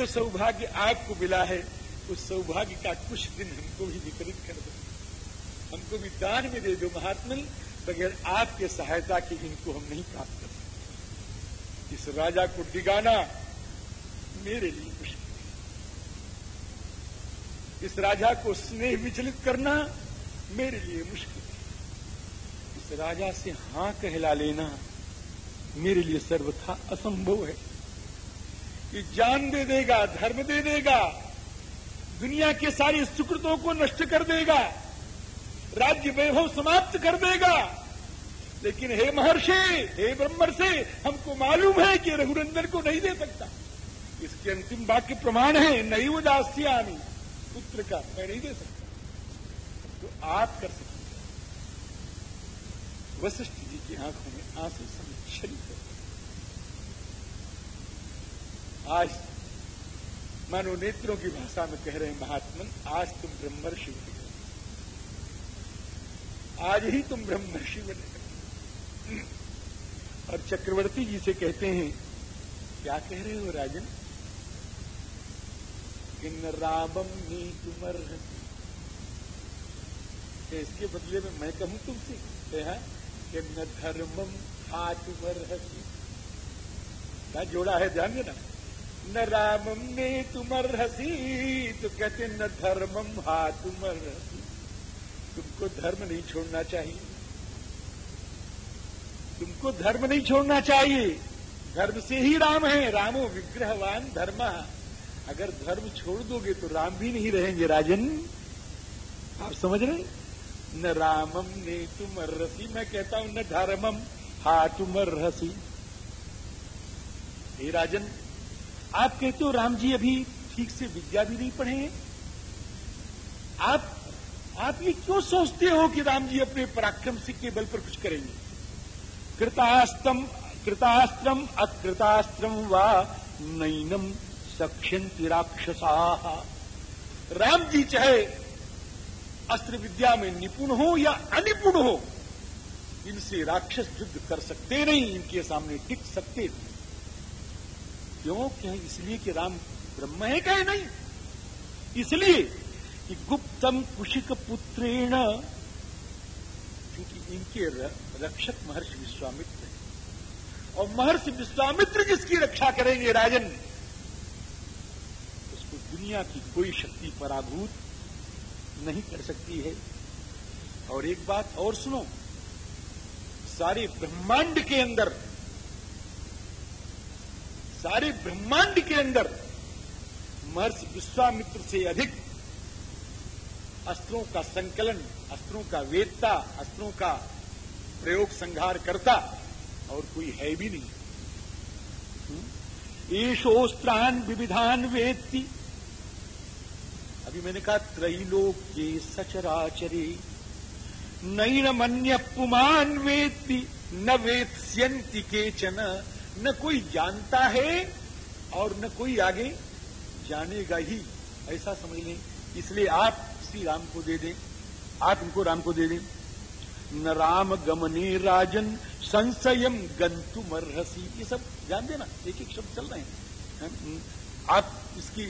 जो सौभाग्य आपको मिला है, उस सौभाग्य का कुछ दिन हमको भी वितरित कर दो। हमको भी दान में दे दो महात्मन, बगैर आपके सहायता के इनको हम नहीं प्राप्त कर सकते। इस राजा को डिगाना मेरे लिए मुश्किल है। इस राजा को स्नेह विचलित करना मेरे लिए मुश्किल है। इस राजा से हाँ कहला लेना मेरे लिए सर्वथा असंभव है। कि जान दे देगा, धर्म दे देगा, दुनिया के सारी सुकृतों को नष्ट कर देगा, राज्य वैभव समाप्त कर देगा। लेकिन हे महर्षि, हे ब्रह्मर से हमको मालूम है कि रघुरंदन को नहीं दे सकता। इसके अंतिम वाक्य प्रमाण है नहीं दास्यामी, पुत्र का मैं नहीं दे सकता। तो आप कर सकते वशिष्ठ जी की आँखों में आँसू समिक्षलित आज मानो नेत्रों की भाषा में कह रहे हैं महात्मन, आज तुम ब्रह्मर्षि बने आज ही तुम ब्रह्मर्षि बने और चक्रवर्ती जी से कहते हैं, क्या कह रहे हो राजन? किन रामम नी तुमर इसके बदले में मैं कहूँ तुमसे? है कि न धर्मम हा तुमर क्या जोड़ा है ध्यान देना। न रामम ने तुमर हसी तो कहते न धर्मम हा तुमर हसी तुमको धर्म नहीं छोड़ना चाहिए। तुमको धर्म नहीं छोड़ना चाहिए। धर्म से ही राम है। रामो विग्रहवान धर्म। अगर धर्म छोड़ दोगे तो राम भी नहीं रहेंगे, राजन। आप समझ रहे न रामम ने तुम रसी मैं कहता हूँ, न धर्मम हा तुम रसी हे राजन आप कहते हो राम जी अभी ठीक से विद्या भी नहीं पढ़े आप आप ये क्यों सोचते हो कि राम जी अपने पराक्रम से के बल पर कुछ करेंगे? कृतास्त्रम कृतास्त्रम, अकृतास्त्रम व नैनम सक्षंति राक्षसा। राम जी चाहे अस्त्र विद्या में निपुण हो या अनिपुण हो, इनसे राक्षस युद्ध कर सकते नहीं, इनके सामने टिक सकते नहीं। क्यों क्या इसलिए कि राम ब्रह्म है क्या नहीं? इसलिए कि गुप्तम कुशिक पुत्रेण, क्योंकि इनके रक्षक महर्षि विश्वामित्र है। और महर्षि विश्वामित्र जिसकी रक्षा करेंगे राजन, उसको दुनिया की कोई शक्ति पराभूत नहीं कर सकती है। और एक बात और सुनो, सारे ब्रह्मांड के अंदर सारे ब्रह्मांड के अंदर महर्षि विश्वामित्र से अधिक अस्त्रों का संकलन, अस्त्रों का वेदता, अस्त्रों का प्रयोग संहार करता और कोई है भी नहीं। ईशोस्त्रान विविधान वेत्ति। अभी मैंने कहा त्रैलोक के सचराचरे। नैन मन्य पुमान वेत्ति, न वेत्स्यंति केचन। न कोई जानता है और न कोई आगे जानेगा ही। ऐसा समझ लें। इसलिए आप श्री राम को दे दें। आप उनको राम को दे दें। न राम गमने राजन संशयम गंतु मरहसी ये सब जान देना। एक एक शब्द चल रहे हैं। आप इसकी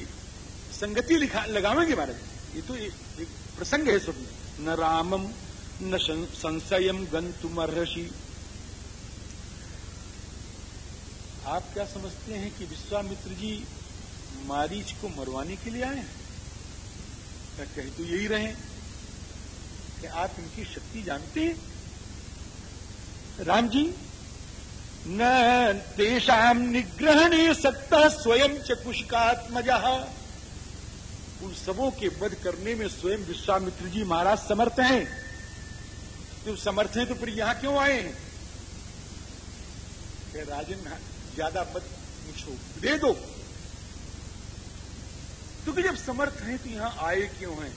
संगति लिखा लगावेंगे महाराज। ये तो एक, प्रसंग है सब न रामम न संशयम गंतु मरहसी आप क्या समझते हैं कि विश्वामित्र जी मारीच को मरवाने के लिए आए हैं? क्या कहे तो यही रहे? कि आप इनकी शक्ति जानते हैं? राम जी, न तेषाम निग्रहणे सकता स्वयं च कुशकात्मज उन सबों के वध करने में स्वयं विश्वामित्र जी महाराज समर्थ हैं। तो समर्थ हैं तो फिर यहाँ क्यों आए हैं? राजन ज़्यादा मत पूछो। दे दो। क्योंकि जब समर्थ है तो यहाँ आए क्यों हैं?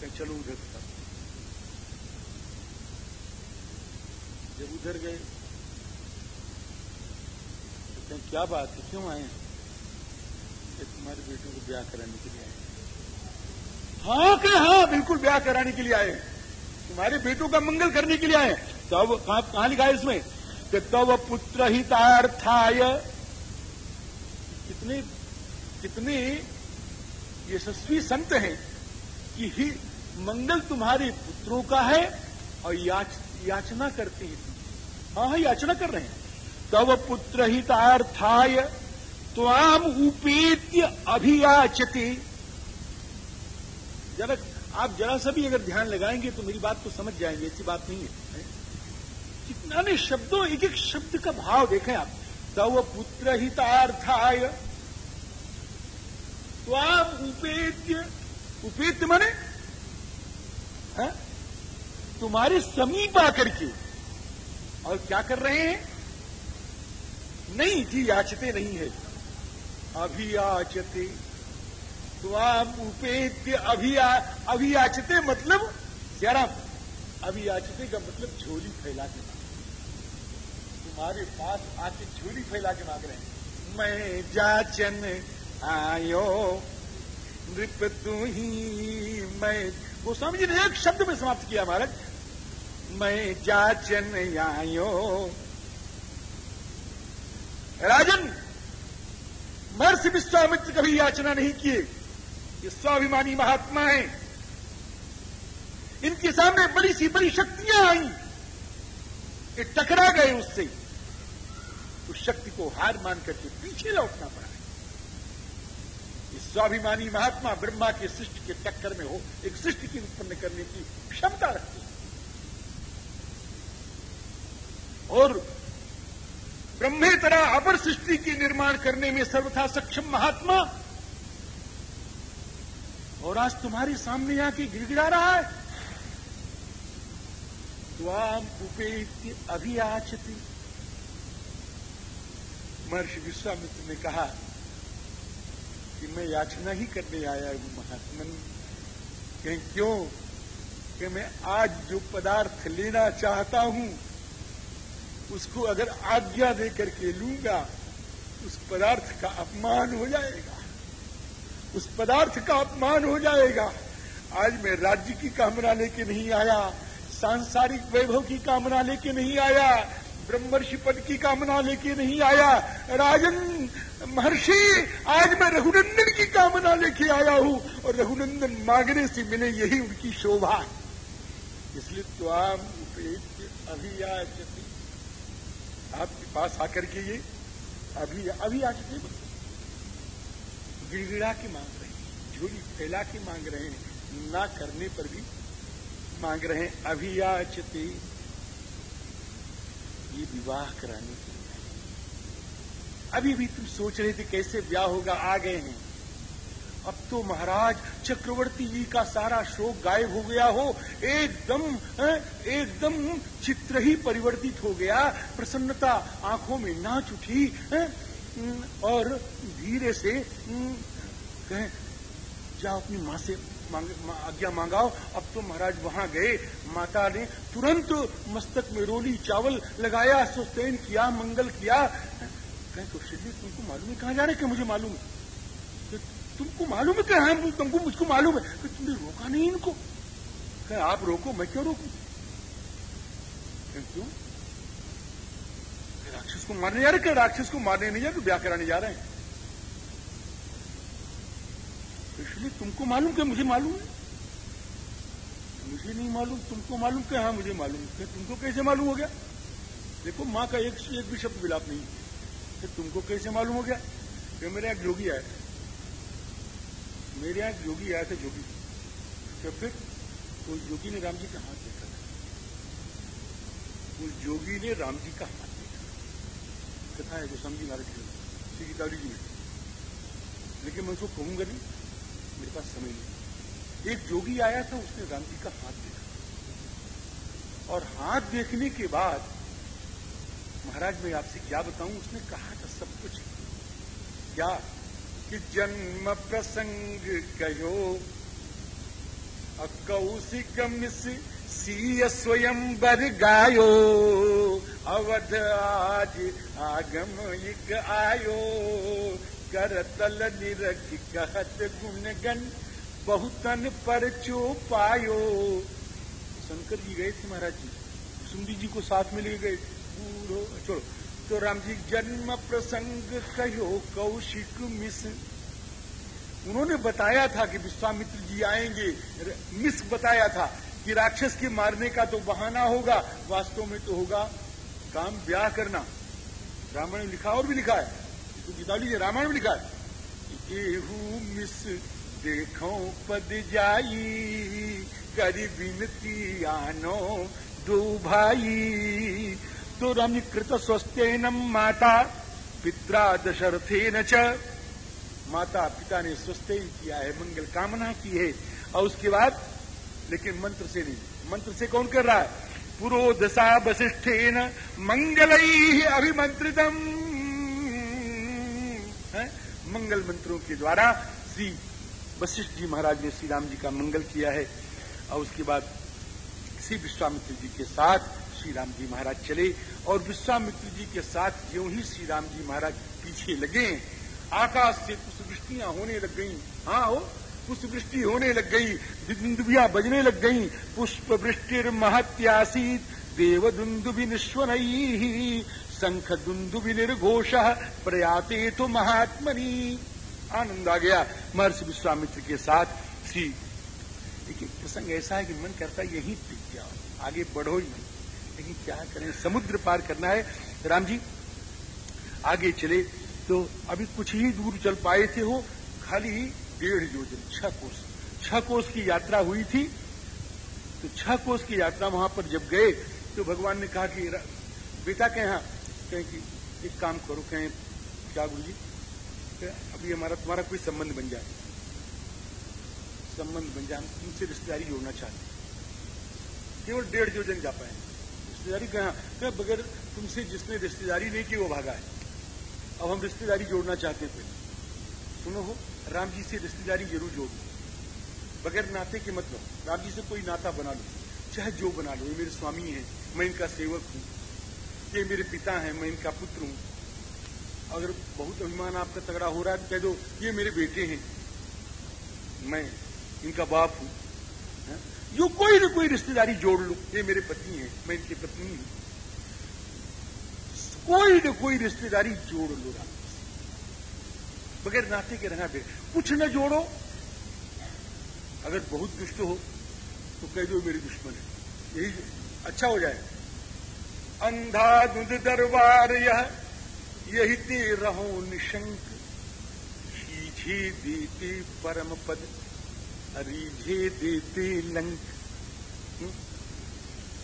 कहीं, चलो उधर था जब उधर गए तो कहीं, क्या बात है? क्यों आए हैं? तुम्हारे बेटों को ब्याह कराने के लिए आए हाँ। कि हाँ बिल्कुल ब्याह कराने के लिए आए तुम्हारे बेटों का मंगल करने के लिए आए तब कहाँ लिखा है इसमें? कि तव पुत्र हितार्थाय कितने कितने यशस्वी संत हैं कि ही मंगल तुम्हारे पुत्रों का है और याच, याचना करते हैं। हाँ हाँ याचना कर रहे हैं। तव पुत्र हितार्थाय त्वाम उपेत्य अभियाचते। जरा आप जरा सा भी अगर ध्यान लगाएँगे तो मेरी बात को समझ जाएँगे ऐसी बात नहीं है? कितना शब्दों एक एक शब्द का भाव देखें आप। तव पुत्र हितार्थाय तो आप उपेद्य। उपेद्य माने? है? तुम्हारे समीप आकर के। और क्या कर रहे हैं? नहीं, जी याचते नहीं है। अभी याचते तो आप उपेद्य अभी अभी याचते मतलब जरा अभी याचते का मतलब झोली फैला के तुम्हारे पास आके झोली फैला के मांग रहे हैं। मैं जाचन आयो, नृप तू ही मैं। गोस्वामी जी ने एक शब्द में समाप्त किया, महाराज। मैं जाचन आयो। राजन, महर्षि विश्वामित्र कभी याचना नहीं किए। ये स्वाभिमानी महात्मा है। इनके सामने बड़ी सी बड़ी शक्तियाँ आई। ये टकरा गए उससे। उस शक्ति को हार मान करके पीछे लौटना पड़ा। है इस स्वाभिमानी महात्मा ब्रह्मा के सृष्टि के टक्कर में हो, एक सृष्टि की उत्पन्न करने की क्षमता रखते हैं। और ब्रह्मेतरा अपर सृष्टि के निर्माण करने में सर्वथा सक्षम महात्मा, और आज तुम्हारे सामने यहाँ आके गिड़गिड़ा रहा है। स्वाम उपेत्य अभियाचती। महर्षि विश्वामित्र ने कहा कि मैं याचना ही करने आया हूँ, महात्मन। कहीं क्यों? कि मैं आज जो पदार्थ लेना चाहता हूँ, उसको अगर आज्ञा देकर के लूँगा, उस पदार्थ का अपमान हो जाएगा। उस पदार्थ का अपमान हो जाएगा। आज मैं राज्य की कामना लेके नहीं आया, सांसारिक वैभव की कामना लेके नहीं आया ब्रह्मर्षि पद की कामना लेके नहीं आया। राजन महर्षि, आज मैं रघुनंदन की कामना लेके आया हूँ और रघुनंदन मांगने से मिले यही उनकी शोभा। इसलिए तो आप अभियाचती। आपके पास आकर के ये अभी अभी आचते गिड़गिड़ा के मांग रहे हैं, झोली फैला के मांग रहे हैं, ना करने पर भी मांग रहे हैं, अभियाचते। ये विवाह कराने के लिए। अभी भी तुम सोच रहे थे कैसे ब्याह होगा, आ गए हैं। अब तो महाराज, चक्रवर्ती जी का सारा शोक गायब हो गया हो। एकदम एकदम चित्र ही परिवर्तित हो गया। प्रसन्नता आँखों में नाच उठी और धीरे से कहें, जाओ अपनी माँ से आज्ञा मांगाओ, अब तो महाराज वहाँ गए। माता ने तुरंत मस्तक में रोली, चावल लगाया सुस्तैन किया, मंगल किया। कहें तो जी, तुमको मालूम है कहाँ जा रहे क्या मुझे मालूम है। तुमको मालूम है कहा? तुमको मुझको मालूम है। कि तुमने रोका नहीं इनको? कहे, आप रोको, मैं क्यों रोकू? क्यों? राक्षस को मारने जा रहे क्या राक्षस को मारने नहीं जा तो ब्याह कराने जा रहे हैं। इसलिए तुमको मालूम क्या मुझे मालूम है? मुझे नहीं मालूम, तुमको मालूम क्या? हाँ मुझे मालूम है तुमको कैसे मालूम हो गया? देखो, माँ का एक एक भी शब्द विलाप नहीं फिर तुमको कैसे मालूम हो गया? कि मेरे यहाँ जोगी आया था। मेरे यहाँ जोगी आया था, जोगी। तो फिर तो जोगी ने राम जी का हाथ देखा था। उस जोगी ने राम जी का हाथ देखा कथा है जो समझी नारद श्री गीतावली जी में लेकिन मैं उसको कहूँगा नहीं। मेरे पास समय नहीं। एक जोगी आया था, उसने राम जी का हाथ देखा। और हाथ देखने के बाद, महाराज, मैं आपसे क्या बताऊँ? उसने कहा था सब कुछ। क्या? कि जन्म प्रसंग कहो। कौशिक मिस सीय स्वयं बर गायो। अवध आज आगम युग आयो। कर तल निरख कहत गुणगन बहुतन पर चो पायो। शंकर जी गए थे महाराज जी। सुंदी जी को साथ में ले गए। बूढ़ो, छोड़ो। तो राम जी, जन्म प्रसंग कहो कौशिक मिस। उन्होंने बताया था कि विश्वामित्र जी आएँगे। मिस बताया था कि राक्षस के मारने का तो बहाना होगा, वास्तव में तो होगा। काम ब्याह करना। रामायण में लिखा और भी लिखा है। तो गीता लीजिए रामायण में लिखा है मिस देखो पद जाई, करी बिनती आनो दो भाई। तो राम कृत स्वस्थ माता, पित्रा दशरथे न माता पिता ने स्वस्थ ही किया है, मंगल कामना की है। और उसके बाद, लेकिन मंत्र से नहीं, मंत्र से कौन कर रहा है? पुरोदशा वशिष्ठेन मंगल अभिमंत्रितम मंगल मंत्रों के द्वारा श्री वशिष्ठ जी महाराज ने श्री राम जी का मंगल किया है। और उसके बाद श्री विश्वामित्र जी के साथ श्री राम जी महाराज चले और विश्वामित्र जी के साथ ज्यो ही श्री राम जी महाराज पीछे लगे, आकाश से पुष्प वृष्टियाँ होने लग गई। हाँ हो पुष्प वृष्टि होने लग गई दुंदुबिया बजने लग गई। पुष्प वृष्टि महत्यासी देव दुंदुबि निश्वन शंख दुंदुबि निर्घोष प्रयाते तो महात्मनी। आनंद आ गया महर्षि विश्वामित्र के साथ। श्री लेकिन प्रसंग ऐसा है कि मन करता है, यही टिक जाओ आगे बढ़ो ही नहीं। लेकिन क्या करें, समुद्र पार करना है। राम जी, आगे चले। तो अभी कुछ ही दूर चल पाए थे वो, खाली डेढ़ योजन, छह कोस। छह कोस की यात्रा हुई थी। तो छह कोस की यात्रा वहाँ पर जब गए तो भगवान ने कहा कि बेटा कहें हाँ कि एक काम करो कहें क्या गुरु जी अभी हमारा, तुम्हारा कोई संबंध बन जाए। संबंध बन जाए तुमसे रिश्तेदारी जोड़ना चाहते हैं। केवल डेढ़ योजन जा पाए रिश्तेदारी कहा? बगैर तुमसे जिसने रिश्तेदारी नहीं की, वो भागा है। अब हम रिश्तेदारी जोड़ना चाहते थे सुनो हो, राम जी से रिश्तेदारी ज़रूर जोड़। बगैर नाते के मतलब राम जी से कोई नाता बना लो। चाहे जो बना लो, ये मेरे स्वामी हैं, मैं इनका सेवक हूँ। ये मेरे पिता हैं, मैं इनका पुत्र हूँ। अगर बहुत अभिमान आपका तगड़ा हो रहा है तो कह दो, ये मेरे बेटे हैं। मैं इनका बाप हूँ जो कोई न कोई रिश्तेदारी जोड़ लो। ये मेरे पति हैं, मैं इनकी पत्नी हूँ। कोई न कोई रिश्तेदारी जोड़ लो राम बगैर नाते के रहना बेर कुछ न जोड़ो। अगर बहुत दुष्ट हो तो कह दो मेरे दुश्मन है। यही अच्छा हो जाए। अंधा दुध दरबार यह, यही ते रहो निशंक। शीझे देते परम पद रीझे देते लंक।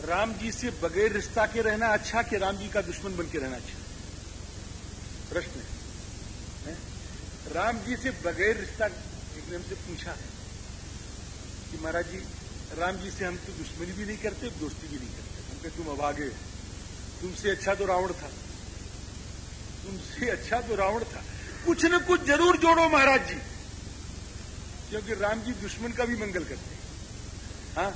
राम जी से बगैर रिश्ता के रहना अच्छा कि राम जी का दुश्मन बन के रहना अच्छा? प्रश्न है। राम जी से बगैर रिश्ता एक ने हमसे पूछा है कि महाराज जी, राम जी से हम तो दुश्मनी भी नहीं करते, दोस्ती भी नहीं करते। हम कहते तुम अभागे तुमसे अच्छा तो रावण था। तुमसे अच्छा तो रावण था। कुछ न कुछ ज़रूर जोड़ो महाराज जी। क्योंकि राम जी दुश्मन का भी मंगल करते हैं। हाँ?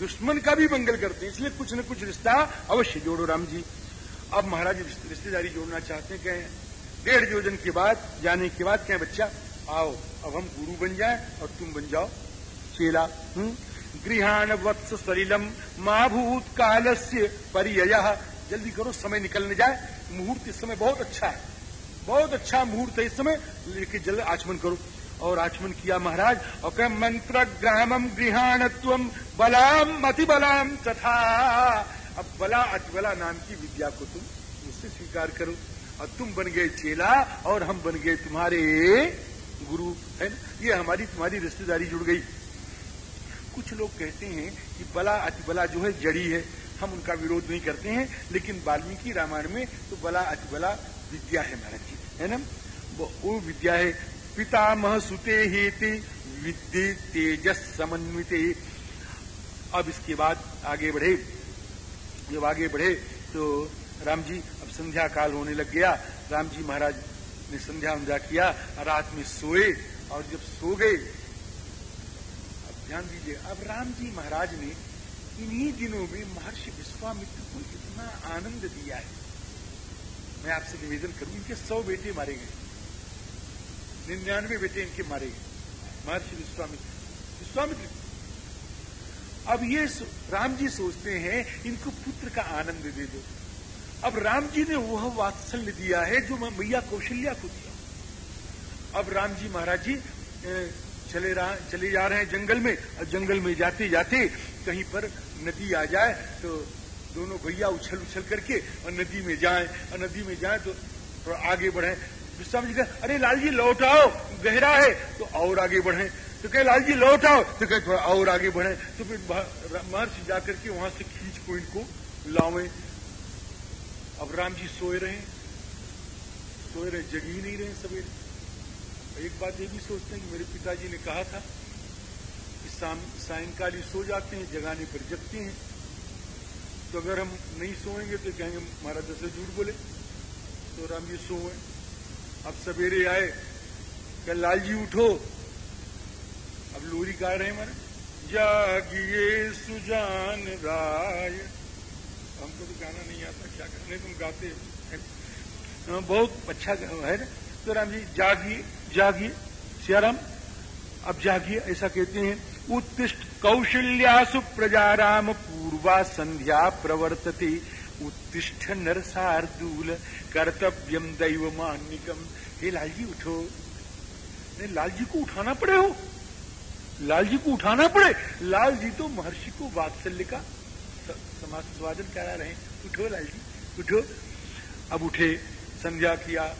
दुश्मन का भी मंगल करते हैं, इसलिए कुछ न कुछ रिश्ता अवश्य जोड़ो राम जी। अब महाराज रिश्तेदारी जोड़ना चाहते हैं, कहें, डेढ़ योजन के बाद, जाने के बाद कहें, बच्चा, आओ, अब हम गुरु बन जाए और तुम बन जाओ। चेला हम्म? गृहान वत्स सलिलम महाभूत काल से परिय जल्दी करो, समय निकलने जाए। मुहूर्त इस समय बहुत अच्छा है। बहुत अच्छा मुहूर्त है इस समय। लेकिन जल्द आचमन करो। और आचमन किया महाराज। और कह मंत्र ग्रामम गृहाणत्व बलाम अति बलाम तथा। अब बला अतिबला नाम की विद्या को तुम मुझसे स्वीकार करो। और तुम बन गए चेला और हम बन गए तुम्हारे गुरु। है ना? ये हमारी तुम्हारी रिश्तेदारी जुड़ गई। कुछ लोग कहते हैं कि बला अतिबला जो है जड़ी है। हम उनका विरोध नहीं करते हैं, लेकिन वाल्मीकि रामायण में तो बला अतिबला विद्या है महाराज जी, है ना? वो विद्या है। पितामह सुते हेते, विद्य तेजस समन्वित। अब इसके बाद आगे बढ़े। जब आगे बढ़े तो राम जी, अब संध्या काल होने लग गया। राम जी महाराज ने संध्या उंध्या किया, रात में सोए, और जब सो गए ध्यान दीजिए, अब राम जी महाराज ने इन्हीं दिनों में महर्षि विश्वामित्र को इतना आनंद दिया है। मैं आपसे निवेदन करूँ, इनके सौ बेटे मारे गए। निन्यानवे बेटे इनके मारे गए, महर्षि विश्वामित्र। विश्वामित्र, अब ये राम जी सोचते हैं, इनको पुत्र का आनंद दे दो। अब राम जी ने वह वात्सल्य दिया है, जो मैया कौशल्या को दिया। अब राम जी महाराज जी चले रहा चले जा रहे हैं जंगल में। और जंगल में जाते जाते कहीं पर नदी आ जाए तो दोनों भैया उछल उछल करके और नदी में जाए। और नदी में जाए तो थोड़ा आगे बढ़े। विश्वामी जी कहे अरे लाल जी लौट आओ, गहरा है। तो और आगे बढ़े। तो कहे लाल जी लौट आओ। तो कहे, थोड़ा और आगे बढ़े। तो फिर महर्षि जाकर के वहाँ से खींच को इनको लावे। अब राम जी सोए रहे। सोए रहे, जग ही नहीं रहे सवेरे। एक बात ये भी सोचते हैं कि मेरे पिताजी ने कहा था कि सायंकाल सो जाते हैं जगाने पर जगते हैं। तो अगर हम नहीं सोएँगे तो कहेंगे महाराज दस झूठ बोले। तो राम जी सोए। अब सवेरे आए कल लाल जी उठो। अब लोरी गा रहे हैं मारे जागिए सुजान राय। हमको तो गाना नहीं आता क्या करने तुम गाते हाँ, बहुत अच्छा है। ना तो राम जी जागिए। जागिए, सियाराम, अब जागिए, ऐसा कहते हैं उत्तिष्ठ कौशल्यासु प्रजा राम पूर्वा संध्या प्रवर्तते, उत्तिष्ठ नर शार्दूल कर्तव्यम दैव मान्यकम हे लाल जी उठो। नहीं लाल जी को उठाना पड़े हो। लाल जी को उठाना पड़े। लाल जी तो महर्षि को वात्सल्य का समाज स्वादन करा रहे उठो लाल जी उठो। अब उठे, संध्या किया।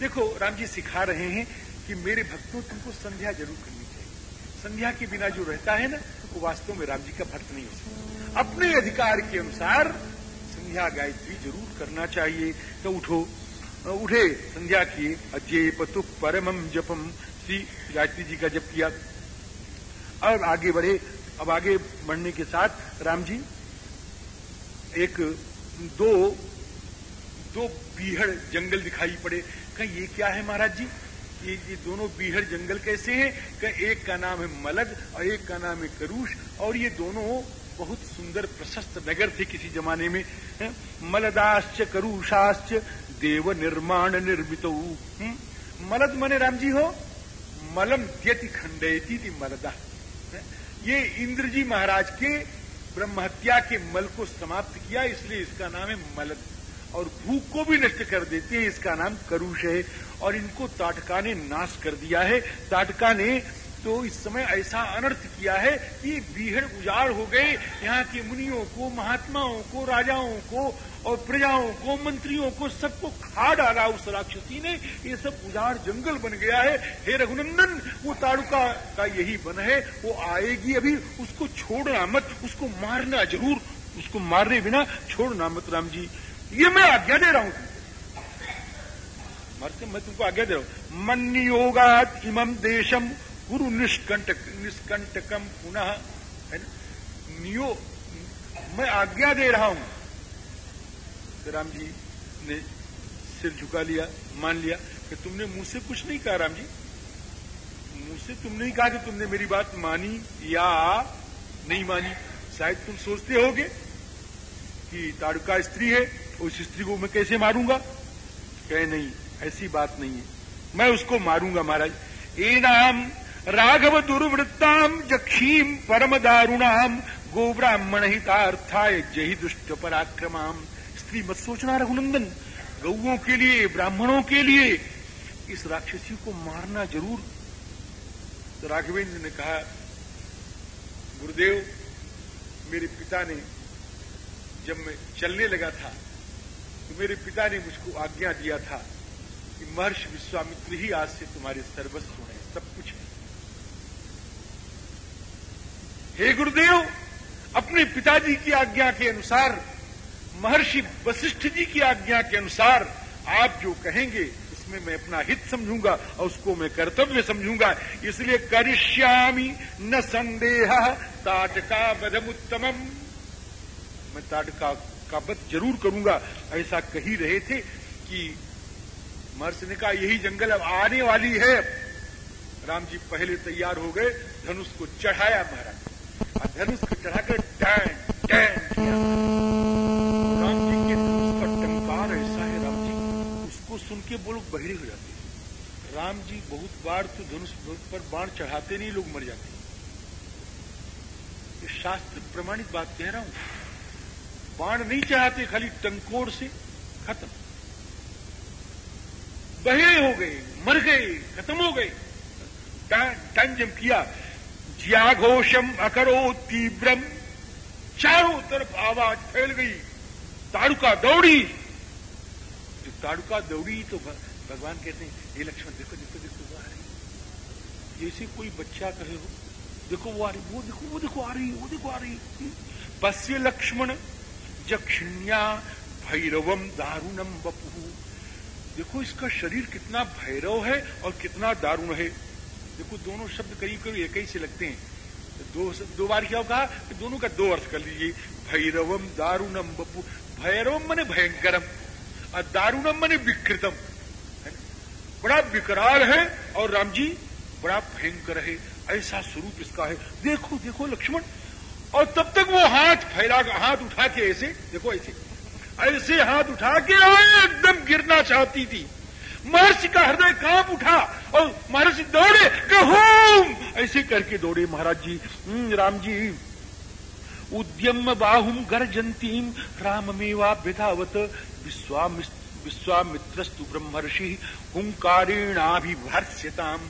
देखो राम जी सिखा रहे हैं कि मेरे भक्तों, तुमको संध्या ज़रूर करनी चाहिए। संध्या के बिना जो रहता है ना, वो वास्तव में राम जी का भक्त नहीं हो। सकता अपने अधिकार के अनुसार संध्या गायत्री ज़रूर करना चाहिए। तो उठो, उठे, संध्या किए। अजय पतु परमम जपम श्री गायत्री जी का जप किया। और आगे बढ़े, अब आगे बढ़ने के साथ राम जी एक, दो दो बीहड़ जंगल दिखाई पड़े। कहीं, ये क्या है महाराज जी? ये ये दोनों बीहड़ जंगल कैसे हैं? कि एक का नाम है मलग और एक का नाम है करूष और ये दोनों बहुत सुंदर, प्रशस्त नगर थे किसी जमाने में मलदाश्च करूषाश्च देव निर्माण निर्मित मलद मने राम जी हो? मलम द्यति खंडयती थी मलदा ये इंद्र जी महाराज के ब्रह्महत्या के मल को समाप्त किया, इसलिए इसका नाम है मलद। और भूख को भी नष्ट कर देते है, इसका नाम करुष है, और इनको ताटका ने नाश कर दिया है। ताटका ने तो इस समय ऐसा अनर्थ किया है कि बीहड़ उजाड़ हो गए। यहाँ के मुनियों को, महात्माओं को, राजाओं को और प्रजाओं को, मंत्रियों को सबको खा डाला उस राक्षसी ने। ये सब उजाड़ जंगल बन गया है। हे रघुनंदन, वो ताड़ुका का यही बन है। वो आएगी अभी, उसको छोड़ना मत, उसको मारना ज़रूर। उसको मारने बिना छोड़ना मत राम जी। ये मैं आज्ञा दे रहा हूँ। मरते मैं तुमको आज्ञा दे रहा हूँ। मन योगात इमम देशम गुरु निष्कंटक निष्कंटकम पुनः है ना? नियो मैं आज्ञा दे रहा हूँ। तो राम जी ने सिर झुका लिया मान लिया कि तुमने मुझसे कुछ नहीं कहा राम जी मुझसे तुमने ही कहा कि तुमने मेरी बात मानी या नहीं मानी। शायद तुम सोचते होगे कि ताड़ुका स्त्री है उस स्त्री को मैं कैसे मारूँगा? कहे, नहीं, ऐसी बात नहीं है। मैं उसको मारूँगा, महाराज। एनाम राघव दुर्वृत्ताम जक्षीम परम दारुणाम गो ब्राह्मण हितार्थाय जही दुष्ट पराक्रमाम। स्त्री, मत सोचना, रघुनंदन। गौओं के लिए, ब्राह्मणों के लिए इस राक्षसी को मारना ज़रूर। तो राघवेंद्र ने कहा, गुरुदेव, मेरे पिता ने जब मैं चलने लगा था तो मेरे पिता ने मुझको आज्ञा दिया था कि महर्षि विश्वामित्र ही आज से तुम्हारे सर्वस्व है, सब कुछ है। हे गुरुदेव, अपने पिताजी की आज्ञा के अनुसार, महर्षि वशिष्ठ जी की आज्ञा के अनुसार आप जो कहेंगे उसमें मैं अपना हित समझूँगा और उसको मैं कर्तव्य समझूँगा। इसलिए करिष्यामी न संदेह, ताटका बधमुत्तमम मैं ताटका का वध ज़रूर करूँगा। ऐसा कही रहे थे कि महर्षि ने कहा, यही जंगल अब आने वाली है। राम जी पहले तैयार हो गए, धनुष को चढ़ाया महाराज। और धनुष को चढ़ाकर टैन किया। राम जी के धनुष का टंकार ऐसा है राम जी, उसको सुन के वो लोग बहरे हो जाते हैं। राम जी बहुत बार तो धनुष पर बाण चढ़ाते नहीं, लोग मर जाते शास्त्र प्रमाणित बात कह रहा हूँ। बाण नहीं चाहते, खाली टंकोर से खत्म। बहे हो गए, मर गए, खत्म हो गए। टंजम किया ज्याघोषम अकरो तीव्रम। चारों तरफ़ आवाज़ फैल गई ताड़ुका दौड़ी। जो ताड़ुका दौड़ी तो भगवान कहते हैं ये लक्ष्मण, देखो देखो देखो, वो आ रही जैसे कोई बच्चा कहे हो, देखो, वो आ रही, वो देखो वो देखो, आ रही वो देखो, आ रही बस ये लक्ष्मण जक्षिण्या भैरवम दारुणम बपू देखो इसका शरीर कितना भैरव है और कितना दारुण है। देखो दोनों शब्द करीब करीब एक ही से लगते हैं। दो दो बार क्या कहा कि दोनों का दो अर्थ कर लीजिए। भैरवम दारुणम बपू भैरवम मने भयंकरम और दारुणम मने विकृतम। बड़ा विकराल है और राम जी, बड़ा भयंकर है। ऐसा स्वरूप इसका है। देखो देखो लक्ष्मण और तब तक वो हाथ फैला हाथ उठा के ऐसे देखो ऐसे ऐसे हाथ उठा के एकदम गिरना चाहती थी। महर्षि का हृदय काँप उठा और महर्षि दौड़े कहूम! ऐसे करके दौड़े महाराज जी हम्म, राम जी। उद्यम बाहुम गर्जंतीम राममेवा विधावत विश्वामित्रस्तु ब्रह्मर्षि हुंकारेणाभिभर्ष्यताम।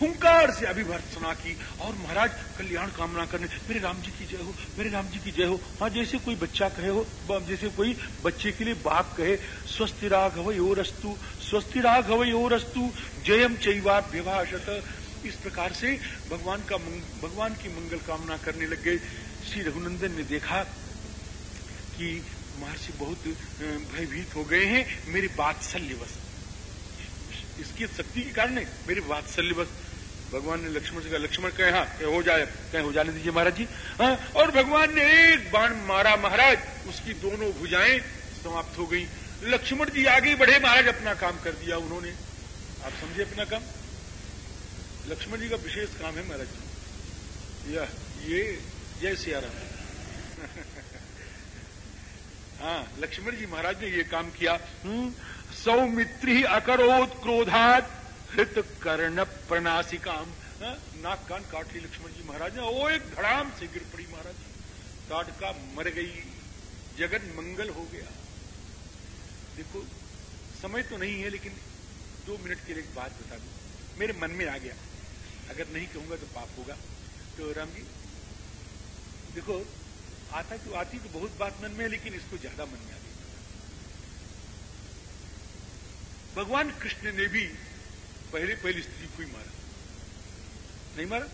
हुंकार से अभिभर्सना की। और महाराज, कल्याण कामना करने, मेरे राम जी की जय हो, मेरे राम जी की जय हो। हाँ जैसे कोई बच्चा कहे हो जैसे कोई बच्चे के लिए बाप कहे स्वस्थ राघव योरस्तु स्वस्थ राघव योरस्तु जयम चैवाभ्यभाषत इस प्रकार से भगवान का भगवान की मंगल कामना करने लग गए। श्री रघुनंदन ने देखा कि महर्षि बहुत भयभीत हो गए हैं। मेरी बात्सल्यवश, इसकी शक्ति के कारण मेरी बात्सल्यवश भगवान ने लक्ष्मण से कहा लक्ष्मण कहे हाँ कहे हो जाए कहे हो जाने दीजिए महाराज जी। हाँ और भगवान ने एक बाण मारा महाराज उसकी दोनों भुजाएँ समाप्त हो गई। लक्ष्मण जी आगे बढ़े महाराज अपना काम कर दिया उन्होंने। आप समझे अपना काम? लक्ष्मण जी का विशेष काम है महाराज जी। यह ये जय सिया हाँ लक्ष्मण जी महाराज ने ये काम किया। हम्म, सौमित्री अकरोत क्रोधात हृत कर्ण प्रणासिकाम। हाँ? नाक कान काट ली लक्ष्मण जी महाराज ने वो एक धड़ाम से गिर पड़ी महाराज। काट का मर गई। जगत मंगल हो गया। देखो, समय तो नहीं है, लेकिन दो मिनट के लिए एक बात बता दू। मेरे मन में आ गया। अगर नहीं कहूँगा तो पाप होगा। तो राम जी, देखो, आता तो आती तो बहुत बात मन में है लेकिन इसको ज़्यादा मन में आ गई भगवान कृष्ण ने भी पहले पहली स्त्री को ही मारा। नहीं मारा?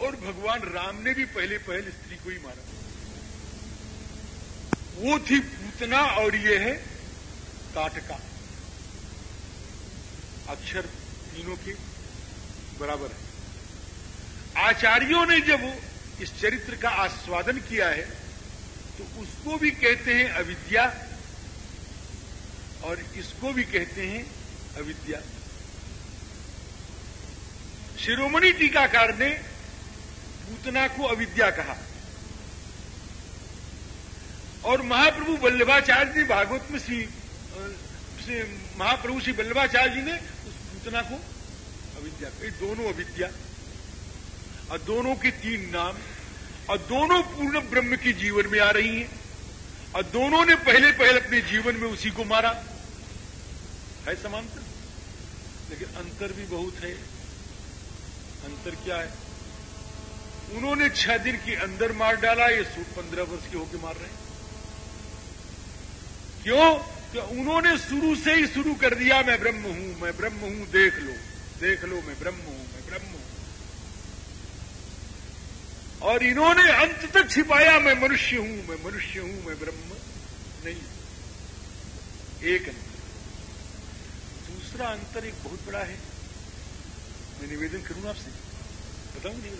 और भगवान राम ने भी पहले पहले स्त्री को ही मारा। वो थी पूतना और ये है ताटका। अक्षर तीनों के बराबर है। आचार्यों ने जब इस चरित्र का आस्वादन किया है तो उसको भी कहते हैं अविद्या और इसको भी कहते हैं अविद्या। शिरोमणि टीकाकार ने पूतना को अविद्या कहा। और महाप्रभु वल्लभाचार्य जी भागवत में श्री महाप्रभु श्री वल्लभाचार्य जी ने उस पूतना को अविद्या कही। दोनों अविद्या, और दोनों के तीन नाम, और दोनों पूर्ण ब्रह्म के जीवन में आ रही हैं, और दोनों ने पहले पहले अपने जीवन में उसी को मारा। है समांतर लेकिन अंतर भी बहुत है। अंतर क्या है? उन्होंने छह दिन के अंदर मार डाला, ये सूट पंद्रह वर्ष के होके मार रहे हैं। क्यों? कि उन्होंने शुरू से ही शुरू कर दिया, मैं ब्रह्म हूँ, मैं ब्रह्म हूँ, देख लो देख लो, मैं ब्रह्म हूँ, मैं ब्रह्म हूँ। और इन्होंने अंत तक छिपाया, मैं मनुष्य हूँ, मैं मनुष्य हूँ, मैं ब्रह्म नहीं एक अंतर दूसरा अंतर एक बहुत बड़ा है। मैं निवेदन करूँगा आपसे। बताऊँ नहीं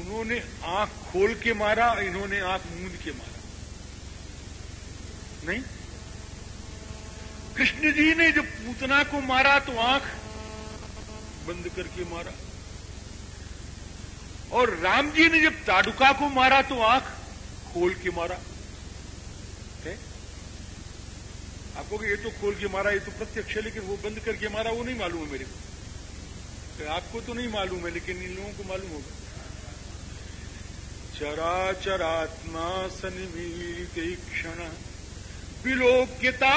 उन्होंने आँख खोल के मारा, इन्होंने आँख मूंद के मारा। नहीं? कृष्ण जी ने जब पूतना को मारा तो आँख बंद करके मारा। और राम जी ने जब ताडुका को मारा तो आँख खोल के मारा। आपको ये तो खोल के मारा, ये तो प्रत्यक्ष है, लेकिन वो बंद करके मारा, वो नहीं मालूम है मेरे को। तो आपको तो नहीं मालूम है, लेकिन इन लोगों को मालूम होगा। चराचरात्मा सनिमीलित क्षण। विलोक्यता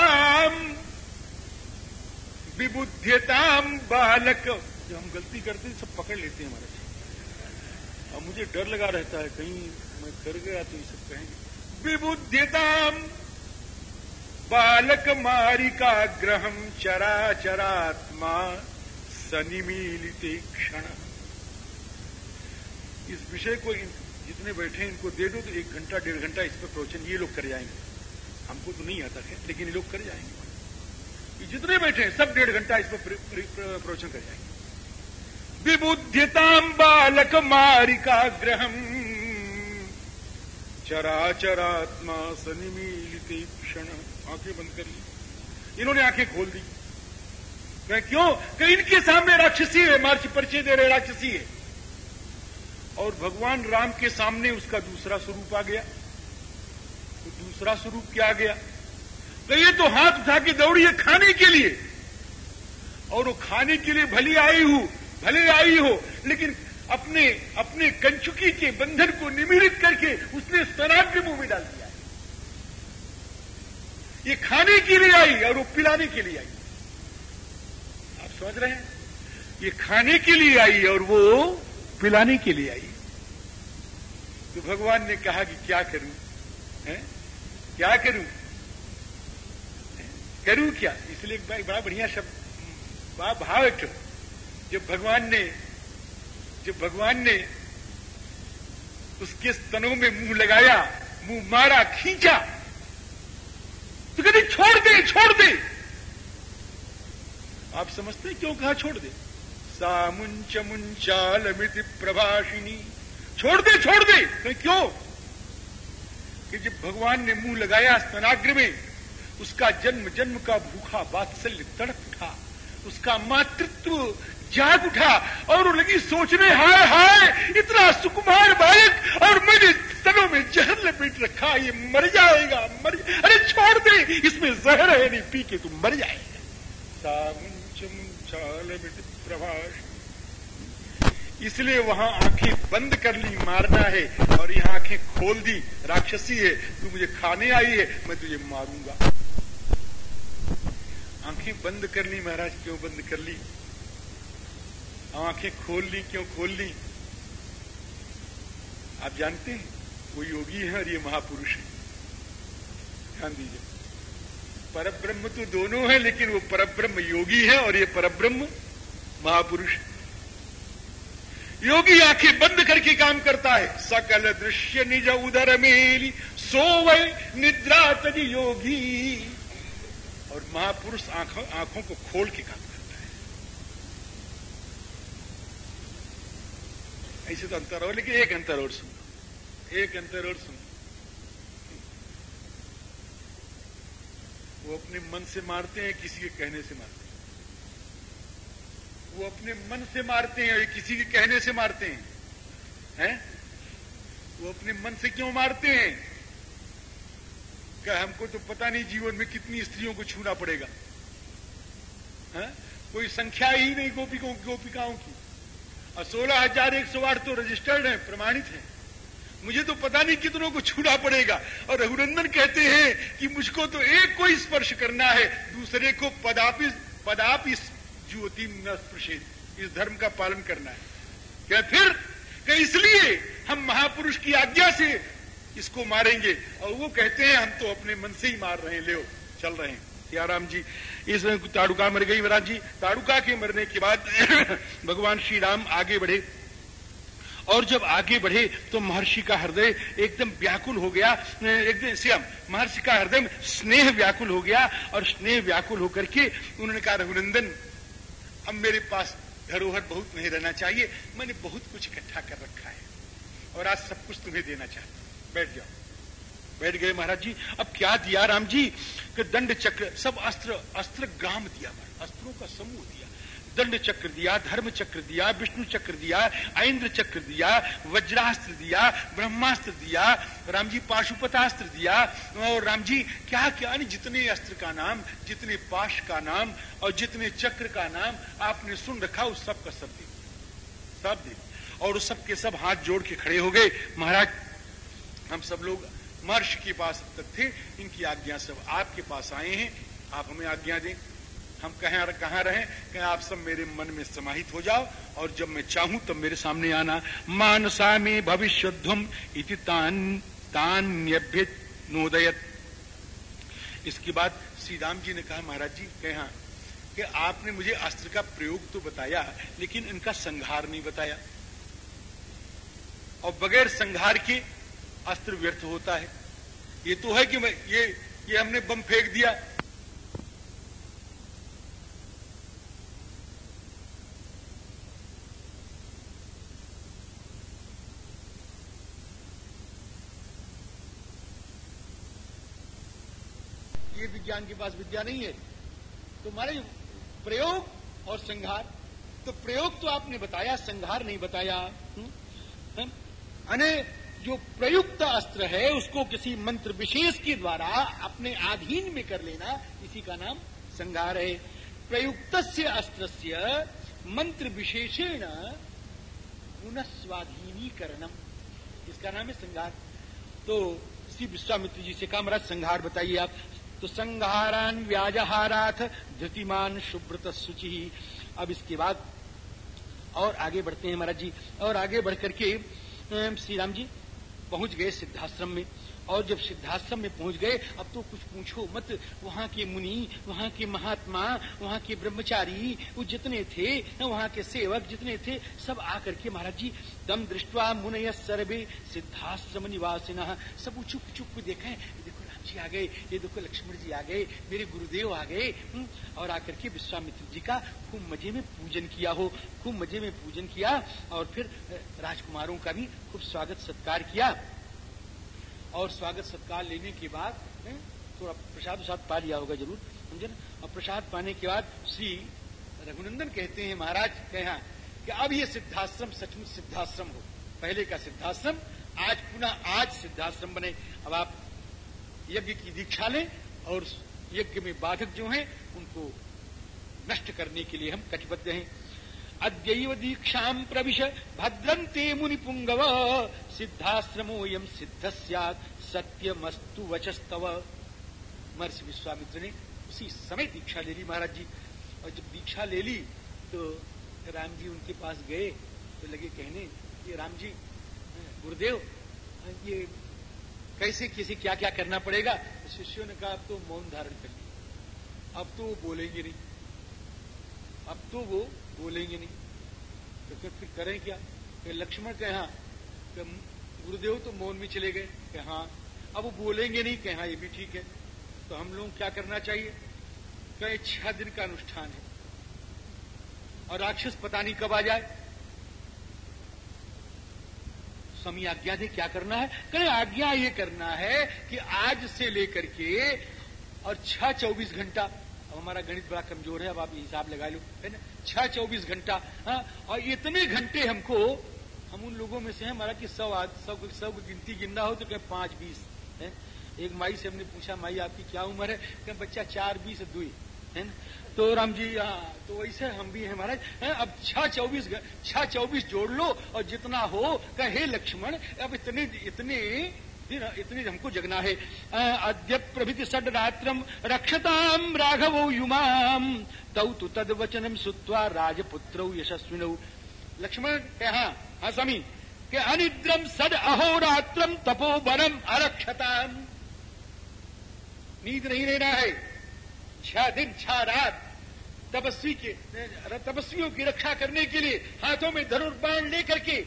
विबुद्ध्यताम बालक। जब हम गलती करते हैं, सब पकड़ लेते हैं हमारे अब मुझे डर लगा रहता है, कहीं मैं कर गया तो ये सब कहेंगे। विबुद्ध्यताम बालक मारिका ग्रहम चरा चरात्मा सनिमीलित क्षण। इस विषय को जितने बैठे इनको दे दो तो एक घंटा, डेढ़ घंटा इस पर प्रवचन, ये लोग कर जाएँगे। हमको तो नहीं आता है, लेकिन ये लोग कर जाएँगे। जितने बैठे हैं, सब डेढ़ घंटा इस पर प्रवचन कर जाएँगे। विबुद्धिताम बालक मारिका ग्रहम चराचरात्मा सनिमीलित क्षण। आँखें बंद कर ली। इन्होंने आँखें खोल दी। मैं क्यों? कि इनके सामने राक्षसी है, मार्च परिचय दे रहे राक्षसी है। और भगवान राम के सामने उसका दूसरा स्वरूप आ गया। तो दूसरा स्वरूप क्या आ गया? तो ये तो हाथ उठा के दौड़ी है खाने के लिए। और वो खाने के लिए भली आई हूँ, भले आई हो, लेकिन अपने अपने कंचुकी के बंधन को निमिरित करके उसने स्तनाग्र मुँह में डाल दिया। ये खाने के लिए आई और वो पिलाने के लिए आई। आप समझ रहे हैं? ये खाने के लिए आई और वो पिलाने के लिए आई। तो भगवान ने कहा कि क्या करूँ? है? क्या करूँ? करूँ क्या? इसलिए बड़ा बढ़िया शब्द, बड़ा भाव एक जब भगवान ने, जब भगवान ने उसके स्तनों में मुँह लगाया, मुँह मारा, खींचा तो कहते, छोड़ दे छोड़ दे। आप समझते क्यों कहा छोड़ दे? सामुंच मुंचाल मिति प्रभाषिनी। छोड़ दे छोड़ दे। तो क्यों? कि जब भगवान ने मुँह लगाया स्तनाग्र में, उसका जन्म जन्म का भूखा बात्सल्य तड़प उठा, उसका मातृत्व जाग उठा और लगी सोचने, हाय हाय, इतना सुकुमार बालक और मैंने तनों में जहर लपेट रखा, ये मर जाएगा, मर जा... अरे छोड़ दे, इसमें जहर है, नहीं पी के तुम मर जाएगा। प्रभाष। इसलिए वहाँ आँखें बंद कर ली, मारना है, और यहाँ आँखें खोल दी, राक्षसी है, तू मुझे खाने आई है, मैं तुझे मारूँगा। आँखें बंद कर ली, महाराज, क्यों बंद कर ली? आँखें खोल ली, क्यों खोल ली? आप जानते हैं, वो योगी है और ये महापुरुष है। ध्यान दीजिए। परब्रह्म तो दोनों है, लेकिन वो परब्रह्म योगी है और ये परब्रह्म महापुरुष है। योगी आँखें बंद करके काम करता है। सकल दृश्य निज उदर मेली सो वै निद्रा तजी योगी। और महापुरुष आँखों आँखों को खोल के काम करता है ऐसे तो अंतर हो लेकिन एक अंतर और सुन। एक अंतर और सुन। वो अपने मन से मारते हैं, किसी के कहने से मारते हैं। वो अपने मन से मारते हैं और किसी के कहने से मारते हैं। हैं? वो अपने मन से क्यों मारते हैं? क्या हमको तो पता नहीं जीवन में कितनी स्त्रियों को छूना पड़ेगा। है? कोई संख्या ही नहीं गोपिकों, गोपिकाओं की। और सोलह हज़ार एक सौ आठ तो रजिस्टर्ड है, प्रमाणित है। मुझे तो पता नहीं कितनों को छूना पड़ेगा। और रघुनंदन कहते हैं कि मुझको तो एक को स्पर्श करना है, दूसरे को पदापि पदापि ज्योति न स्पृशित इस धर्म का पालन करना है। क्या फिर? क्या इसलिए हम महापुरुष की आज्ञा से इसको मारेंगे? और वो कहते हैं, हम तो अपने मन से ही मार रहे हैं, ले चल रहे हैं। सियाराम जी, इस ताड़ुका मर गई महाराज जी। ताड़ुका के मरने के बाद भगवान श्री राम आगे बढ़े। और जब आगे बढ़े तो महर्षि का हृदय एकदम व्याकुल हो गया। एकदम श्याम महर्षि का हृदय स्नेह व्याकुल हो गया और स्नेह व्याकुल होकर के उन्होंने कहा, रघुनंदन, अब मेरे पास धरोहर बहुत नहीं रहना चाहिए। मैंने बहुत कुछ इकट्ठा कर रखा है और आज सब कुछ तुम्हें देना चाहता बैठ जाओ। बैठ गए महाराज जी। अब क्या दिया राम जी? कि दंड चक्र, सब अस्त्र अस्त्र ग्राम दिया अस्त्रों का समूह दिया। दंड चक्र दिया, धर्म चक्र दिया, विष्णु चक्र दिया ऐन्द्र चक्र दिया, वज्रास्त्र दिया, ब्रह्मास्त्र दिया, राम जी पाशुपतास्त्र दिया। और राम जी, क्या क्या नहीं जितने अस्त्र का नाम, जितने पाश का नाम और जितने चक्र का नाम आपने सुन रखा, उस सब का सब दे सब दे और उस सब के सब हाथ जोड़ के खड़े हो गए। महाराज, हम सब लोग महर्ष के पास तक थे, इनकी आज्ञा सब आपके पास आए हैं। आप हमें आज्ञा दें। हम कहें कहाँ रहें? कहें, आप सब मेरे मन में समाहित हो जाओ, और जब मैं चाहूँ, तब मेरे सामने आना। मानसा में भविष्यध्वम इति नोदयत। इसके बाद श्री राम जी ने कहा, महाराज जी, कहा कि आपने मुझे अस्त्र का प्रयोग तो बताया, लेकिन इनका संहार नहीं बताया। और बगैर संहार के अस्त्र व्यर्थ होता है। ये तो है कि मैं ये ये हमने बम फेंक दिया। ये विज्ञान के पास विद्या नहीं है। तो मारे प्रयोग और संघार तो प्रयोग तो आपने बताया संघार नहीं बताया। हम्म? हम्म? अने जो प्रयुक्त अस्त्र है, उसको किसी मंत्र विशेष के द्वारा अपने अधीन में कर लेना, इसी का नाम संघार है। प्रयुक्त अस्त्र मंत्र विशेषेण पुनस्वाधीनीकरणम इसका नाम है संघार तो श्री विश्वामित्र जी से कहा महाराज संघार बताइए आप। तो संघारान व्याजहाराथ धृतिमान सुब्रत सुचि अब इसके बाद और आगे बढ़ते हैं महाराज जी। और आगे बढ़ करके श्री राम जी पहुँच गए सिद्धाश्रम में। और जब सिद्धाश्रम में पहुँच गए, अब तो कुछ पूछो मत। वहाँ के मुनि, वहाँ के महात्मा, वहाँ के ब्रह्मचारी, वो जितने थे, वहाँ के सेवक जितने थे, सब आकर के महाराज जी, दम दृष्टवा मुनय सर्वे सिद्धाश्रम निवासिना सब चुप चुप देखे देखो जी आ गए ये देखो लक्ष्मण जी आ गए मेरे गुरुदेव आ गए हम्म, और आकर के विश्वामित्र जी का खूब मज़े में पूजन किया हो खूब मज़े में पूजन किया और फिर राजकुमारों का भी खूब स्वागत सत्कार किया। और स्वागत सत्कार लेने के बाद थोड़ा प्रसाद उसाद पा लिया होगा ज़रूर समझे ना? और प्रसाद पाने के बाद श्री रघुनंदन कहते हैं महाराज कहा कि अब ये सिद्धाश्रम सचमुच सिद्धाश्रम हो पहले का सिद्धाश्रम आज पुनः आज सिद्धाश्रम बने। अब आप यज्ञ की दीक्षा लें और यज्ञ में बाधक जो हैं, उनको नष्ट करने के लिए हम कटिबद्ध हैं। अद्यैव दीक्षा प्रविश भद्रंते मुनि पुंगव सिद्धाश्रमोयम सिद्ध सत्यमस्तु वचस्तव। महर्षि विश्वामित्र ने उसी समय दीक्षा ले ली महाराज जी। और जब दीक्षा ले ली तो राम जी उनके पास गए तो लगे कहने, ये राम जी, गुरुदेव, ये कैसे किसी क्या क्या करना पड़ेगा? शिष्यों ने कहा, अब तो मौन धारण कर लिया। अब तो वो बोलेंगे नहीं। अब तो वो बोलेंगे नहीं। तो फिर फिर करें क्या? कि लक्ष्मण के हाँ। गुरुदेव तो मौन में चले गए। कि हाँ। अब वो बोलेंगे नहीं। कि हाँ ये भी ठीक है। तो हम लोग क्या करना चाहिए? कहे, छह दिन का अनुष्ठान है। और राक्षस पता नहीं कब आ जाए। समी आज्ञा दे, क्या करना है? कहे, आज्ञा ये करना है कि आज से लेकर के और छह चौबीस घंटा। अब हमारा गणित बड़ा कमज़ोर है, अब आप हिसाब लगा लो, है ना? छह चौबीस घंटा हाँ? और इतने घंटे हमको, हम उन लोगों में से हैं, हमारा कि सौ सौ सौ गिनती गिनना हो तो क्या पाँच बीस, है? एक माई से हमने पूछा, माई आपकी क्या उम्र है? क्या बच्चा चार बीस दुई है ना? तो राम जी हाँ तो वैसे हम भी हैं महाराज। अब छह चौबीस छह चौबीस जोड़ लो और जितना हो, कहे लक्ष्मण, अब इतने इतने इतनी हमको जगना है। अद्य प्रभृति षड रात्रम रक्षताम राघवो युमाम तौ तु तद वचनम सुत्वा राजपुत्र यशस्विन। लक्ष्मण हाँ हाँ स्वामी, के अनिद्रम सद अहोरात्रम तपोबरम अरक्षताम। नींद नहीं लेना है। छह दिन, छह रात तपस्वी के, तपस्वियों की रक्षा करने के लिए हाथों में धनुर्बाण लेकर के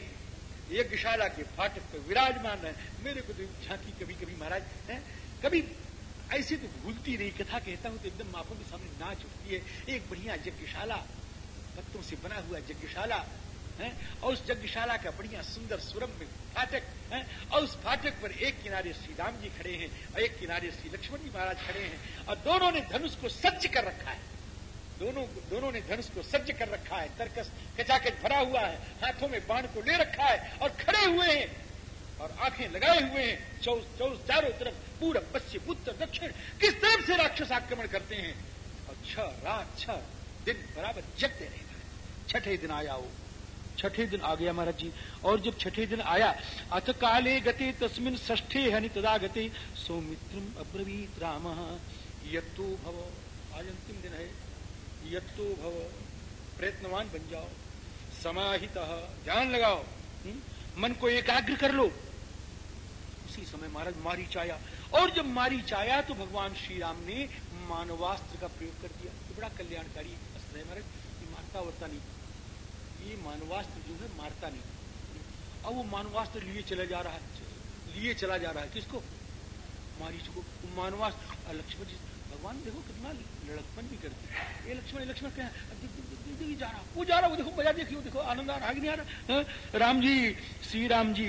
यज्ञशाला के फाटक पर विराजमान है मेरे को तो झांकी कभी कभी महाराज, है? कभी ऐसी तो भूलती नहीं। कथा कहता हूँ तो एकदम आँखों के सामने नाच उठती है। एक बढ़िया यज्ञशाला पत्तों से बना हुआ यज्ञशाला है, और उस यज्ञशाला का बढ़िया सुंदर सुरम में फाटक, है, और उस फाटक पर एक किनारे श्री राम जी खड़े हैं, और एक किनारे श्री लक्ष्मण जी महाराज खड़े हैं, और दोनों ने धनुष को सज्ज कर रखा है। दोनों दोनों ने धनुष को सज्ज कर रखा है, तरकस कचाकच भरा हुआ है, हाथों में बाण को ले रखा है, और खड़े हुए हैं, और आँखें लगाए हुए हैं, चौ चौ, चारों तरफ़ पूरब, पश्चिम, उत्तर, दक्षिण, किस तरफ़ से राक्षस आक्रमण करते हैं? और छह रात, छह, दिन बराबर जगते रहेगा छठे दिन आया वो छठे दिन आ गया महाराज जी और जब छठे दिन आया अथ काले गते तस्मिन ष्ठे हनि तदा गते सौमित्रम अब्रवीत राम यत्तो भव आज अंतिम दिन है, यत्तो भव, प्रयत्नवान बन जाओ, समाहित, ध्यान लगाओ? हम्म? मन को एकाग्र कर लो उसी समय महाराज मारी चाया और जब मारी चाया तो भगवान श्री राम ने मानवास्त्र का प्रयोग कर दिया तो बड़ा कल्याणकारी अस्त्र है महाराज, ये मारता वरता नहीं ये मानवास्त्र जो है मारता नहीं। अब वो मानवास्त्र लिए चला जा रहा है, लिए चला जा रहा है। किसको? मारीच को। मानवास्त्र लक्ष्मण जी, भगवान देखो कितना लड़कपन भी करते ये लक्ष्मण लक्ष्मण क्या है? जा रहा वो जा रहा वो देखो, बजा देखियो देखो, आनंद आ रहा नहीं आ रहा। हाँ? राम जी श्री राम जी,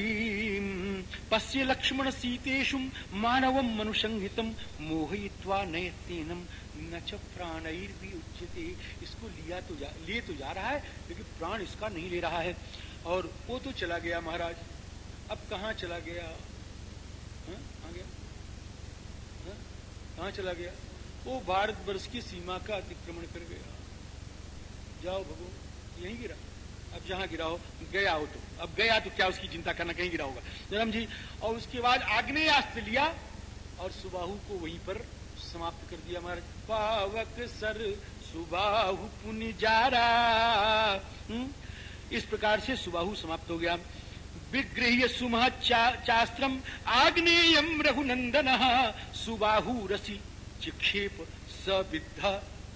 पश्य लक्ष्मण सीतेशु मानवम मनुसंहितम मोहित्वा नयतीनम न च भी उच्चते इसको लिया तो जा, लिए तो जा रहा है, लेकिन प्राण इसका नहीं ले रहा है। और वो तो चला गया महाराज। अब कहा चला गया? हाँ? गया। हाँ? कहा चला गया? वो भारत वर्ष की सीमा का अतिक्रमण कर गया। जाओ भगो यहीं गिरा। अब जहाँ गिरा हो, गया हो तो। अब गया तो क्या उसकी चिंता करना, कहीं गिरा होगा। जन्म जी, और उसके बाद आग्नेयास्त्र लिया, और सुबाहु को वहीं पर समाप्त कर दिया महाराज। पावक सर, सुबाहु पुण्य जा रहा हम्म? इस प्रकार से सुबाहु समाप्त हो गया। विग्रह्य सुमह चास्त्रम आग्नेयम रघुनंदन सुबाहु रसी चिक्षेप सविद्ध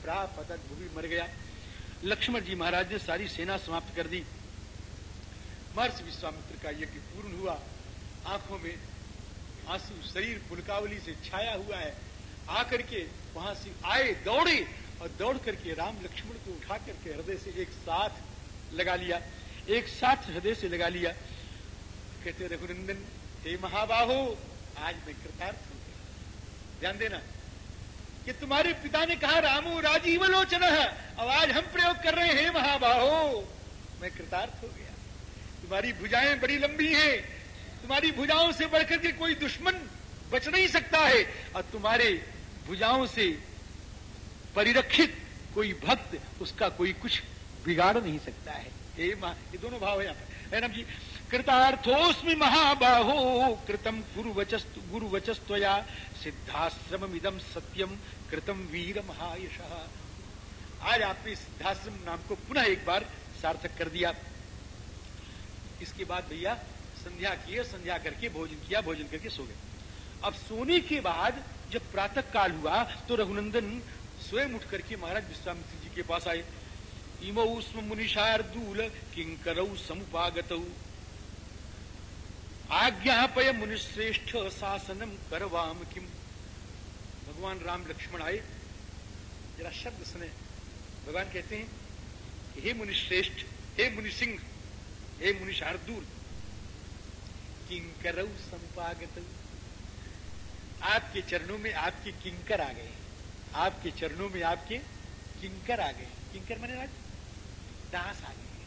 प्रापत भूमि मर गया। लक्ष्मण जी महाराज ने सारी सेना समाप्त कर दी। महर्षि विश्वामित्र का यज्ञ पूर्ण हुआ। आँखों में आँसू, शरीर पुलकावली से छाया हुआ है। आकर के वहाँ से आए, दौड़े, और दौड़ करके राम लक्ष्मण को उठा करके हृदय से एक साथ लगा लिया। एक साथ हृदय से लगा लिया। कहते, रघुनंदन, हे महाबाहो, आज मैं कृतार्थ हूँ। ध्यान देना कि तुम्हारे पिता ने कहा, रामू राजीव लोचन अब आज हम प्रयोग कर रहे हैं महाबाहो, मैं कृतार्थ हो गया। तुम्हारी भुजाएँ बड़ी लंबी हैं। तुम्हारी भुजाओं से बढ़कर के कोई दुश्मन बच नहीं सकता है। और तुम्हारे भुजाओं से परिरक्षित कोई भक्त उसका कोई कुछ बिगाड़ नहीं सकता है। हे माँ, ये दोनों भाव है यहाँ पर। है ना जी कृतार्थोस्मि महाबाहो कृतम गुरुवचस्तु गुरुवचस्त्वया सिद्धाश्रम इदम सत्यम कृतम वीर महायश। आज आपने सिद्धाश्रम नाम को पुनः एक बार सार्थक कर दिया। इसके बाद भैया, संध्या किए, संध्या करके, भोजन किया, भोजन करके सो गए। अब सोने के बाद जब प्रातः काल हुआ तो रघुनंदन स्वयं उठ करके महाराज विश्वामित्र जी के पास आए। इमऊ स्म मुनिषार्दूल किंकरऊ समुपागत। आज्ञापय मुनिश्रेष्ठ शासनम करवाम किम। भगवान राम लक्ष्मण आए। जरा शब्द सुने। भगवान कहते हैं हे मुनिश्रेष्ठ, हे मुनि सिंह हे मुनि शार्दूल किंकर संपागत आपके चरणों में आपके किंकर आ गए। आपके चरणों में आपके किंकर आ गए। किंकर मैंने आज दास आ गए।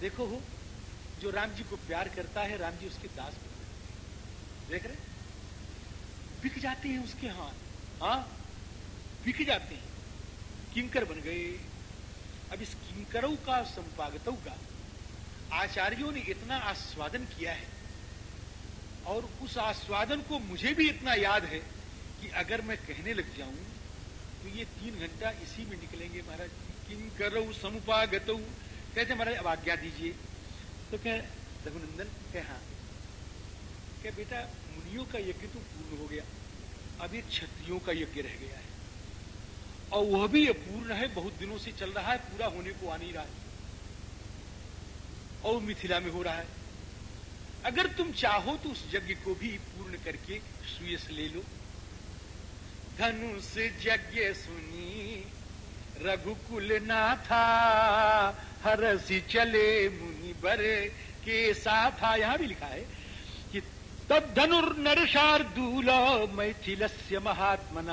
देखो हो, जो राम जी को प्यार करता है, राम जी उसके दास बनते देख रहे? बिक जाते हैं उसके हाथ। हाँ बिक जाते हैं। किंकर बन गए। अब इस किंकरों का, संपागतों का आचार्यों ने इतना आस्वादन किया है। और उस आस्वादन को मुझे भी इतना याद है कि अगर मैं कहने लग जाऊँ तो ये तीन घंटा इसी में निकलेंगे महाराज। किंकरो समुपागत। कहते महाराज, अब आज्ञा दीजिए। तो क्या रघुनंदन, कह हाँ। क्या बेटा, मुनियों का यज्ञ तो पूर्ण हो गया। अब ये क्षत्रियों का यज्ञ रह गया है। और वह भी अपूर्ण है, बहुत दिनों से चल रहा है, पूरा होने को आ नहीं रहा है। और मिथिला में हो रहा है। अगर तुम चाहो तो उस यज्ञ को भी पूर्ण करके सुयस ले लो। धनुष यज्ञ सुनी रघुकुल नाथा हरसी चले मुनि बर के साथ। यहाँ भी लिखा है कि तब धनुर्नरशार्दूल मैथिलस्य महात्मन,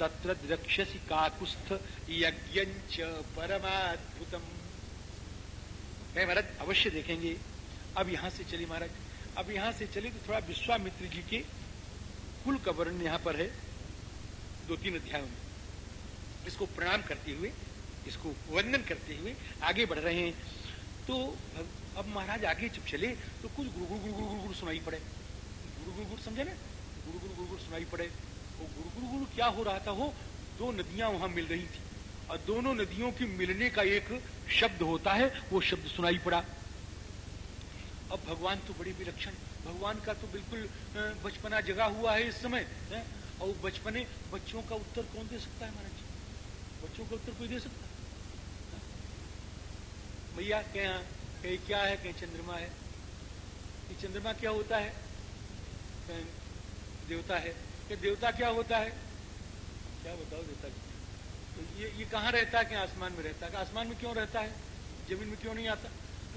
तत्र द्रक्ष्यसि काकुस्थ यज्ञ परमाद्भुतम। महाराज, अवश्य देखेंगे। अब यहाँ से चले महाराज। अब यहाँ से चले तो थोड़ा विश्वामित्र जी के कुल का वर्ण यहाँ पर है दो तीन अध्यायों में। इसको प्रणाम करते हुए, इसको वंदन करते हुए आगे बढ़ रहे हैं। तो अब महाराज आगे जब चले तो कुछ गुरु गुरु गुरु गुरु गुरु सुनाई पड़े। गुरु गुरु गुरु समझे ना? गुरु गुरु गुरु गुरु सुनाई पड़े। वो गुरु गुरु गुरु, क्या हो रहा था? वो दो नदियाँ वहाँ मिल रही थी। और दोनों नदियों के मिलने का एक शब्द होता है, वो शब्द सुनाई पड़ा। अब भगवान तो बड़ी विलक्षण, भगवान का तो बिल्कुल बचपना जगा हुआ है इस समय, है? और बचपने बच्चों का उत्तर कौन दे सकता है महाराज? बच्चों का उत्तर कोई दे सकता भैया क्या कहीं, क्या है? कहीं, चंद्रमा है। कि चंद्रमा क्या होता है? देवता है। कि देवता क्या होता है? क्या बताओ देवता जी? तो ये ये कहाँ रहता है? कि आसमान में रहता है। आसमान में क्यों रहता है? ज़मीन में क्यों नहीं आता?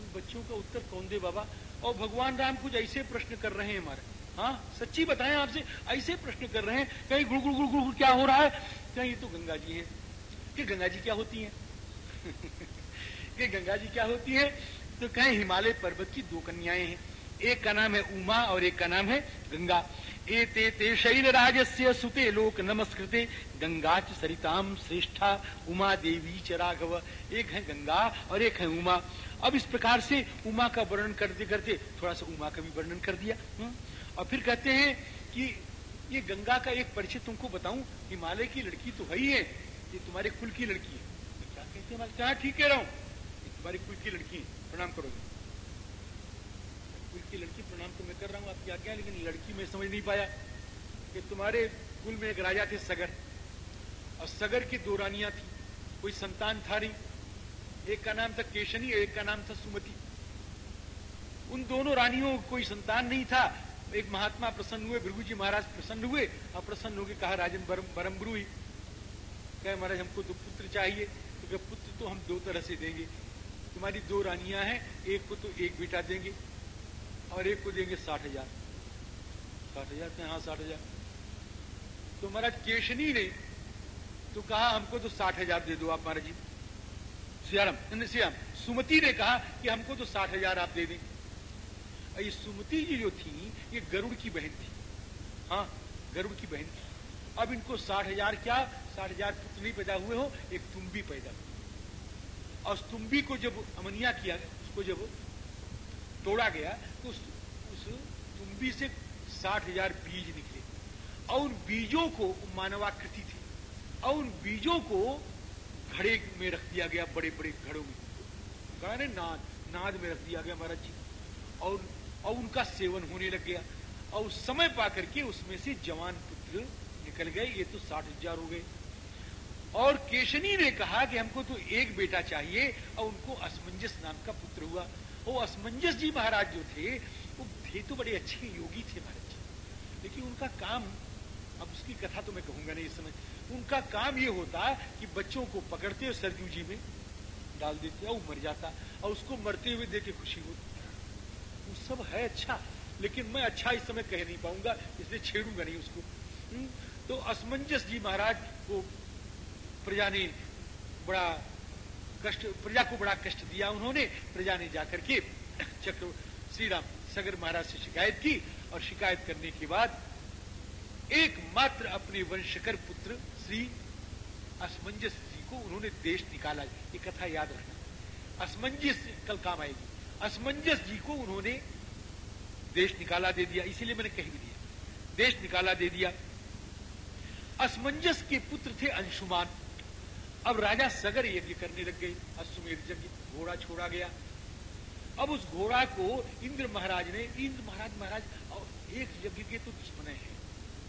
तो बच्चों का उत्तर कौन दे बाबा? और भगवान राम कुछ ऐसे प्रश्न कर रहे हैं हमारे। हाँ सच्ची बताएँ आपसे, ऐसे प्रश्न कर रहे हैं, कहीं गुड़ गुड़ गुड़ गुड़ क्या हो रहा है? कहीं तो गंगा जी है। कि गंगा जी क्या होती है? कि गंगा जी क्या होती है? तो कहें हिमालय पर्वत की दो कन्याएँ हैं। एक का नाम है उमा और एक का नाम है गंगा। ए ते ते शैल राजस्य सुते लोक नमस्कृते। गंगा च सरिताम श्रेष्ठा, उमा देवी च राघव। एक है गंगा और एक है उमा। अब इस प्रकार से उमा का वर्णन करते करते थोड़ा सा उमा का भी वर्णन कर दिया, हुँ? और फिर कहते हैं कि ये गंगा का एक परिचय तुमको बताऊँ, हिमालय की लड़की तो है ही ये तुम्हारे कुल की लड़की है तो क्या कहते हैं क्या ठीक कह रहा हूँ तुम्हारी कुल की लड़की है, प्रणाम करोगे कुल की लड़की, प्रणाम तो मैं कर रहा हूँ, आपकी आज्ञा लेकिन लड़की मैं समझ नहीं पाया कि तुम्हारे कुल में एक राजा थे सगर, और सगर की दो रानियाँ थी, कोई संतान था नहीं एक का नाम था केशनी एक का नाम था सुमति। उन दोनों रानियों कोई संतान नहीं था। एक महात्मा प्रसन्न हुए भृगु जी महाराज प्रसन्न हुए और प्रसन्न होकर कहा, राजन, बरम ही। कहे, महाराज, हमको तो पुत्र चाहिए तो क्या पुत्र तो हम दो तरह से देंगे। तुम्हारी दो रानियाँ हैं, एक को तो एक बेटा देंगे और एक को देंगे साठ हज़ार। साठ हज़ार हाँ साठ हज़ार। तो महाराज, केशनी ने तो कहा, हमको तो साठ हज़ार दे दो आप, महाराज जी। सियाराम सियाम सुमति ने कहा कि हमको तो साठ हज़ार आप दे दें ये सुमति जी जो थी ये गरुड़ की बहन थी। हाँ गरुड़ की बहन थी। अब इनको साठ हज़ार क्या? साठ हज़ार पुत्र नहीं पैदा हुए हो? एक तुम भी पैदा और तुम्बी को जब अमनिया किया उसको जब तोड़ा गया तो उस, उस तुम्बी से साठ हज़ार बीज निकले। और उन बीजों को मानवाकृति थी। और उन बीजों को घड़े में रख दिया गया बड़े बड़े घड़ों में। कहा ने, नाद नाद में रख दिया गया महाराज जी। और और उनका सेवन होने लग गया। और समय पा करके उसमें से जवान पुत्र निकल गए। ये तो साठ हज़ार हो गए। और केशनी ने कहा कि हमको तो एक बेटा चाहिए और उनको असमंजस नाम का पुत्र हुआ। वो असमंजस जी महाराज जो थे, वो थे तो बड़े अच्छे योगी थे महाराज जी। लेकिन उनका काम, अब उसकी कथा तो मैं कहूँगा नहीं इस समय। उनका काम ये होता है कि बच्चों को पकड़ते और सरजू जी में डाल देते और मर जाता और उसको मरते हुए देख के खुशी होती वो सब है अच्छा लेकिन मैं अच्छा इस समय कह नहीं पाऊँगा इसलिए छेड़ूँगा नहीं उसको। हम्म, तो असमंजस जी महाराज को प्रजा ने बड़ा कष्ट प्रजा को बड़ा कष्ट दिया उन्होंने। प्रजा ने जाकर के चक्र श्री राम सगर महाराज से शिकायत की और शिकायत करने के बाद एकमात्र अपने वंशकर पुत्र श्री असमंजस जी को उन्होंने देश निकाला ये कथा याद रखना। असमंजस कल काम आएगी। असमंजस जी को उन्होंने देश निकाला दे दिया, इसीलिए मैंने कह भी दिया। देश निकाला दे दिया। असमंजस के पुत्र थे अंशुमान। अब राजा सगर यज्ञ करने लग गए। अश्वमेध यज्ञ घोड़ा छोड़ा गया। अब उस घोड़ा को इंद्र महाराज ने, इंद्र महाराज महाराज, और एक यज्ञ के तो दुश्मन है।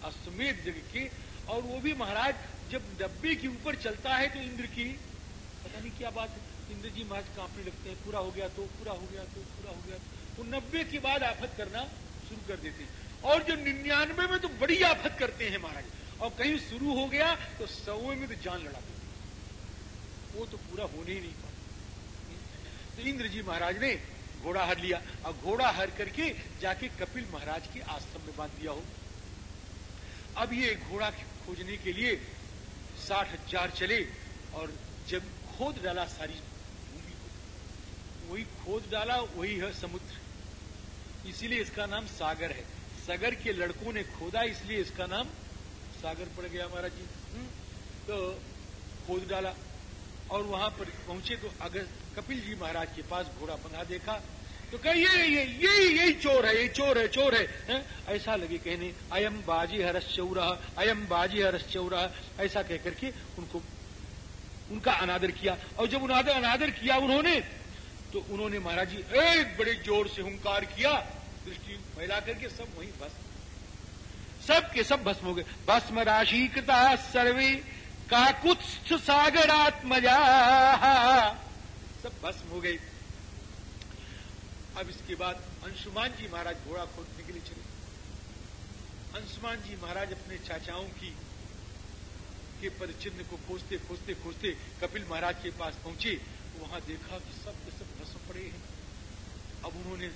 अश्वमेध यज्ञ के और वो भी महाराज, जब डब्बे के ऊपर चलता है तो इंद्र की, पता नहीं क्या बात है इंद्र जी महाराज कांपने लगते हैं, पूरा हो गया तो पूरा हो गया तो पूरा हो गया तो। नब्बे के बाद आफत करना शुरू कर देते हैं। और जो निन्यानवे में तो बड़ी आफत करते हैं महाराज। और कहीं शुरू हो गया तो सौ में तो जान लड़ाते वो तो पूरा होने ही नहीं पाता। तो इंद्र जी महाराज ने घोड़ा हर लिया। और घोड़ा हर करके जाके कपिल महाराज के आश्रम में बाँध दिया हो। अब ये घोड़ा खोजने के लिए साठ हज़ार चले और जब खोद डाला सारी भूमि को वही खोद डाला वही है समुद्र। इसीलिए इसका नाम सागर है। सागर के लड़कों ने खोदा इसलिए इसका नाम सागर पड़ गया महाराज जी। हम्म, तो खोद डाला और वहाँ पर पहुँचे तो अगर कपिल जी महाराज के पास घोड़ा बंधा देखा तो कह ये ये यही यही चोर है ये चोर है चोर है, है? ऐसा लगे कहने अयम बाजी हरस चौरा अयम बाजी हरस चौरा ऐसा कह करके उनको उनका अनादर किया। और जब उन्होंने अनादर किया उन्होंने तो उन्होंने महाराज जी एक बड़े ज़ोर से हुंकार किया दृष्टि फैला करके सब वहीं भस्म सब के सब भस्म हो गए। भस्म राशि कृता सर्वे काकुत्स्थ सागरात्मजा। सब भस्म हो गए। अब इसके बाद अंशुमान जी महाराज घोड़ा खोदने के लिए चले। अंशुमान जी महाराज अपने चाचाओं की, के परिचिन्न को खोजते खोजते खोजते कपिल महाराज के पास पहुँचे। वहाँ देखा कि सब के सब भस्म पड़े हैं। अब उन्होंने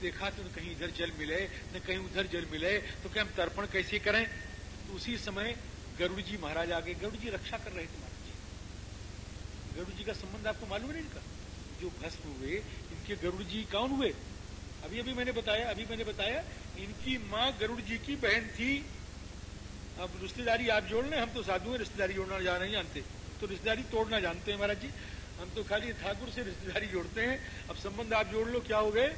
देखा तो कहीं इधर जल मिले, न कहीं उधर जल मिले तो क्या हम तर्पण कैसे करें? तो उसी समय गरुड़ जी महाराज आगे गरुड़ जी रक्षा कर रहे थे महाराज जी। गरुड़ जी का संबंध आपको मालूम है इनका? जो भस्म हुए, इनके गरुड़ जी कौन हुए? अभी अभी मैंने बताया, अभी मैंने बताया, इनकी माँ गरुड़ जी की बहन थी। अब रिश्तेदारी आप जोड़ लें, हम तो साधु हैं, रिश्तेदारी जोड़ना जा नहीं जानते। तो रिश्तेदारी तोड़ना जानते हैं महाराज जी। हम तो खाली ठाकुर से रिश्तेदारी जोड़ते हैं। अब संबंध आप जोड़ लो, क्या हो गए?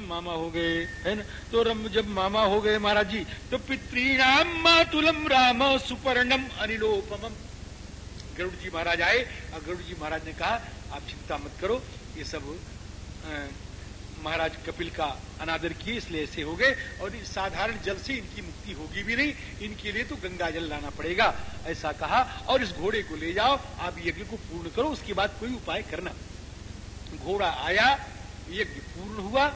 मामा हो गए, है ना? तो रम, जब मामा हो गए महाराज जी तो पितृणाम मातुलम राम सुपर्णम अनिलोपम गरुड़ जी महाराज आए। और गरुड़ जी महाराज ने कहा आप चिंता मत करो। ये सब महाराज कपिल का अनादर किए, इसलिए ऐसे हो गए। और इस साधारण जल से इनकी मुक्ति होगी भी नहीं। इनके लिए तो गंगा जल लाना पड़ेगा, ऐसा कहा। और इस घोड़े को ले जाओ, आप यज्ञ को पूर्ण करो, उसके बाद कोई उपाय करना। घोड़ा आया, यज्ञ पूर्ण हुआ।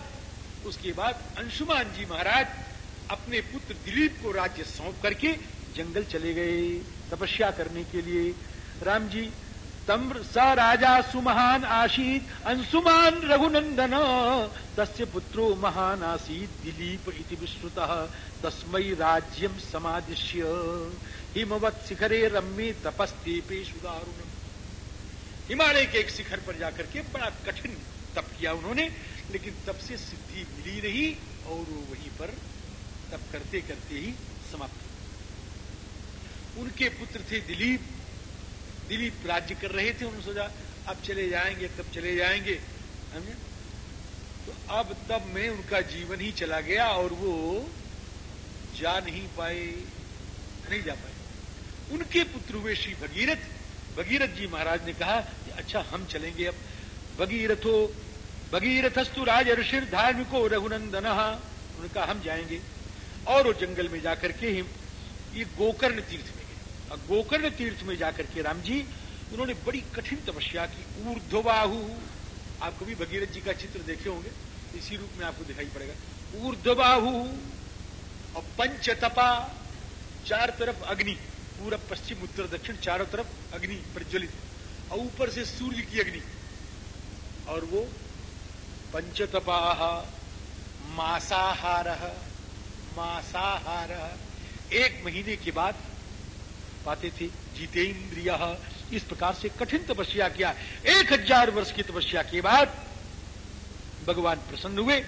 उसके बाद अंशुमान जी महाराज अपने पुत्र दिलीप को राज्य सौंप करके जंगल चले गए, तपस्या करने के लिए। राम जी स राजा सुमहान आसीत अंशुमान रघुनंदन। तस्य पुत्रो महान आसीत, दिलीप इति विश्रुत। तस्मय राज्यम समादिश्य। हिमवत शिखरे रम्ये तपस्तीपे सुदारुण हिमालय के एक शिखर पर जाकर के बड़ा कठिन तप किया उन्होंने, लेकिन तब से सिद्धि मिली रही और वो वहीं पर तप करते करते ही समाप्त उनके पुत्र थे दिलीप दिलीप राज्य कर रहे थे, उन्होंने सोचा, अब चले जाएँगे, तब चले जाएँगे। समझे? तो अब तब में उनका जीवन ही चला गया और वो जा नहीं पाए, नहीं जा पाए। उनके पुत्र हुए श्री भगीरथ। भगीरथ जी महाराज ने कहा कि अच्छा हम चलेंगे अब। भगीरथो, भगीरथस्तु राज ऋषि धार्मिको रघुनंदन। उनका हम जाएँगे। और वो जंगल में जाकर के ये गोकर्ण तीर्थ गोकर्ण तीर्थ में जाकर के राम जी, उन्होंने बड़ी कठिन तपस्या की। ऊर्ध्वबाहु। आप कभी भगीरथ जी का चित्र देखे होंगे? इसी रूप में आपको दिखाई पड़ेगा। ऊर्ध्वबाहु और पंच तपा चार तरफ़ अग्नि पूरा पश्चिम, उत्तर, दक्षिण, चारों तरफ़ अग्नि प्रज्वलित। और ऊपर से सूर्य की अग्नि। और वो पंचतपा, मासाहार मासाहार। एक महीने के बाद पाते थे। जितेंद्रिय इस प्रकार से कठिन तपस्या किया। एक हज़ार वर्ष की तपस्या के बाद भगवान प्रसन्न हुए।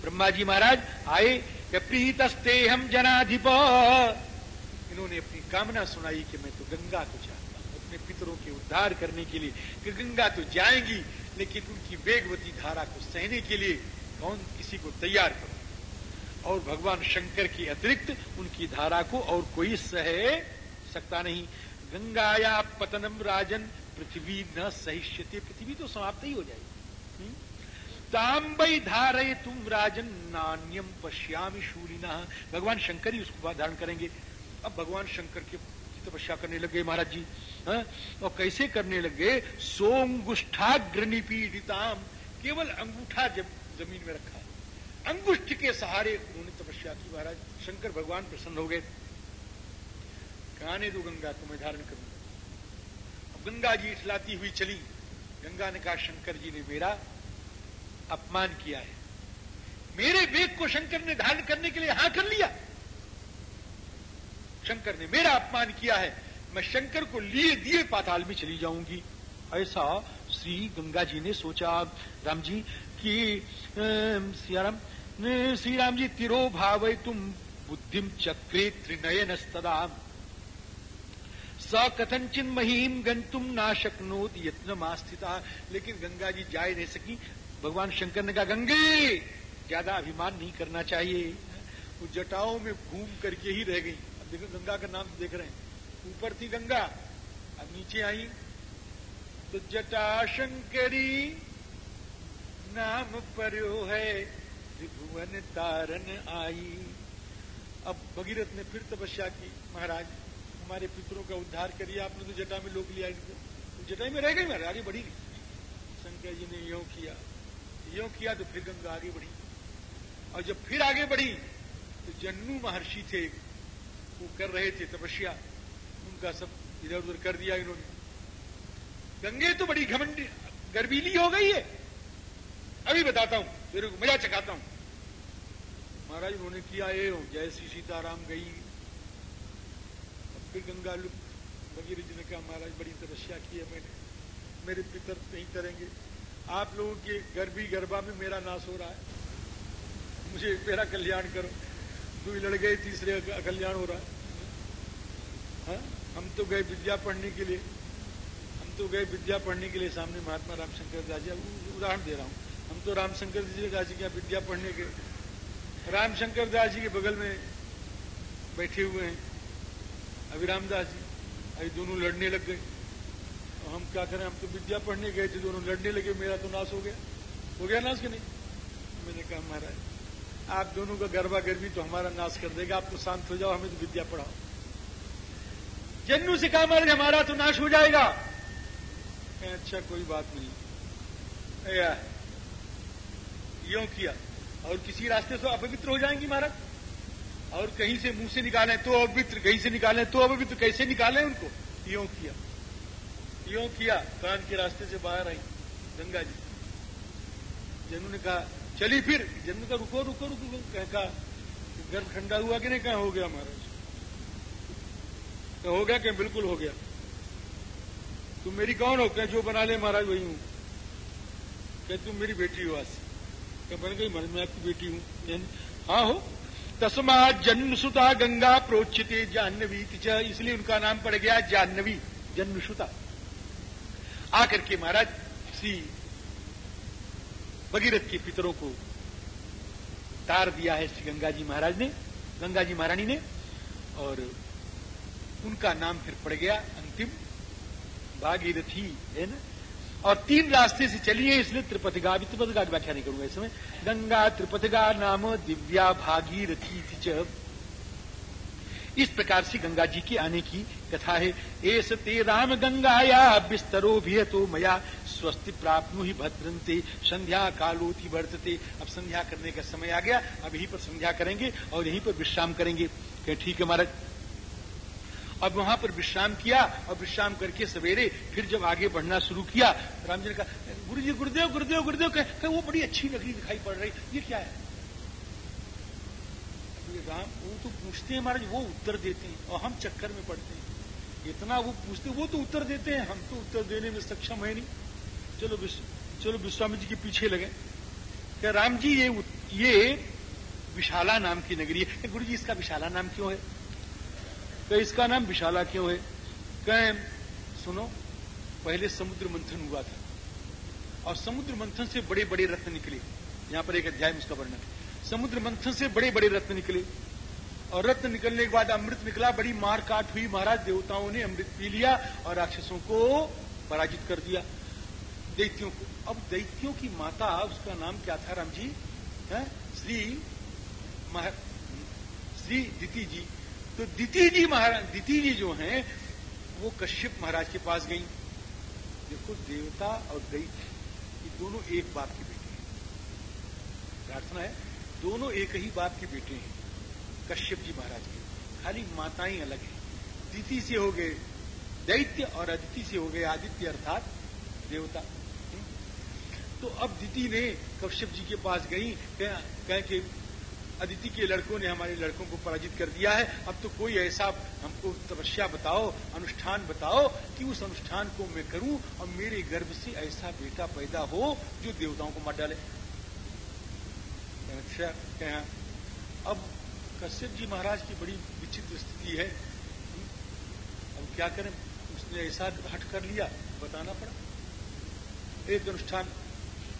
ब्रह्मा जी महाराज आए प्रीतस्ते हम जनाधिप। इन्होंने अपनी कामना सुनाई कि मैं तो गंगा को चाहता हूँ। अपने पितरों के उद्धार करने के लिए कि गंगा तो जाएँगी, लेकिन उनकी वेगवती धारा को सहने के लिए कौन किसी को तैयार करो और भगवान शंकर के अतिरिक्त उनकी धारा को और कोई सहे सकता नहीं। गंगाया पतनम राजन, पृथ्वी न सहिष्यते। पृथ्वी तो समाप्त ही हो जाएगी। हम्म? तांबई धारे तुम राजन, नान्यम पश्यामी शूलिना। भगवान शंकर ही उसको धारण करेंगे। अब भगवान शंकर की तपस्या करने लगे महाराज जी, हा? और कैसे करने लगे? सोंगुष्ठाग्र निपीड़िताम केवल अंगूठा जब ज़मीन में रखा। अंगुष्ठ के सहारे उन्होंने तपस्या की। महाराज शंकर भगवान प्रसन्न हो गए। आने दो गंगा को मैं धारण करूँगा अब गंगा जी इठलाती हुई चली। गंगा ने कहा, शंकर जी ने मेरा अपमान किया है। मेरे वेग को शंकर ने धारण करने के लिए हाँ कर लिया। शंकर ने मेरा अपमान किया है। मैं शंकर को लिए दिए पाताल में चली जाऊँगी। ऐसा श्री गंगा जी ने सोचा। राम जी कि सियाराम, श्री राम जी तिरो भाव तुम बुद्धिम चक्रे त्रिनयन स्तदाम स कथनचिन महीम गंतुम ना शक्नोत यत्न मास्थिता लेकिन गंगा जी जा नहीं सकी। भगवान शंकर ने कहा, गंगे, ज़्यादा अभिमान नहीं करना चाहिए। वो जटाओं में घूम करके ही रह गई। अब देखो, गंगा का नाम देख रहे हैं। ऊपर थी गंगा, अब नीचे आई। तो जटा शंकरी नाम पर्यो है, त्रिभुवन तारन आई। अब भगीरथ ने फिर तपस्या की। महाराज हमारे पितरों का उद्धार करिए, आपने तो जटा में लोग लिया इनको। तो जटा में रह गई महाराज आगे बढ़ी शंकर जी ने यो किया यो किया तो फिर गंगा आगे बढ़ी। और जब फिर आगे बढ़ी तो जन्नू महर्षि थे, वो कर रहे थे तपस्या। उनका सब इधर उधर कर दिया इन्होंने। गंगे तो बड़ी घमंड, गर्बीली हो गई है। अभी बताता हूँ, मेरे को मज़ा चकाता हूँ। महाराज उन्होंने किया ये जय श्री सीताराम गई। फिर गंगा भगीरथ जी ने कहा, महाराज, बड़ी तपस्या की है मैंने मेरे पितर नहीं करेंगे आप लोगों के गर्भी गर्भा में मेरा नाश हो रहा है। मुझे मेरा कल्याण करो। दो लड़ गए तीसरे कल्याण हो रहा है। हा? हम तो गए विद्या पढ़ने के लिए। हम तो गए विद्या पढ़ने के लिए। सामने महात्मा रामशंकर दास जी उदाहरण दे रहा हूँ। हम तो रामशंकर जी दास जी विद्या पढ़ने के रामशंकर दास जी के बगल में बैठे हुए हैं। अभी रामदास जी अभी दोनों लड़ने लग गए। हम क्या करें? हम तो विद्या पढ़ने गए थे, दोनों लड़ने लगे, मेरा तो नाश हो गया। हो गया नाश कि नहीं? मैंने कहा, महाराज, आप दोनों का गरबा गर्मी तो हमारा नाश कर देगा। आप तो शांत हो जाओ, हमें तो विद्या पढ़ाओ। जन्नू से कहा, महाराज, हमारा तो नाश हो जाएगा। अच्छा कोई बात नहीं। यो किया। और किसी रास्ते से अपवित्र हो जाएँगी, महाराज? और कहीं से मुँह से निकाले तो अपवित्र कहीं से निकाले तो अपवित्र कैसे निकाले उनको? यो किया। यो किया। कान के रास्ते से बाहर आई गंगा जी। जन्नू ने कहा, चली फिर। जन्नू का रुको रुको रुको कहा गर्भ ठंडा हुआ कि नहीं? कहा, हो गया महाराज। हो गया क्या बिल्कुल हो गया। तुम मेरी कौन हो? क्या जो बना ले महाराज, वही हूँ। क्या तुम मेरी बेटी हो आज क्या बन गई महाराज मैं आपकी बेटी हूँ। हाँ हो। तस्मा जन्म सुता गंगा प्रोचित जाह्नवी इसलिए उनका नाम पड़ गया जाह्नवी जन्म सुता आकर के महाराज, श्री भगीरथ के पितरों को तार दिया है श्री गंगा जी महाराज ने गंगा जी महारानी ने, और उनका नाम फिर पड़ गया अंतिम। भागीरथी, है ना? और तीन रास्ते से चलिए, इसलिए त्रिपतिगा भी त्रिपतिगा की व्याख्या नहीं करूँगा इस समय। गंगा त्रिपतिगा नाम दिव्या भागीरथी च। इस प्रकार से गंगा जी के आने की कथा है। एस ते राम गंगाया, बिस्तरो भी तो मया, स्वस्ति प्राप्त ही भद्रंते संध्या कालोति वर्तते। अब संध्या करने का समय आ गया, अब यहीं पर संध्या करेंगे और यहीं पर विश्राम करेंगे। ठीक है महाराज। अब वहाँ पर विश्राम किया और विश्राम करके सवेरे फिर जब आगे बढ़ना शुरू किया राम जी ने कहा गुरु जी गुरुदेव गुरुदेव गुरुदेव, कहे वो बड़ी अच्छी नगरी दिखाई पड़ रही, ये क्या है? राम, वो तो पूछते हैं महाराज, वो उत्तर देते हैं, और हम चक्कर में पड़ते हैं। इतना वो पूछते, वो तो उत्तर देते हैं, हम तो उत्तर देने में सक्षम है नहीं। चलो चलो विश्वामी जी के पीछे लगे। क्या राम जी, ये ये विशाला नाम की नगरी है। गुरु जी इसका विशाला नाम क्यों है? तो इसका नाम विशाला क्यों है? कहें, सुनो, पहले समुद्र मंथन हुआ था और समुद्र मंथन से बड़े बड़े रत्न निकले। यहाँ पर एक अध्याय में उसका वर्णन समुद्र मंथन से बड़े बड़े रत्न निकले और रत्न निकलने के बाद अमृत निकला, बड़ी मार काट हुई। महाराज देवताओं ने अमृत पी लिया और राक्षसों को पराजित कर दिया। दैत्यों को। अब दैत्यों की माता, उसका नाम क्या था राम जी? है? श्री श्री दिति जी। तो दिति जी महाराज दिति जी जो हैं, वो कश्यप महाराज के पास गई। देखो, देवता और दैत्य, ये दोनों एक बाप के बेटे हैं। प्रार्थना है, दोनों एक ही बाप के बेटे हैं, कश्यप जी महाराज के। खाली माताएँ अलग हैं। दिति से हो गए दैत्य और अदिति से हो गए आदित्य, अर्थात देवता। तो अब दिति ने कश्यप जी के पास गई कह के अदिति के लड़कों ने हमारे लड़कों को पराजित कर दिया है। अब तो कोई ऐसा हमको तपस्या बताओ, अनुष्ठान बताओ कि उस अनुष्ठान को मैं करूँ और मेरे गर्भ से ऐसा बेटा पैदा हो जो देवताओं को मार डाले। अच्छा अब कश्यप जी महाराज की बड़ी विचित्र स्थिति है। अब क्या करें? उसने ऐसा हट कर लिया, बताना पड़ा। एक अनुष्ठान,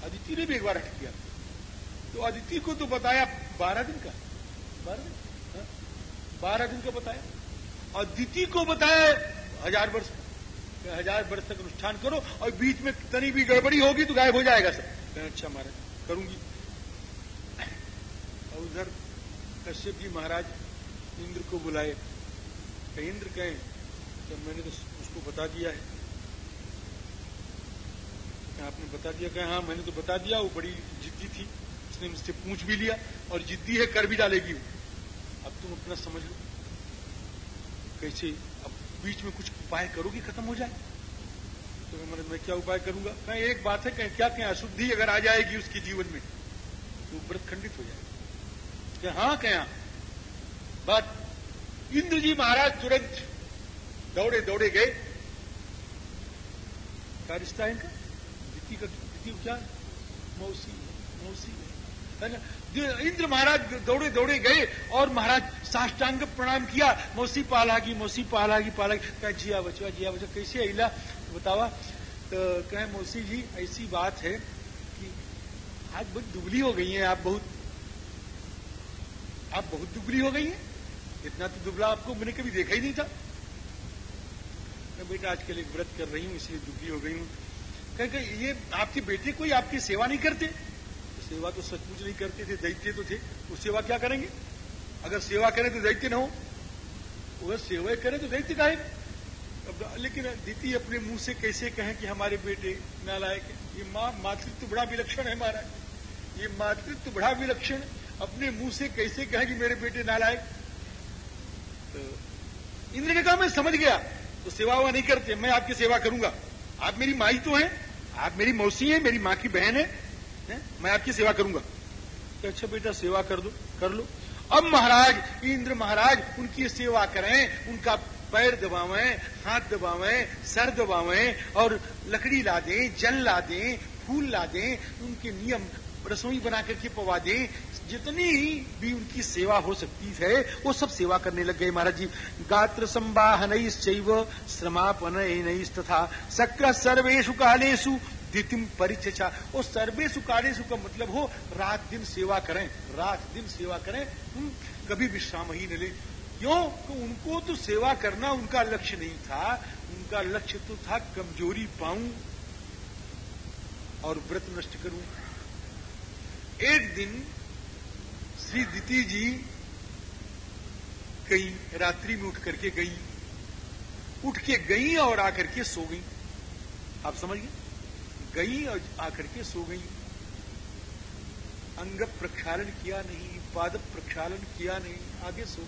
अदिति ने भी एक बार हट किया तो अदिति को तो बताया बारह दिन का। बारह दिन? हाँ? बारह दिन का बताया। अदिति को बताया हज़ार वर्ष हज़ार वर्ष तक अनुष्ठान करो और बीच में तनी भी गड़बड़ी होगी तो गायब हो जाएगा सर सब अच्छा महाराज, करूँगी। और उधर कश्यप जी महाराज इंद्र को बुलाए। इंद्र कहें तो मैंने तो उसको बता दिया है। आपने बता दिया? कहें हाँ मैंने तो बता दिया, वो बड़ी जिद्दी थी। उसने मुझसे पूछ भी लिया और जिद्दी है, कर भी डालेगी अब तुम अपना समझ लो। कैसे अब बीच में कुछ उपाय करोगी, खत्म हो जाए। तो मैं मैं क्या उपाय करूँगा? कहीं, एक बात है, कहें, क्या कहें, अशुद्धि अगर आ जाएगी उसके जीवन में तो व्रत खंडित हो जाएगा। क्या हाँ क्या बात इंद्र जी महाराज तुरंत दौड़े दौड़े गए। क्या रिश्ता है इनका? दीदी का दीदी क्या मौसी मौसी है। इंद्र महाराज दौड़े दौड़े गए और महाराज साष्टांग प्रणाम किया। मौसी पालागी, मौसी पाला पालागी पालागी। कहा, जिया बचवा जिया बचवा। कैसे अला बतावा। तो कहे, मौसी जी, ऐसी बात है कि आज बहुत दुबली हो गई हैं आप बहुत। आप बहुत दुबली हो गई हैं? इतना तो दुबला आपको मैंने कभी देखा ही नहीं था। मैं बेटा आज के लिए व्रत कर रही हूँ, इसलिए दुबली हो गई हूँ। कहे, ये आपके बेटे कोई आपकी सेवा नहीं करते? सेवा तो सचमुच नहीं करते थे, दैत्य तो थे। वो सेवा क्या करेंगे? अगर सेवा करें तो दैत्य न हो। अगर सेवा करें तो दैत्य का लेकिन दीदी अपने मुँह से कैसे कहें कि हमारे बेटे नालायक है? ये माँ, मातृत्व बड़ा विलक्षण है हमारा ये मातृत्व बड़ा विलक्षण। अपने मुँह से कैसे कहें कि मेरे बेटे नालायक? तो इंद्र ने कहा मैं समझ गया। तो सेवा हुआ नहीं करते। मैं आपकी सेवा करूँगा। आप मेरी माई तो हैं। आप मेरी मौसी हैं। मेरी माँ की बहन है? मैं आपकी सेवा करूँगा। तो अच्छा बेटा सेवा कर दो कर लो। अब महाराज इंद्र महाराज उनकी सेवा करें उनका पैर दबावें हाथ दबावें सर दबावें और लकड़ी ला दें जल ला दें फूल ला दें उनके नियम रसोई बना करके पवा दें। जितनी भी उनकी सेवा हो सकती है वो सब सेवा करने लग गए महाराज जी। गात्र संवाहन श्रमापन तथा सक्र सर्वेशु कालेशु द्वितिम परिचचा वो सर्वेशु कालेशु का मतलब हो, रात दिन सेवा करें, रात दिन सेवा करें? कभी विश्राम ही न ले। क्यों? तो उनको तो सेवा करना उनका लक्ष्य नहीं था, उनका लक्ष्य तो था कमज़ोरी पाऊँ और व्रत नष्ट करूँ। एक दिन श्री दिति जी गई रात्रि में उठ करके गई। उठ के गई और आकर के सो गई। आप समझ गए? गई और आकर के सो गई। अंग प्रक्षालन किया नहीं, पाद प्रक्षालन किया नहीं, आगे सो।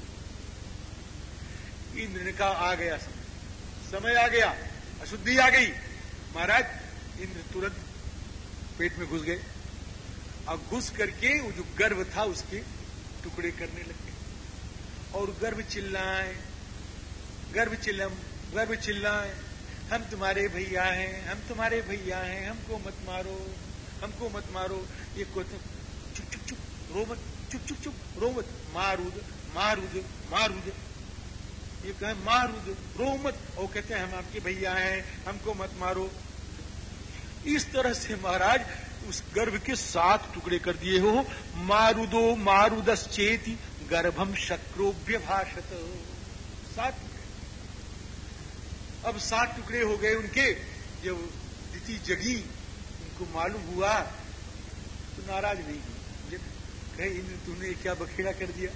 इंद्र ने कहा आ गया समय। समय आ गया, अशुद्धि आ गई। महाराज, इंद्र तुरंत पेट में घुस गए और घुस करके वो जो गर्भ था उसके टुकड़े करने लग गए। और गर्भ चिल्लाए, गर्भ चिल्लम, गर्भ चिल्लाए। हम तुम्हारे भैया हैं, हम तुम्हारे भैया हैं, हमको मत मारो, हमको मत मारो। ये को चुप चुप चुप, रो मत, चुप चुप चुप, रो मत, मारूद मारूद मारूद। ये कहे, मारूद, रो मत। और कहते हैं, हम आपके भैया हैं, हमको मत मारो। इस तरह से महाराज, उस गर्भ के सात टुकड़े कर दिए हो। मारुदो मारुदश्चेति गर्भम शक्रोभ्य भाषत सात अब सात टुकड़े हो गए उनके। जब दिति जगी, उनको मालूम हुआ तो नाराज़ नहीं हुई कहे इंद्र तुमने क्या बखेड़ा कर दिया?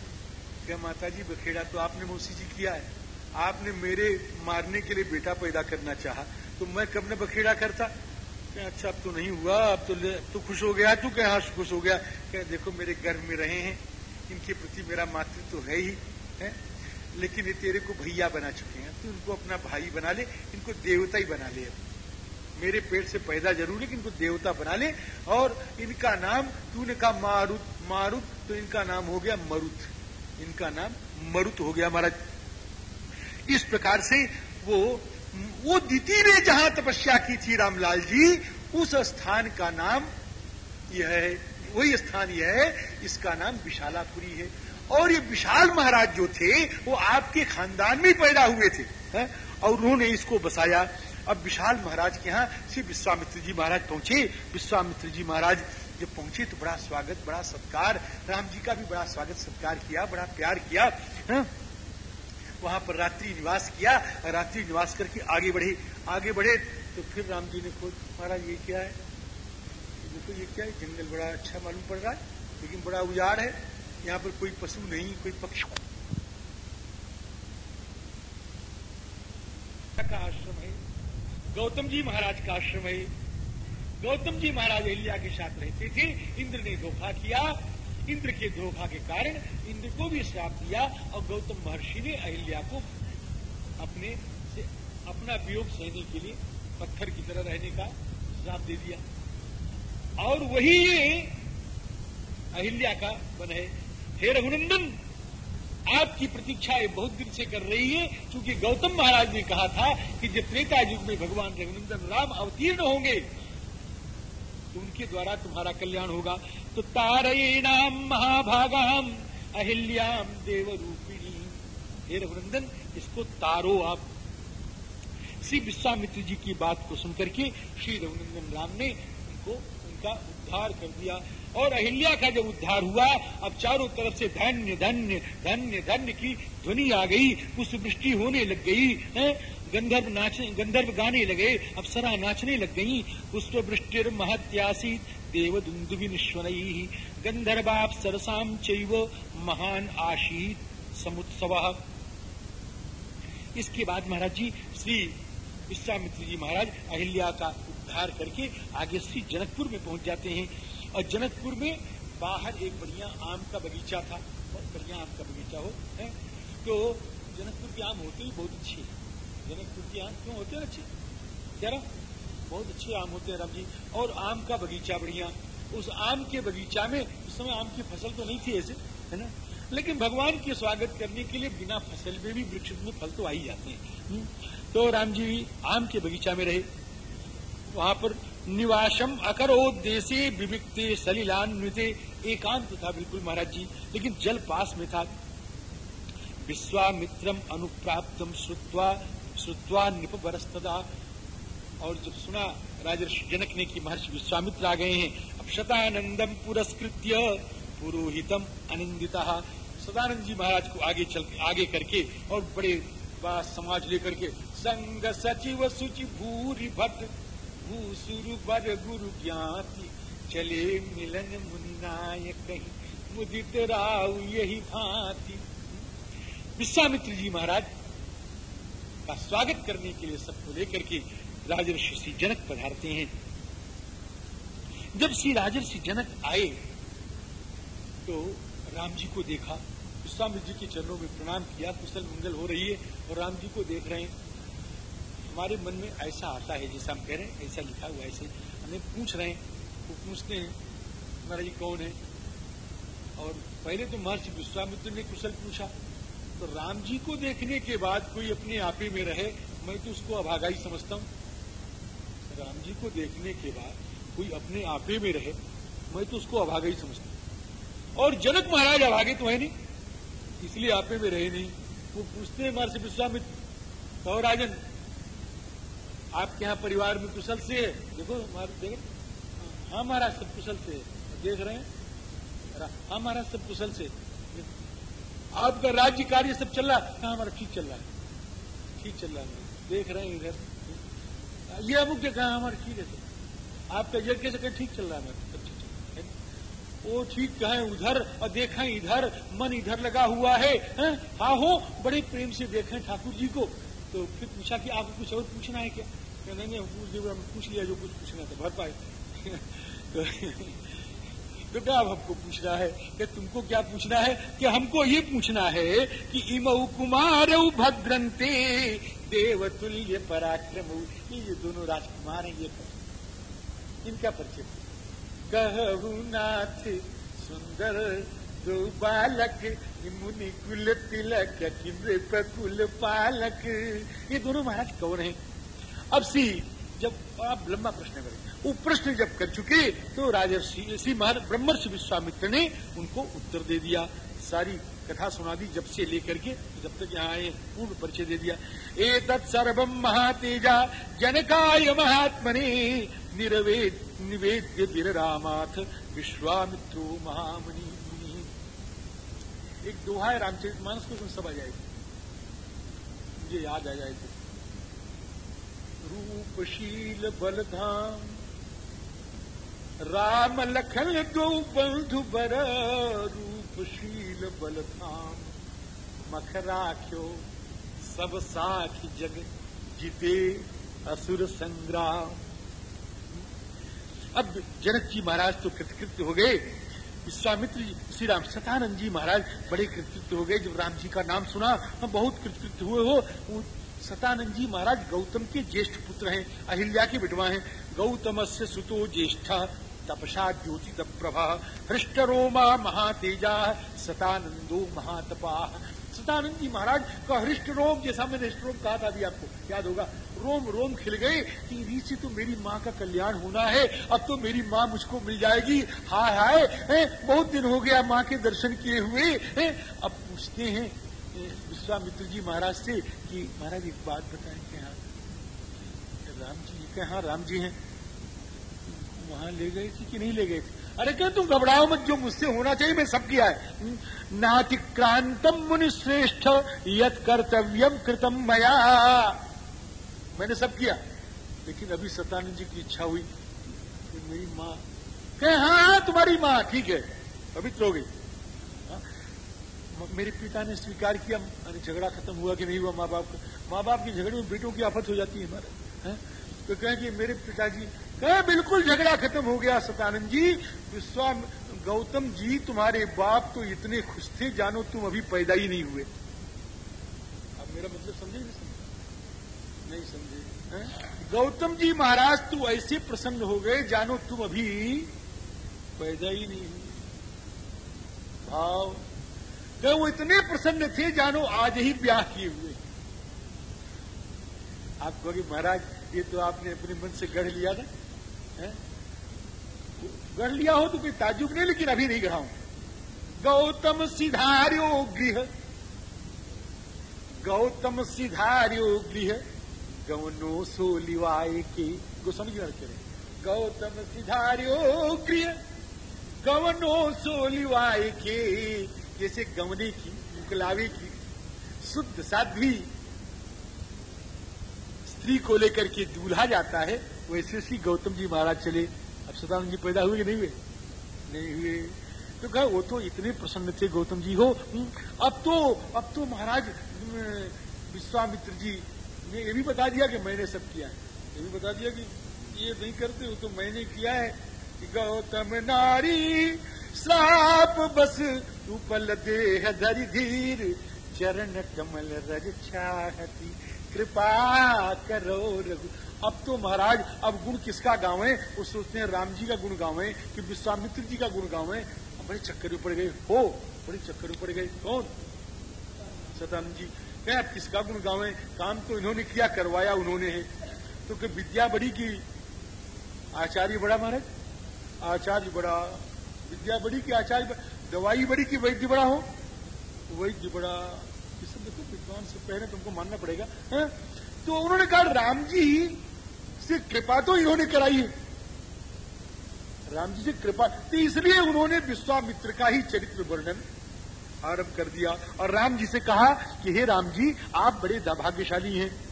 क्या माता जी बखेड़ा तो आपने मौसी जी किया है। आपने मेरे मारने के लिए बेटा पैदा करना चाहा तो मैं कब ने बखेड़ा करता? क्या अच्छा अब तो नहीं हुआ, अब तो तू खुश हो गया, तू क्या खुश हो गया। क्या देखो, मेरे गर्भ में रहे हैं, इनके प्रति मेरा मातृत्व तो है ही, है? लेकिन ये तेरे को भैया बना चुके हैं, तू इनको अपना भाई बना ले, इनको देवता ही बना ले। मेरे पेट से पैदा ज़रूर कि इनको देवता बना ले, और इनका नाम, तूने कहा मारुत मारुत तो इनका नाम हो गया मरुत। इनका नाम मरुत हो गया महाराज। इस प्रकार से वो वो दिति ने जहाँ तपस्या की थी रामलाल जी, उस स्थान का नाम यह है, वही स्थान यह है, इसका नाम विशालापुरी है। और ये विशाल महाराज जो थे, वो आपके खानदान में पैदा हुए थे, है? और उन्होंने इसको बसाया। अब विशाल महाराज के यहाँ श्री विश्वामित्र जी महाराज पहुँचे। विश्वामित्र जी महाराज जब पहुँचे तो बड़ा स्वागत, बड़ा सत्कार। राम जी का भी बड़ा स्वागत, सत्कार किया, बड़ा प्यार किया, है? वहाँ पर रात्रि निवास किया। रात्रि निवास करके आगे बढ़े। आगे बढ़े तो फिर राम जी ने खोज, महाराज, ये क्या है? देखो ये क्या है? जंगल बड़ा अच्छा मालूम पड़ रहा है, लेकिन बड़ा उजाड़ है। यहाँ पर कोई पशु नहीं, कोई पक्षी। का आश्रम है। गौतम जी महाराज का आश्रम है। गौतम जी महाराज अहिल्या के साथ रहते थे। इंद्र ने धोखा किया। इंद्र के धोखा के कारण इंद्र को भी श्राप दिया और गौतम महर्षि ने अहिल्या को अपने से अपना वियोग सहने के लिए पत्थर की तरह रहने का श्राप दे दिया। और वही अहिल्या का वन है। हे रघुनंदन आपकी प्रतीक्षा बहुत दिन से कर रही है, क्योंकि गौतम महाराज ने कहा था कि जब त्रेता युग में भगवान रघुनंदन राम अवतीर्ण होंगे तो उनके द्वारा तुम्हारा कल्याण होगा। तो तारयेणाम महाभागाम, अहिल्याम देव रूपिणी हे रघुनंदन, इसको तारो आप। श्री विश्वामित्र जी की बात को सुनकर के श्री रघुनंदन राम ने उनको, उनका उद्धार कर दिया। और अहिल्या का जब उद्धार हुआ, अब चारों तरफ़ से धन्य धन्य धन्य धन्य की ध्वनि आ गई पुष्प वृष्टि होने लग गई, है? गंधर्व नाचने गंधर्व गाने लगे अप्सरा नाचने लग गई। पुष्प वृष्टिर महत्यासी देव दुंदुभि निश्वर गंधर्वाप सरसाम चैव महान आशीत समुत्सव। इसके बाद महाराज जी, श्री विश्वामित्र जी महाराज अहिल्या का उद्धार करके आगे श्री जनकपुर में पहुँच जाते हैं। और जनकपुर में बाहर एक बढ़िया आम का बगीचा था। बहुत बढ़िया आम का बगीचा हो, है? तो जनकपुर के आम होते ही बहुत अच्छे जनकपुर के आम क्यों होते हैं? अच्छे। क्या बहुत अच्छे आम होते हैं राम जी। और आम का बगीचा बढ़िया। उस आम के बगीचा में उस समय आम की फ़सल तो नहीं थी ऐसे, है ना? लेकिन भगवान के स्वागत करने के लिए बिना फ़सल में भी वृक्ष में फल तो आ ही जाते हैं। हम्म। तो राम जी आम के बगीचा में रहे। वहाँ पर निवासम अकरोदेशे विविक्ते सलिलान्विते एकांत था बिल्कुल महाराज जी, लेकिन जल पास में था। विश्वामित्रम अनुप्राप्तम श्रुत्वा श्रुत्वा निप बरस्तदा और जब सुना राजर्षि जनक ने कि महर्षि विश्वामित्र आ गए हैं, अब शतानंदम पुरस्कृत्य पुरोहितम अनिंदिता। सदानंद जी महाराज को आगे चल, आगे करके और बड़े समाज लेकर के, संग सचिव सुचि भूरी भट्ट भूसुर बर गुरु ज्ञाति, चले मिलन मुनिनाय कहीं मुदित राव यही भांति। विश्वामित्र जी महाराज, का स्वागत करने के लिए सबको लेकर के राजर्षि श्री जनक पधारते हैं। जब श्री राजर्षि जनक आए तो राम जी को देखा, विश्वामित्र जी के चरणों में प्रणाम किया, कुशल मंगल हो रही है और राम जी को देख रहे हैं। हमारे मन में ऐसा आता है, जैसा हम कह रहे हैं, ऐसा लिखा हुआ ऐसे हमें पूछ रहे हैं, वो पूछते हैं महाराज जी कौन है? और पहले तो महर्षि विश्वामित्र ने कुशल पूछा तो राम जी को देखने के बाद कोई अपने आपे में रहे, मैं तो उसको अभागा ही समझता हूँ। राम जी को देखने के बाद कोई अपने आपे में रहे, मैं तो उसको अभागा ही समझता हूँ। और जनक महाराज अभागे तो है नहीं, इसलिए आपे में रहे नहीं। वो पूछते हैं महर्षि विश्वामित्र तो राजन आपके यहाँ परिवार में कुशल से है। देखो, हमारे देख हाँ महाराज सब कुशल से है। देख रहे हैं? हाँ महाराज सब कुशल से आपका राज्य कार्य सब चल रहा है। हाँ हमारा ठीक चल रहा है? ठीक चल रहा है। देख रहे हैं इधर। ये अमुक कहा हमारा ठीक है? आपका ये कैसे कहे, ठीक चल रहा है? सब ठीक चल रहा है। वो ठीक कहे, उधर और देखा इधर, मन इधर लगा हुआ है हाँ? हो बड़े प्रेम से देखें ठाकुर जी को। तो फिर पूछा कि आपको कुछ और पूछना है क्या क्या? नहीं नहीं पूछ दिए पूछ लिया जो कुछ पूछना था भर पाए। तो, क्या अब हमको पूछना है कि तुमको क्या पूछना है? कि हमको ये पूछना है कि इमऊ कुमार भद्रंते देवतुल्य पराक्रम। ये दोनों राजकुमार हैं ये इनका परिचय। कहू नाथ सुंदर दो बालक मुनि कुल तिलक कुल पालक। ये दोनों महाराज कौन है? अब सी, जब आप लंबा प्रश्न करें, वो प्रश्न जब कर चुके तो राजर्षि ब्रह्मर्षि विश्वामित्र ने उनको उत्तर दे दिया। सारी कथा सुना दी, जब से लेकर के जब तक यहाँ आए पूर्ण परिचय दे दिया। ए तत्सर्वम महातेजा, जनकाय महात्मने, निरवेद, निवेद्य विरामाथ विश्वामित्रो महामणि एक दोहा है रामचरित मानस को सब आ जाएगी। मुझे याद आ जाए तो रूपशील बलधाम। राम लखन दो बंधु बर रूपशील बलधाम। मखराख्यो सब साखी जग जीते असुर संग्राम। अब जनक जी महाराज तो कृतकृत्य हो गए। विश्वामित्र जी श्री राम सतानंद जी महाराज बड़े कृतकृत्य हो गए। जब राम जी का नाम सुना, हम बहुत कृतकृत्य हुए हो। सतानंद जी महाराज गौतम के ज्येष्ठ पुत्र हैं अहिल्या के विधवा हैं। गौतम से सुतो ज्येष्ठ तपसा ज्योति प्रभा। हृष्ट रोमा महातेजा सतानंदो महातपा। सतानंद जी महाराज का हृष्ट रोम जैसा मैंने हृष्ट रोम कहा था अभी आपको याद होगा। रोम रोम खिल गए कि से तो मेरी माँ का कल्याण होना है अब तो मेरी माँ मुझको मिल जाएगी। हाय हाय बहुत दिन हो गया माँ के दर्शन किए हुए है, अब पूछते हैं विश्वामित्र जी महाराज से कि महाराज एक बात बताएँ कि हाँ राम जी क्या हाँ राम जी हैं। वहाँ ले गए थे कि नहीं ले गए थे? अरे क्या तुम घबराओ मत जो मुझसे होना चाहिए मैं सब किया है। नातिक्रांतम मुनि श्रेष्ठ यद कर्तव्यम कृतम मया। मैंने सब किया। लेकिन अभी सतानंद जी की इच्छा हुई कि मेरी माँ कहे हाँ, हाँ तुम्हारी माँ ठीक है पवित्र हो गई? मेरे पिता ने स्वीकार किया, अरे झगड़ा खत्म हुआ कि नहीं हुआ माँ बाप का? माँ बाप के झगड़े में बेटों की आफत हो जाती है हमारे? तो कहें कि मेरे पिताजी, कहे बिल्कुल झगड़ा खत्म हो गया सतानंद जी, विश्वाम, गौतम जी, तुम्हारे बाप तो इतने खुश थे, जानो तुम अभी पैदा ही नहीं हुए। अब मेरा मतलब समझे नहीं समझे? नहीं समझे गौतम जी महाराज, तू ऐसे प्रसन्न हो गए, जानो तुम अभी पैदा ही नहीं हुए। भाव क्या वो इतने प्रसन्न थे जानो आज ही ब्याह किए हुए। आप कहोगे, महाराज, ये तो आपने अपने मन से गढ़ लिया था गढ़ लिया हो तो कोई ताजुब नहीं, लेकिन अभी नहीं गढ़ाऊ गौतम सिधार्यो गृह। गौतम सिधार्यो गृह। गवनो सोलिवाए के गोस्वामी जी करें गौतम सिधार्यो गृह। गवनो सोलिवाए के जैसे गवने की मुकलावे की शुद्ध साध्वी स्त्री को लेकर के दूल्हा जाता है वैसे सी गौतम जी महाराज चले। अब सदानंद जी पैदा हुए कि नहीं हुए? नहीं हुए। तो कहा वो तो इतने प्रसन्न थे गौतम जी हो। हम्म, अब तो अब तो महाराज विश्वामित्र जी ने ये भी बता दिया कि मैंने सब किया है। ये भी बता दिया कि ये नहीं करते हो तो मैंने किया है। गौतम नारी श्राप बस उपल देह धरी धीर। चरण कमल रज चाहती कृपा करो रघु। अब तो महाराज, अब गुण किसका गाँव? वो सोचते हैं राम जी का गुण गाँव कि विश्वामित्र जी का गुण गाँव। बड़े चक्कर पड़ गए। हो, बड़े चक्कर पड़ गए। कौन? सतानंद जी क्या अब किसका गुण गाँव? काम तो इन्होंने किया, करवाया उन्होंने है। तो कि विद्या बड़ी की, आचार्य बड़ा महाराज? आचार्य बड़ा विद्या बड़ी की, आचार्य दवाई बड़ी की, वैद्य बड़ा हो। वैद्य बड़ा देखो, विद्वान से पहले तुमको मानना पड़ेगा, है? तो उन्होंने कहा, राम जी से कृपा तो इन्होंने कराई है। राम जी से कृपा तो इसलिए उन्होंने विश्वामित्र का ही चरित्र वर्णन आरंभ कर दिया। और राम जी से कहा कि, हे राम जी, आप बड़े भाग्यशाली हैं।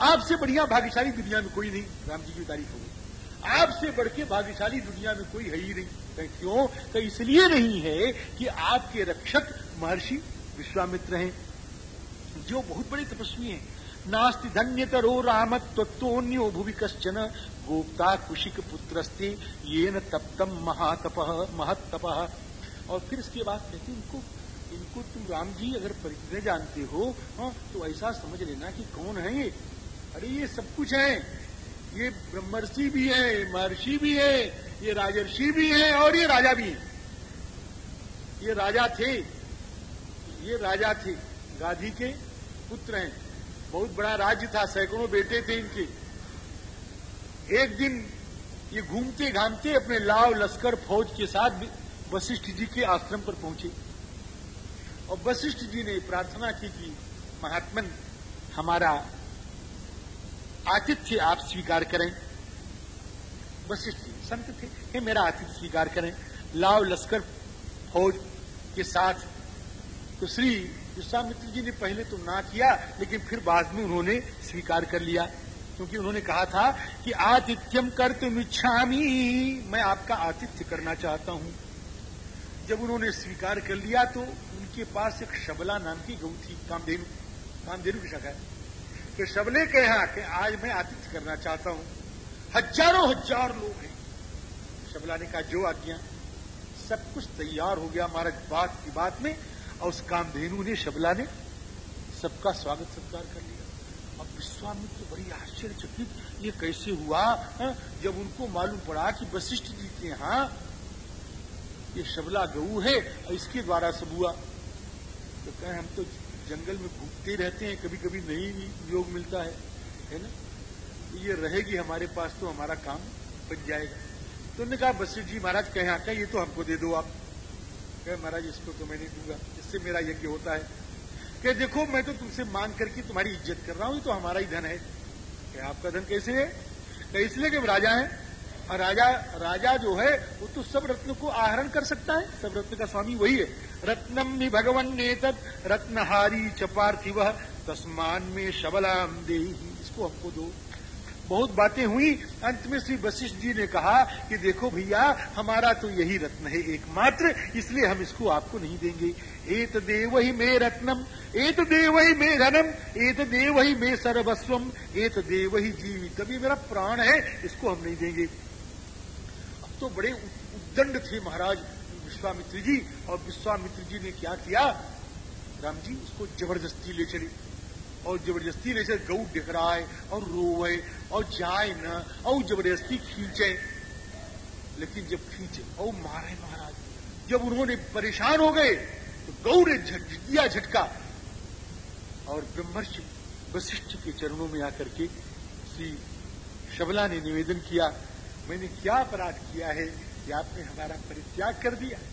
आपसे बढ़िया भाग्यशाली दुनिया में कोई नहीं। राम जी की तारीफ़ हो आपसे बढ़ के भाग्यशाली दुनिया में कोई है ही नहीं। क्यों? तो इसलिए नहीं है कि आपके रक्षक महर्षि विश्वामित्र हैं जो बहुत बड़े तपस्वी हैं। नास्ति धन्यतरो राम तत्वोन्यो भुवि कश्चन गोप्ता कुशिक पुत्रस्ते ये न तप्तम महातप महत्तप। और फिर इसके बाद कहते इनको इनको तुम राम जी अगर परिचय जानते हो हाँ, तो ऐसा समझ लेना कि कौन है ये? अरे ये सब कुछ है। ये ब्रह्मर्षि भी है, महर्षि भी है, ये राजर्षि भी है और ये राजा भी है। ये राजा थे, ये राजा थे, गाधी के पुत्र हैं। बहुत बड़ा राज्य था, सैकड़ों बेटे थे इनके। एक दिन ये घूमते घामते अपने लाव लश्कर फौज के साथ वशिष्ठ जी के आश्रम पर पहुँचे। और वशिष्ठ जी ने प्रार्थना की कि महात्मन, हमारा आतिथ्य आप स्वीकार करें। वशिष्ठ संत थे। हे मेरा आतिथ्य स्वीकार करें। लाव लश्कर फौज के साथ तो श्री विश्वामित्र जी ने पहले तो ना किया, लेकिन फिर बाद में उन्होंने स्वीकार कर लिया। क्योंकि उन्होंने कहा था कि आतिथ्यम कर तुम इच्छामी, मैं आपका आतिथ्य करना चाहता हूँ। जब उन्होंने स्वीकार कर लिया तो उनके पास एक शबला नाम की गौ थी, कामधेनु कामधेनु की शाखा। कि शबले के यहाँ कि आज मैं आतिथ्य करना चाहता हूँ। हज़ारों हज़ार लोग हैं। शबला ने कहा, जो आज्ञा, सब कुछ तैयार हो गया महाराज बात की बात में। और उस कामधेनु ने, शबला ने सबका स्वागत सत्कार कर लिया। अब विश्वामित्र बड़ी आश्चर्यचकित, ये कैसे हुआ, है? जब उनको मालूम पड़ा कि वशिष्ठ जी के यहाँ ये शबला गऊ है इसके द्वारा सब हुआ। तो कहें, हम तो जंगल में घूमते रहते हैं कभी कभी नहीं भी योग मिलता है है ना? तो ये रहेगी हमारे पास तो हमारा काम बन जाएगा। तो उन्होंने कहा वशिष्ठ जी महाराज, कहे आका ये तो हमको दे दो आप। कहे, महाराज, इसको तो मैं नहीं दूँगा, इससे मेरा यज्ञ होता है। कि देखो, मैं तो तुमसे मांग करके तुम्हारी इज़्ज़त कर रहा हूँ, ये तो हमारा ही धन है। कि आपका धन कैसे है? कि इसलिए कि राजा है, और राजा राजा जो है, वो तो सब रत्न को आहरण कर सकता है, सब रत्न का स्वामी वही है। रत्नम भी भगवन ने तत् रत्नहारी चपार्थिव तस्मान में शबलाम दे इसको हमको दो। बहुत बातें हुई। अंत में श्री वशिष्ठ जी ने कहा कि देखो भैया, हमारा तो यही रत्न है एकमात्र, इसलिए हम इसको आपको नहीं देंगे। एत देव ही मे रत्नम, एत देव ही मे धनम, एत देव ही मे सर्वस्वम, एत देव ही जीवित तभी मेरा प्राण है, इसको हम नहीं देंगे। अब तो बड़े उद्दंड थे महाराज। विश्वामित्र जी और विश्वामित्र जी ने क्या किया? राम जी उसको ज़बरदस्ती ले चले। और ज़बरदस्ती ले चले, गऊ डिकराए, और रोवे और जाए न, और ज़बरदस्ती खींचे। लेकिन जब खींचे और मारे महाराज, जब उन्होंने परेशान हो गए तो गौ ने दिया झटका। और ब्रह्मर्षि वशिष्ठ के चरणों में आकर के श्री शबला ने निवेदन किया, मैंने क्या अपराध किया है? कि आपने हमारा परित्याग कर दिया।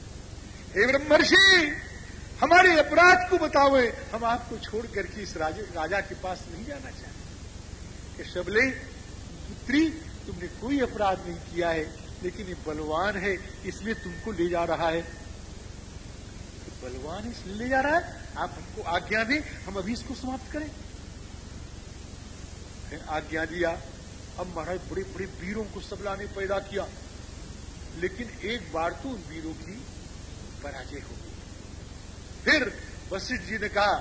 हे ब्रह्मर्षि हमारे अपराध को बताओ हम आपको छोड़ करके इस राजा, के पास नहीं जाना चाहते। कि शबले पुत्री तुमने कोई अपराध नहीं किया है लेकिन ये बलवान है इसलिए तुमको ले जा रहा है। तो बलवान इसलिए ले जा रहा है आप हमको आज्ञा दें हम अभी इसको समाप्त करें। आज्ञा दिया अब महाराज बड़े बड़े वीरों को सबला ने पैदा किया। लेकिन एक बार तो उन वीरों की पराजय हो फिर वशिष्ठ जी ने कहा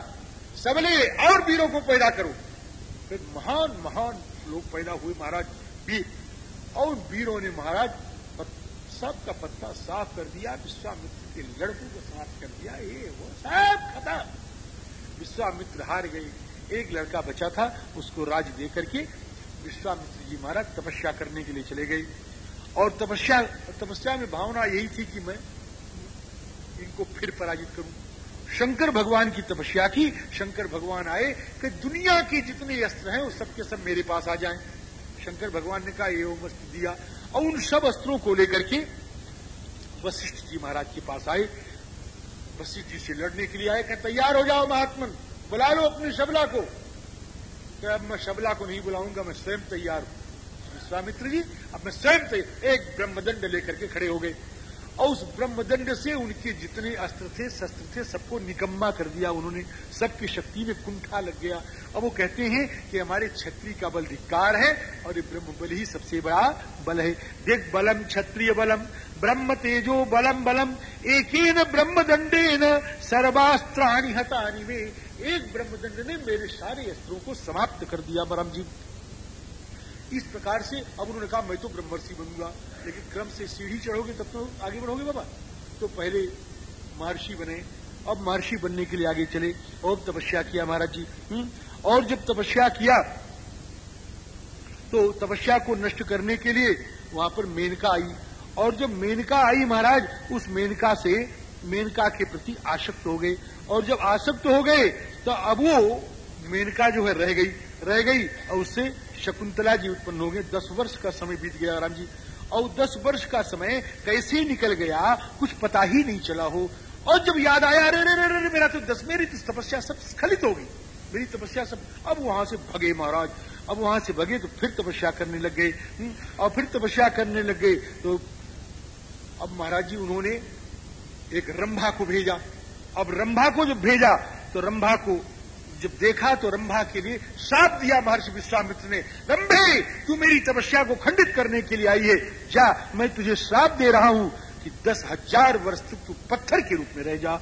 सबले और वीरों को पैदा करो। फिर महान महान लोग पैदा हुए महाराज, वीर। और वीरों ने महाराज सबका पत्ता साफ़ कर दिया, विश्वामित्र के लड़कों को साफ़ कर दिया। ये वो सब खत्म। विश्वामित्र हार गए। एक लड़का बचा था, उसको राज दे करके विश्वामित्र जी महाराज तपस्या करने के लिए चले गए। और तपस्या तपस्या में भावना यही थी कि मैं इनको फिर पराजित करूँ। शंकर भगवान की तपस्या की, शंकर भगवान आए कि दुनिया के जितने अस्त्र हैं वो सबके सब मेरे पास आ जाएँ। शंकर भगवान ने कहा, ये अस्त्र दिया। और उन सब अस्त्रों को लेकर के वशिष्ठ जी महाराज के पास आए। वशिष्ठ जी से लड़ने के लिए आए, कहा, तैयार हो जाओ महात्मन, बुला लो अपनी शबला को। तो अब मैं शबला को नहीं बुलाऊँगा, मैं स्वयं तैयार हूँ। विश्वामित्र जी, अब मैं स्वयं एक ब्रह्मदंड लेकर के खड़े हो गए। और उस ब्रह्मदंड से उनके जितने अस्त्र थे, शस्त्र थे, सबको निकम्मा कर दिया उन्होंने। सबकी शक्ति में कुंठा लग गया। अब वो कहते हैं कि हमारे छत्री का बल धिकार है और ये ब्रह्म बल ही सबसे बड़ा बल है। देख, बलम क्षत्रिय बलम, ब्रह्म तेजो बलम बलम एक ब्रह्म दंडे न सर्वास्त्राणी हतानी में एक ब्रह्मदंड ने मेरे सारे अस्त्रों को समाप्त कर दिया बरम जी इस प्रकार से अब उन्होंने कहा, मैं तो ब्रह्मर्षि बनूँगा, लेकिन क्रम से सीढ़ी चढ़ोगे तब तो आगे बढ़ोगे बाबा। तो पहले महर्षि बने, अब महर्षि बनने के लिए आगे चले। और तपस्या किया महाराज जी हुँ? और जब तपस्या किया तो तपस्या को नष्ट करने के लिए वहाँ पर मेनका आई। और जब मेनका आई महाराज, उस मेनका से मेनका के प्रति आसक्त हो गए। और जब आसक्त हो गए तो अब वो मेनका जो है रह गई। रह गई और उससे शकुंतला जी उत्पन्न हो गए। दस वर्ष का समय बीत गया राम जी। और दस वर्ष का समय कैसे निकल गया, कुछ पता ही नहीं चला हो। और जब याद आया, अरे अरे अरे मेरा तो दस, मेरी तो तपस्या सब स्खलित हो गई। मेरी तपस्या सब, अब वहाँ से भगे महाराज। अब वहाँ से भगे तो फिर तपस्या करने लग गए। और फिर तपस्या करने लग गए तो अब महाराज जी, उन्होंने एक रंभा को भेजा। अब रंभा को जब भेजा तो तो रंभा को जब देखा तो रंभा के लिए साप दिया महर्षि विश्वामित्र ने, रंभे, तू मेरी तपस्या को खंडित करने के लिए आई है। जा, मैं तुझे श्राप दे रहा हूँ कि दस हज़ार वर्ष तक तू पत्थर के रूप में रह जा।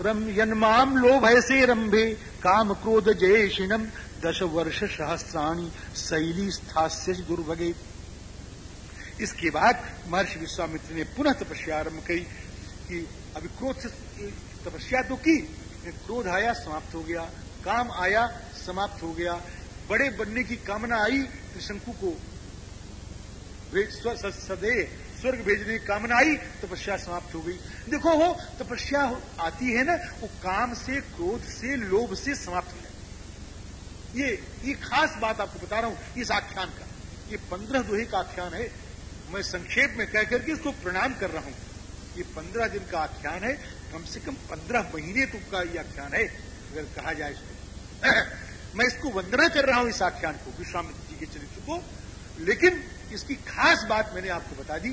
रम लोभ ऐसे रंभे, काम क्रोध जय जयशिनम, दश वर्ष सहस्राणी, शैली स्थास्य दुर्भगे। इसके बाद महर्षि विश्वामित्र ने पुनः तपस्या आरंभ की कि अभी क्रोध तपस्या तो की क्रोध आया, समाप्त हो गया। काम आया, समाप्त हो गया। बड़े बनने की कामना आई त्रिशंकु को सदे स्वर्ग भेजने की कामना आई, तपस्या समाप्त हो गई। देखो हो तपस्या आती है ना, वो काम से, क्रोध से, लोभ से समाप्त हो जाती ये ये खास बात आपको बता रहा हूँ, इस आख्यान का। ये पंद्रह दोहे का आख्यान है। मैं संक्षेप में कह करके इसको प्रणाम कर रहा हूँ। ये पंद्रह दिन का आख्यान है। कम से कम पंद्रह महीने तक का ये आख्यान है, अगर कहा जाए इसको। मैं इसको वंदना कर रहा हूँ इस आख्यान को, विश्वामित्र जी के चरित्र को। लेकिन इसकी खास बात मैंने आपको बता दी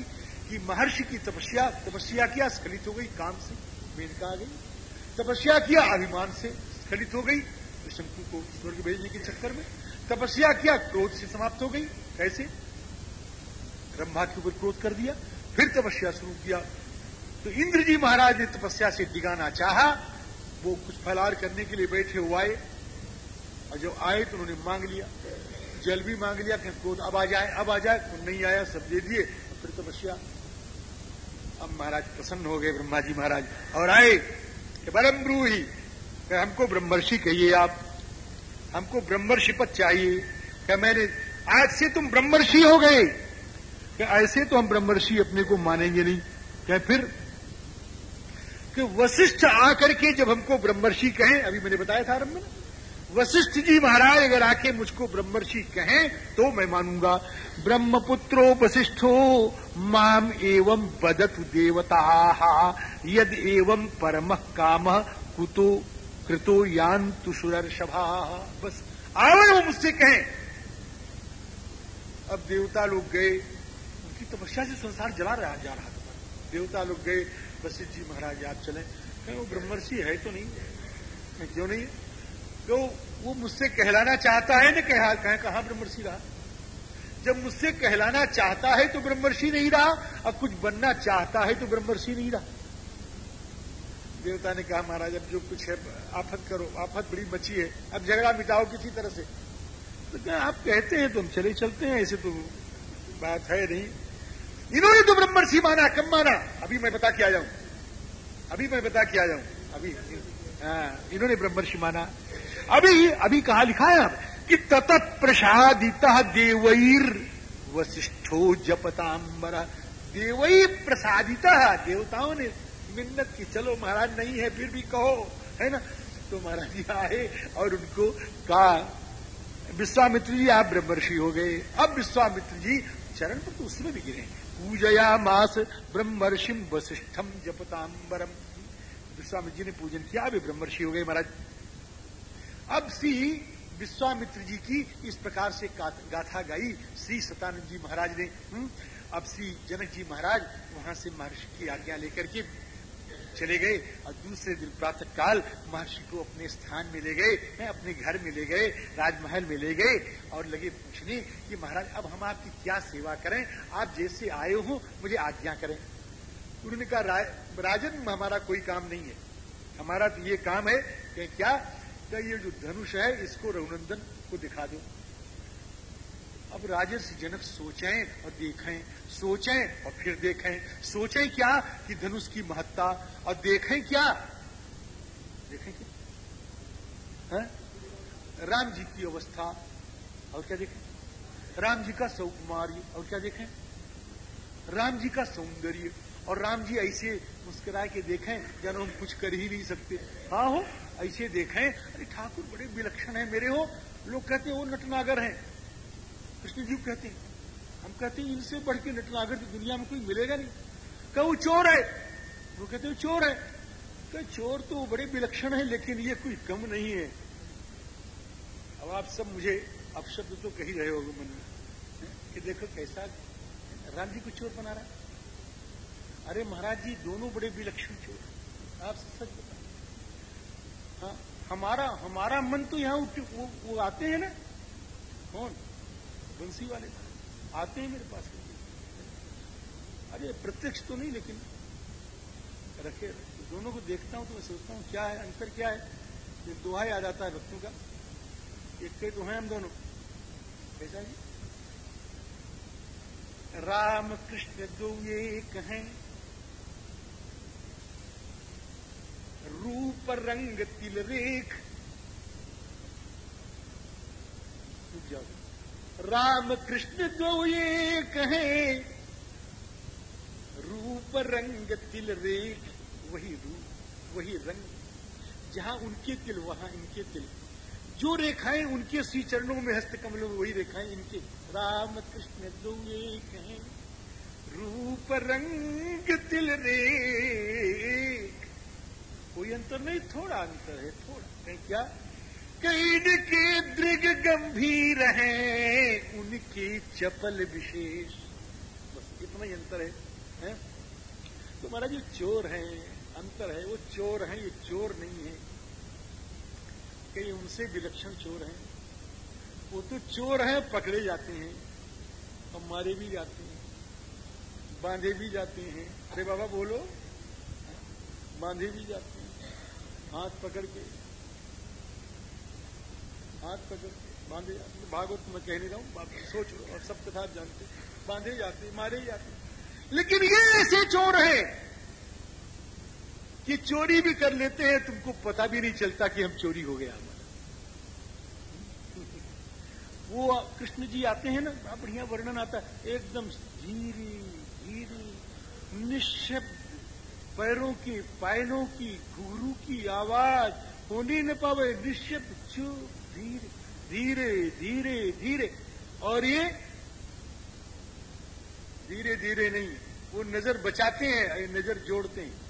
कि महर्षि की तपस्या तपस्या किया स्खलित हो गई? काम से मेनका आ गई तपस्या किया, अभिमान से स्खलित हो गई शंकु को स्वर्ग भेजने के चक्कर में। तपस्या किया, क्रोध से समाप्त हो गई। कैसे? ब्रह्मा के ऊपर क्रोध कर दिया, फिर तपस्या शुरू किया। तो इंद्र जी महाराज ने तपस्या से डिगाना चाहा, वो कुछ फलार करने के लिए बैठे हुए और जब आए तो उन्होंने मांग लिया, जल भी मांग लिया कि क्रोध अब आ जाए, अब आ जाए तो नहीं आया, सब दे दिए। फिर तपस्या अब महाराज प्रसन्न हो गए ब्रह्मा जी महाराज। और आए कि परम ब्रूही हमको ब्रह्मर्षि कहिए आप। हमको ब्रह्मर्षि पद चाहिए। क्या मैंने, आज से तुम ब्रह्मर्षि हो गए। क्या ऐसे तो हम ब्रह्मर्षि अपने को मानेंगे नहीं। क्या फिर, कि वशिष्ठ आकर के जब हमको ब्रह्मर्षि कहें, अभी मैंने बताया था आरंभ में वशिष्ठ जी महाराज, अगर आके मुझको ब्रह्मर्षि कहें तो मैं मानूँगा। ब्रह्मपुत्रो वशिष्ठो माम एवं बदतु देवता यद एवं परम काम कुतो कृतो यान तुषुरर्षभा बस आवे वो मुझसे कहें। अब देवता लोग गए, उनकी तपस्या से संसार जला रहा, जा रहा था। देवता लोग गए, वशिष्ठ जी महाराज, आप चले। कहें, वो ब्रह्मर्षि है तो नहीं। क्यों नहीं? तो वो मुझसे कहलाना चाहता है न कहा कहें कहा ब्रह्मर्षि रहा। जब मुझसे कहलाना चाहता है तो ब्रह्मर्षि नहीं रहा, अब कुछ बनना चाहता है तो ब्रह्मर्षि नहीं रहा। देवता ने कहा, महाराज, अब जो कुछ है, आफत करो, आफत बड़ी मची है, अब झगड़ा मिटाओ किसी तरह से। तो क्या आप कहते हैं तो हम चले चलते हैं, ऐसे तो बात है नहीं। इन्होंने तो ब्रह्मर्षि माना, कम माना। अभी मैं बता के आ जाऊँ अभी मैं बता के आ जाऊँ अभी हाँ इन्होंने ब्रह्मर्षि माना। अभी अभी कहा लिखा है कि तत प्रसादित देवईर वशिष्ठो जपतांबर देवई प्रसादित, देवताओं ने मिन्नत की, चलो महाराज नहीं है, फिर भी कहो, है ना? तो महाराज आए और उनको कहा, विश्वामित्र जी, आप ब्रह्मर्षि हो गए। अब विश्वामित्र जी चरण पर तो उसमें भी गिरे। पूजया मास ब्रह्मर्षिम वशिष्ठम जपतांबरम विश्वामित्र जी ने पूजन किया, अभी ब्रह्मर्षि हो गए महाराज। अब श्री विश्वामित्र जी की इस प्रकार से गाथा गाई। श्री सतानंद जी महाराज ने हुँ? अब श्री जनक जी महाराज वहाँ से महर्षि की आज्ञा लेकर के चले गए और दूसरे दिन प्रातः काल महर्षि को अपने स्थान में ले गए मैं अपने घर में ले गए, राजमहल में ले गए और लगे पूछने कि महाराज, अब हम आपकी क्या सेवा करें? आप जैसे आए हो, मुझे आज्ञा करें। उन्होंने कहा राजन, हमारा कोई काम नहीं है। हमारा तो ये काम है कि क्या का ये जो धनुष है, इसको रघुनंदन को दिखा दो। अब राजर्षि जनक सोचें और देखें, सोचें और फिर देखें। सोचें क्या कि धनुष की महत्ता और देखें क्या? देखें क्या? राम जी की अवस्था, और क्या देखें? राम जी का सौकुमार्य, और क्या देखें? राम जी का सौंदर्य, और राम जी ऐसे मुस्कुरा के देखें, जन हम कुछ कर ही नहीं सकते। हाँ हो? ऐसे देखें, अरे ठाकुर बड़े विलक्षण है, मेरे हो। लोग कहते हैं, वो नटनागर हैं। कृष्ण जी कहते हैं, हम कहते हैं, इनसे बढ़ के नटनागर तो दुनिया में कोई मिलेगा नहीं। कह चोर है। वो कहते हैं चोर है। कह चोर तो बड़े विलक्षण है, लेकिन ये कोई कम नहीं है। अब आप सब मुझे अपशब्द तो कही रहे होगे मन में कि देखो कैसा राम जी को चोर बना रहा है। अरे महाराज जी, दोनों बड़े विलक्षण चोर आप सच हाँ हमारा हमारा मन तो यहाँ वो, वो आते हैं ना। कौन? बंसी वाले। आते हैं मेरे पास। अरे प्रत्यक्ष तो नहीं लेकिन रखे दोनों को देखता हूँ तो मैं सोचता हूँ क्या है अंतर क्या है? ये दोहा याद आता है भक्तों का। एक के तो हैं हम दोनों। कैसा जी राम कृष्ण दो एक हैं। रूप रंग तिल रेख। राम कृष्ण दो ये हैं रूप रंग तिल रेख, वही रूप, वही रंग। जहाँ उनके तिल, वहाँ इनके तिल। जो रेखाएँ उनके श्री चरणों में हस्त कमलों में, वही रेखाएँ इनके। राम कृष्ण दो ये कहे, रूप रंग तिल रे कोई अंतर नहीं थोड़ा अंतर है थोड़ा। कहीं क्या? कई के दृग गंभीर हैं उनके चपल विशेष। बस इतना ही अंतर है, है? तो महाराज जो चोर हैं अंतर है वो चोर हैं ये चोर नहीं है। कई उनसे विलक्षण चोर हैं। वो तो चोर हैं पकड़े जाते हैं और मारे भी जाते हैं बांधे भी जाते हैं। अरे बाबा बोलो। बांधे भी जाते हैं। हाथ पकड़ के, हाथ पकड़ के बांधे जाते भागवत मैं कह नहीं रहा हूँ बात सोच लो, और सब कथा जानते बांधे जाते मारे जाते लेकिन ये ऐसे चोर हैं कि चोरी भी कर लेते हैं, तुमको पता भी नहीं चलता कि हम चोरी हो गया हमारा वो कृष्ण जी आते हैं ना, बड़ा बढ़िया वर्णन आता है। एकदम धीरे धीरे निशब्द पैरों की पायलों की, घुघरू की आवाज़ होने न पावे, निश्चित धीरे धीरे धीरे धीरे। और ये धीरे धीरे नहीं, वो नज़र बचाते हैं नज़र जोड़ते हैं।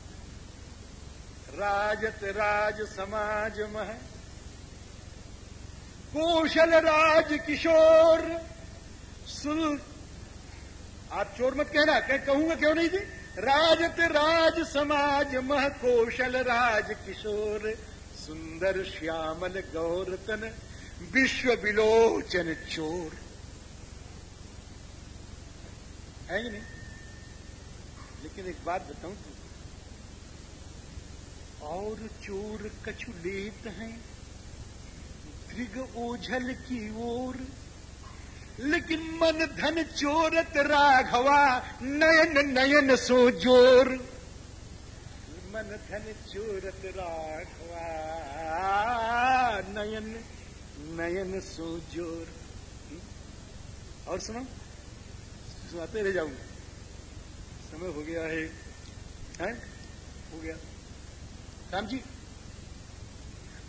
राजत, राज, समाज, मह। कौशल, राज, किशोर। सुल आप चोर मत कहना, कह, कहूँगा क्यों नहीं जी? राजत राज समाज मह कौशल राज किशोर, सुंदर श्यामल गौरतन, विश्व विलोचन चोर। है ही नहीं? लेकिन एक बात बताऊँ तुम और चोर कछु लेत हैं, दृग ओझल की ओर। लेकिन मन धन चोरत राघवा, नयन नयन सो ज़ोर। मन धन चोरत राघवा, नयन नयन सो ज़ोर। और सुनो, सुनाते रह जाऊँगा समय हो गया है, हैं? हो गया। राम जी,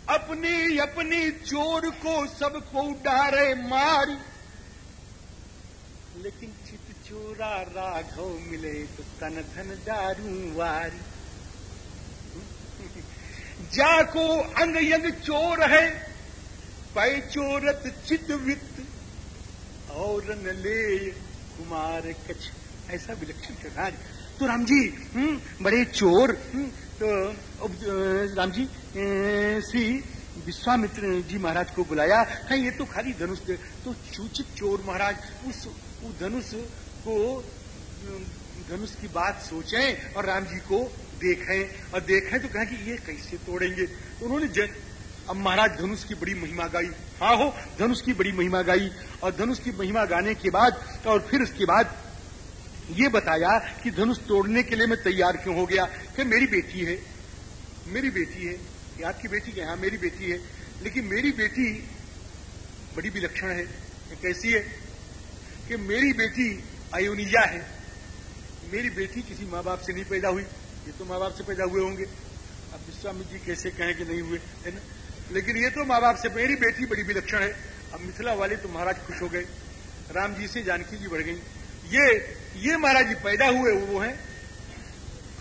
अपनी अपनी चोर को सबको डारे मारी। लेकिन चित चोरा राघव मिले तो तन धन दारू वारी। जाको अंग यंग चोर है पै चोरत चित वित्त। और न ले कुमार कछ ऐसा विलक्षण करना तो राम जी हम्म, बड़े चोर हम्म, तो राम जी श्री विश्वामित्र जी महाराज को बुलाया है ये तो खाली धनुष दे। तो सूचित चोर महाराज उस, धनुष को धनुष की बात सोचें और राम जी को देखें। और देखें तो कहा कि ये कैसे तोड़ेंगे? तो उन्होंने जन अब महाराज धनुष की बड़ी महिमा गाई। हाँ हो धनुष की बड़ी महिमा गाई। और धनुष की महिमा गाने के बाद और फिर उसके बाद ये बताया कि धनुष तोड़ने के लिए मैं तैयार क्यों हो गया? कि मेरी बेटी है मेरी बेटी है। ये आपकी बेटी क्या हाँ मेरी बेटी है। लेकिन मेरी बेटी बड़ी विलक्षण है कैसी है कि मेरी बेटी अयोनिया है। मेरी बेटी किसी माँ बाप से नहीं पैदा हुई ये तो माँ बाप से पैदा हुए होंगे। अब विश्वामित्र जी कैसे कहें कि नहीं हुए है ना? लेकिन ये तो माँ बाप से मेरी बेटी बड़ी विलक्षण है। अब मिथिला वाले तो महाराज खुश हो गए राम जी से जानकी जी बढ़ गई। ये ये महाराज जी पैदा हुए वो हैं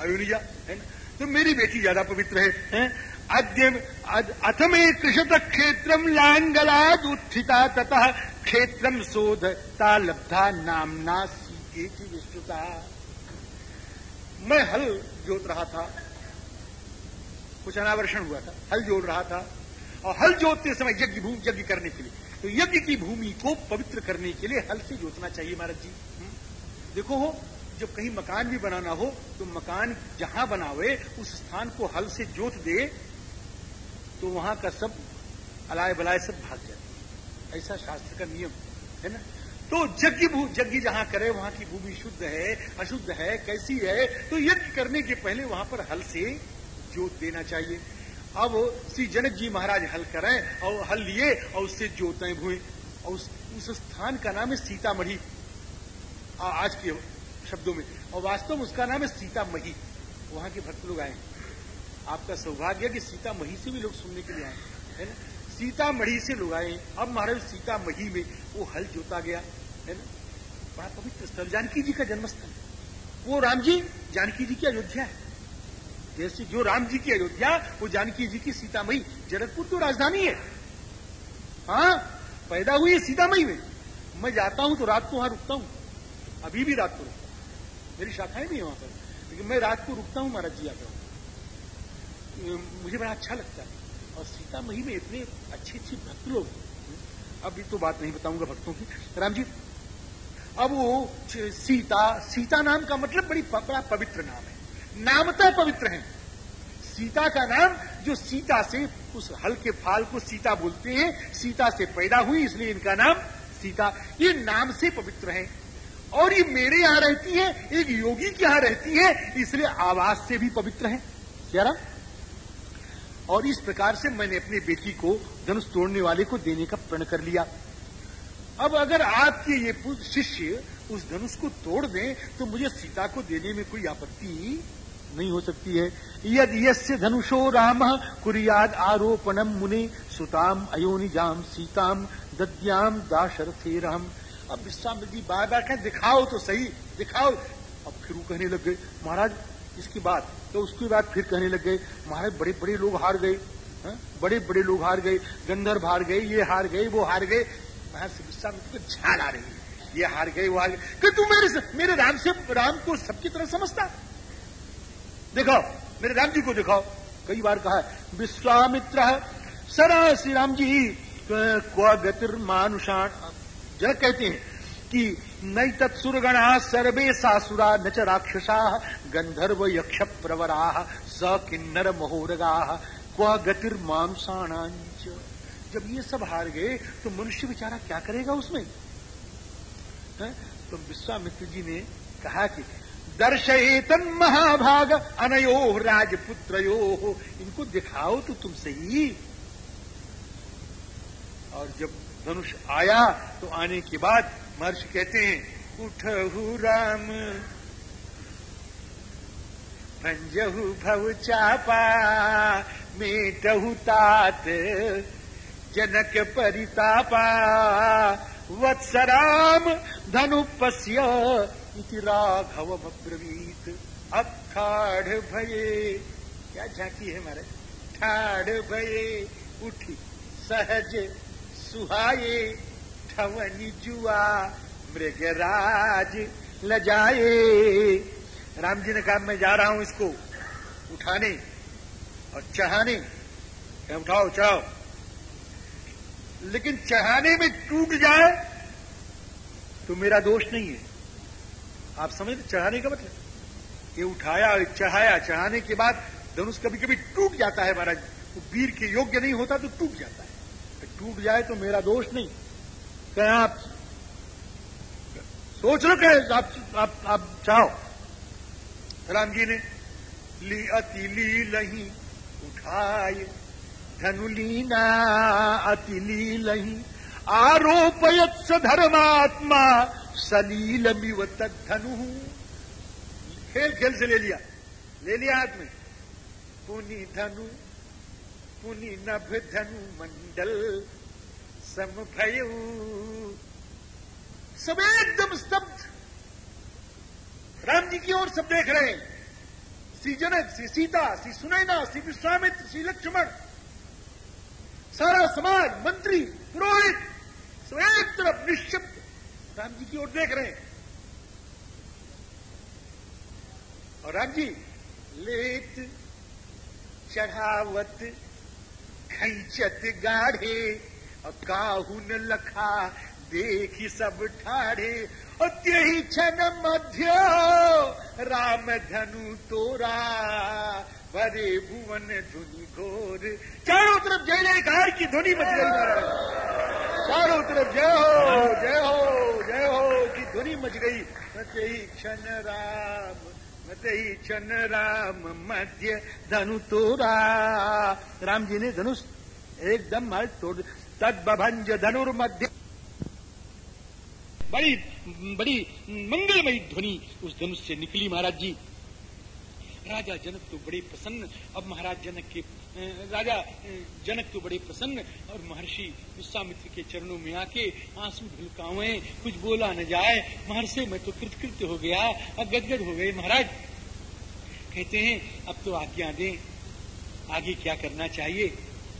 अयोनिजा है ना? तो मेरी बेटी ज़्यादा पवित्र है, है? अद्य अथमे कृषत क्षेत्रम लांगलाद उत्थिता तथा क्षेत्रम शोधता लब्धा नामना सीके विस्तृता। मैं हल जोत रहा था। कुछ अनावर्षण हुआ था। हल जोड़ रहा था। और हल जोतते समय यज्ञ भूमि यज्ञ करने के लिए। तो यज्ञ की भूमि को पवित्र करने के लिए हल से जोतना चाहिए महाराज जी। हम्म? देखो हो, जब कहीं मकान भी बनाना हो तो मकान जहाँ बनावे, उस स्थान को हल से जोत दे तो वहाँ का सब अलाय बलाय सब भाग जाते ऐसा शास्त्र का नियम है ना? तो यज्ञ यज्ञ जहाँ करे वहाँ की भूमि शुद्ध है अशुद्ध है कैसी है? तो यज्ञ करने के पहले वहाँ पर हल से जोत देना चाहिए। अब श्री जनक जी महाराज हल करें और हल लिए और उससे जोतें भूमि। और उस, उस स्थान का नाम है सीतामढ़ी। आज के शब्दों में। और वास्तव में उसका नाम है सीतामढ़ी। वहाँ के भक्त लोग आए आपका सौभाग्य कि सीतामढ़ी से भी लोग सुनने के लिए आए है ना? सीतामढ़ी से लोग आए अब महाराज सीतामढ़ी में वो हल जोता गया, है ना? बड़ा पवित्र स्थल, जानकी जी का जन्मस्थल। वो राम जी, जानकी जी की अयोध्या है। जैसे जो राम जी की अयोध्या, वो जानकी जी की सीतामढ़ी। जनकपुर तो राजधानी है। हाँ पैदा हुई है सीतामढ़ी में। मैं जाता हूँ तो रात को वहाँ रुकता हूँ। अभी भी रात को रुकता हूँ। मेरी शाखाएँ भी है वहाँ पर। लेकिन मैं रात को रुकता हूँ महाराज जी आता मुझे बड़ा अच्छा लगता है। और सीतामढ़ी में इतने अच्छे अच्छे भक्त लोग अभी तो बात नहीं बताऊँगा भक्तों की। राम जी, अब वो सीता सीता नाम का मतलब बड़ी बड़ा पवित्र नाम है। नामता पवित्र है। सीता का नाम जो सीता से उस हल के फाल को सीता बोलते हैं, सीता से पैदा हुई, इसलिए इनका नाम सीता। ये नाम से पवित्र है। और ये मेरे यहाँ रहती है, एक योगी के यहाँ रहती है, इसलिए आवाज़ से भी पवित्र है। क्या और इस प्रकार से मैंने अपनी बेटी को धनुष तोड़ने वाले को देने का प्रण कर लिया। अब अगर आपके ये शिष्य उस धनुष को तोड़ दें तो मुझे सीता को देने में कोई आपत्ति नहीं हो सकती है। यद यस्य धनुषो राम, कुरियाद आरोपणम मुनि, सुताम अयोनिजाम सीताम दद्याम दाशरथे राम। अब विश्वामित्र जी बार बार कहें, दिखाओ तो सही, दिखाओ। अब फिर कहने लग गए, महाराज इसकी बात। तो उसके बाद फिर कहने लग गए, महाराज बड़े बड़े लोग हार गए? बड़े बड़े लोग हार गए, गंधर्व हार गए, ये हार गए, वो हार गए। विश्वामित्र को झाल आ रही है। ये हार गए, वो हार गए। कि तू मेरे मेरे राम से, राम को सबकी तरह समझता? देखो, मेरे राम जी को दिखाओ कई बार कहा, विश्वामित्र सरा श्री राम जी, क्व गतिर मानुषाण जग कहते हैं कि नई तत्सुरगणा सर्वे सासुरा न च राक्षसा गंधर्व यक्ष प्रवरा स किन्नर महोरगा, क्व गतिर मांसाणांच जब ये सब हार गए तो मनुष्य बेचारा क्या करेगा उसमें? है? तो विश्वामित्र जी ने कहा कि दर्शयेतन महाभाग, अनयो राजपुत्रो इनको दिखाओ तो तुम सही। और जब धनुष आया तो आने के बाद महर्षि कहते हैं, उठहु राम, भंजहु भव चापा, मेटहु तात, जनक परितापा वत्सराम धनुपस्य इति राघव अब्रवीत अब ठाढ़ भये। क्या झांकी है हमारे ठाढ़ भये, उठी, सहज, सुहाये ठवनी जुआ मृगराज, ल जाए। राम जी ने कहा, मैं जा रहा हूँ इसको उठाने और चढ़ाने। उठाओ, चढ़ाओ। लेकिन चढ़ाने में टूट जाए तो मेरा दोष नहीं है। आप समझ, चढ़ाने का मतलब? ये उठाया और चढ़ाया, चढ़ाने के बाद धनुष कभी कभी टूट जाता है महाराज। वो वीर के योग्य नहीं होता तो टूट जाता है। टूट जाए तो मेरा दोष नहीं। कहें आप? सोच लो कहे आप आप, आप चाहो राम जी ने ली अति ली लही उठाए धनुलीना अति ली लही आरोपयत धर्मात्मा सलील मिव धनु। खेल खेल से ले लिया। ले लिया हाथ में। पुनि धनु पुनि नभ धनु मंडल सम भयू सब एकदम स्तब्ध। राम जी की ओर सब देख रहे हैं। श्री जनक, श्री सीता, श्री सुनैना, श्री विश्वामित्र, श्री लक्ष्मण। सारा समाज, मंत्री, पुरोहित, सब एक तरफ़ निश्चित। राम जी की ओर देख रहे हैं। और राम जी लेत चढ़ावत, खैचत गाढ़े काहुन लखा, देखी सब और त्यही क्षण मध्य राम धनु तोरा भरे भुवन धुनि घोर। चारों तरफ़ जय जयकार की ध्वनि बच गई चारों तरफ़ जय हो जय हो जय हो की ध्वनि मच गई। त्यही क्षण राम ही क्षण राम मध्य धनु तोरा। राम जी ने धनुष एकदम मार तोड़ तद धनुर्मध्य बड़ी बड़ी मंगलमयी ध्वनि उस धनुष से निकली महाराज जी। राजा जनक तो बड़े प्रसन्न, अब महाराज जनक के राजा जनक तो बड़े प्रसन्न, और महर्षि विश्वामित्र के चरणों में आके आँसू ढुलकावे, कुछ बोला न जाए। महर्षि, मैं तो कृतकृत्य हो गया, अब गदगद हो गए महाराज। कहते हैं, अब तो आज्ञा दें। आगे क्या करना चाहिए?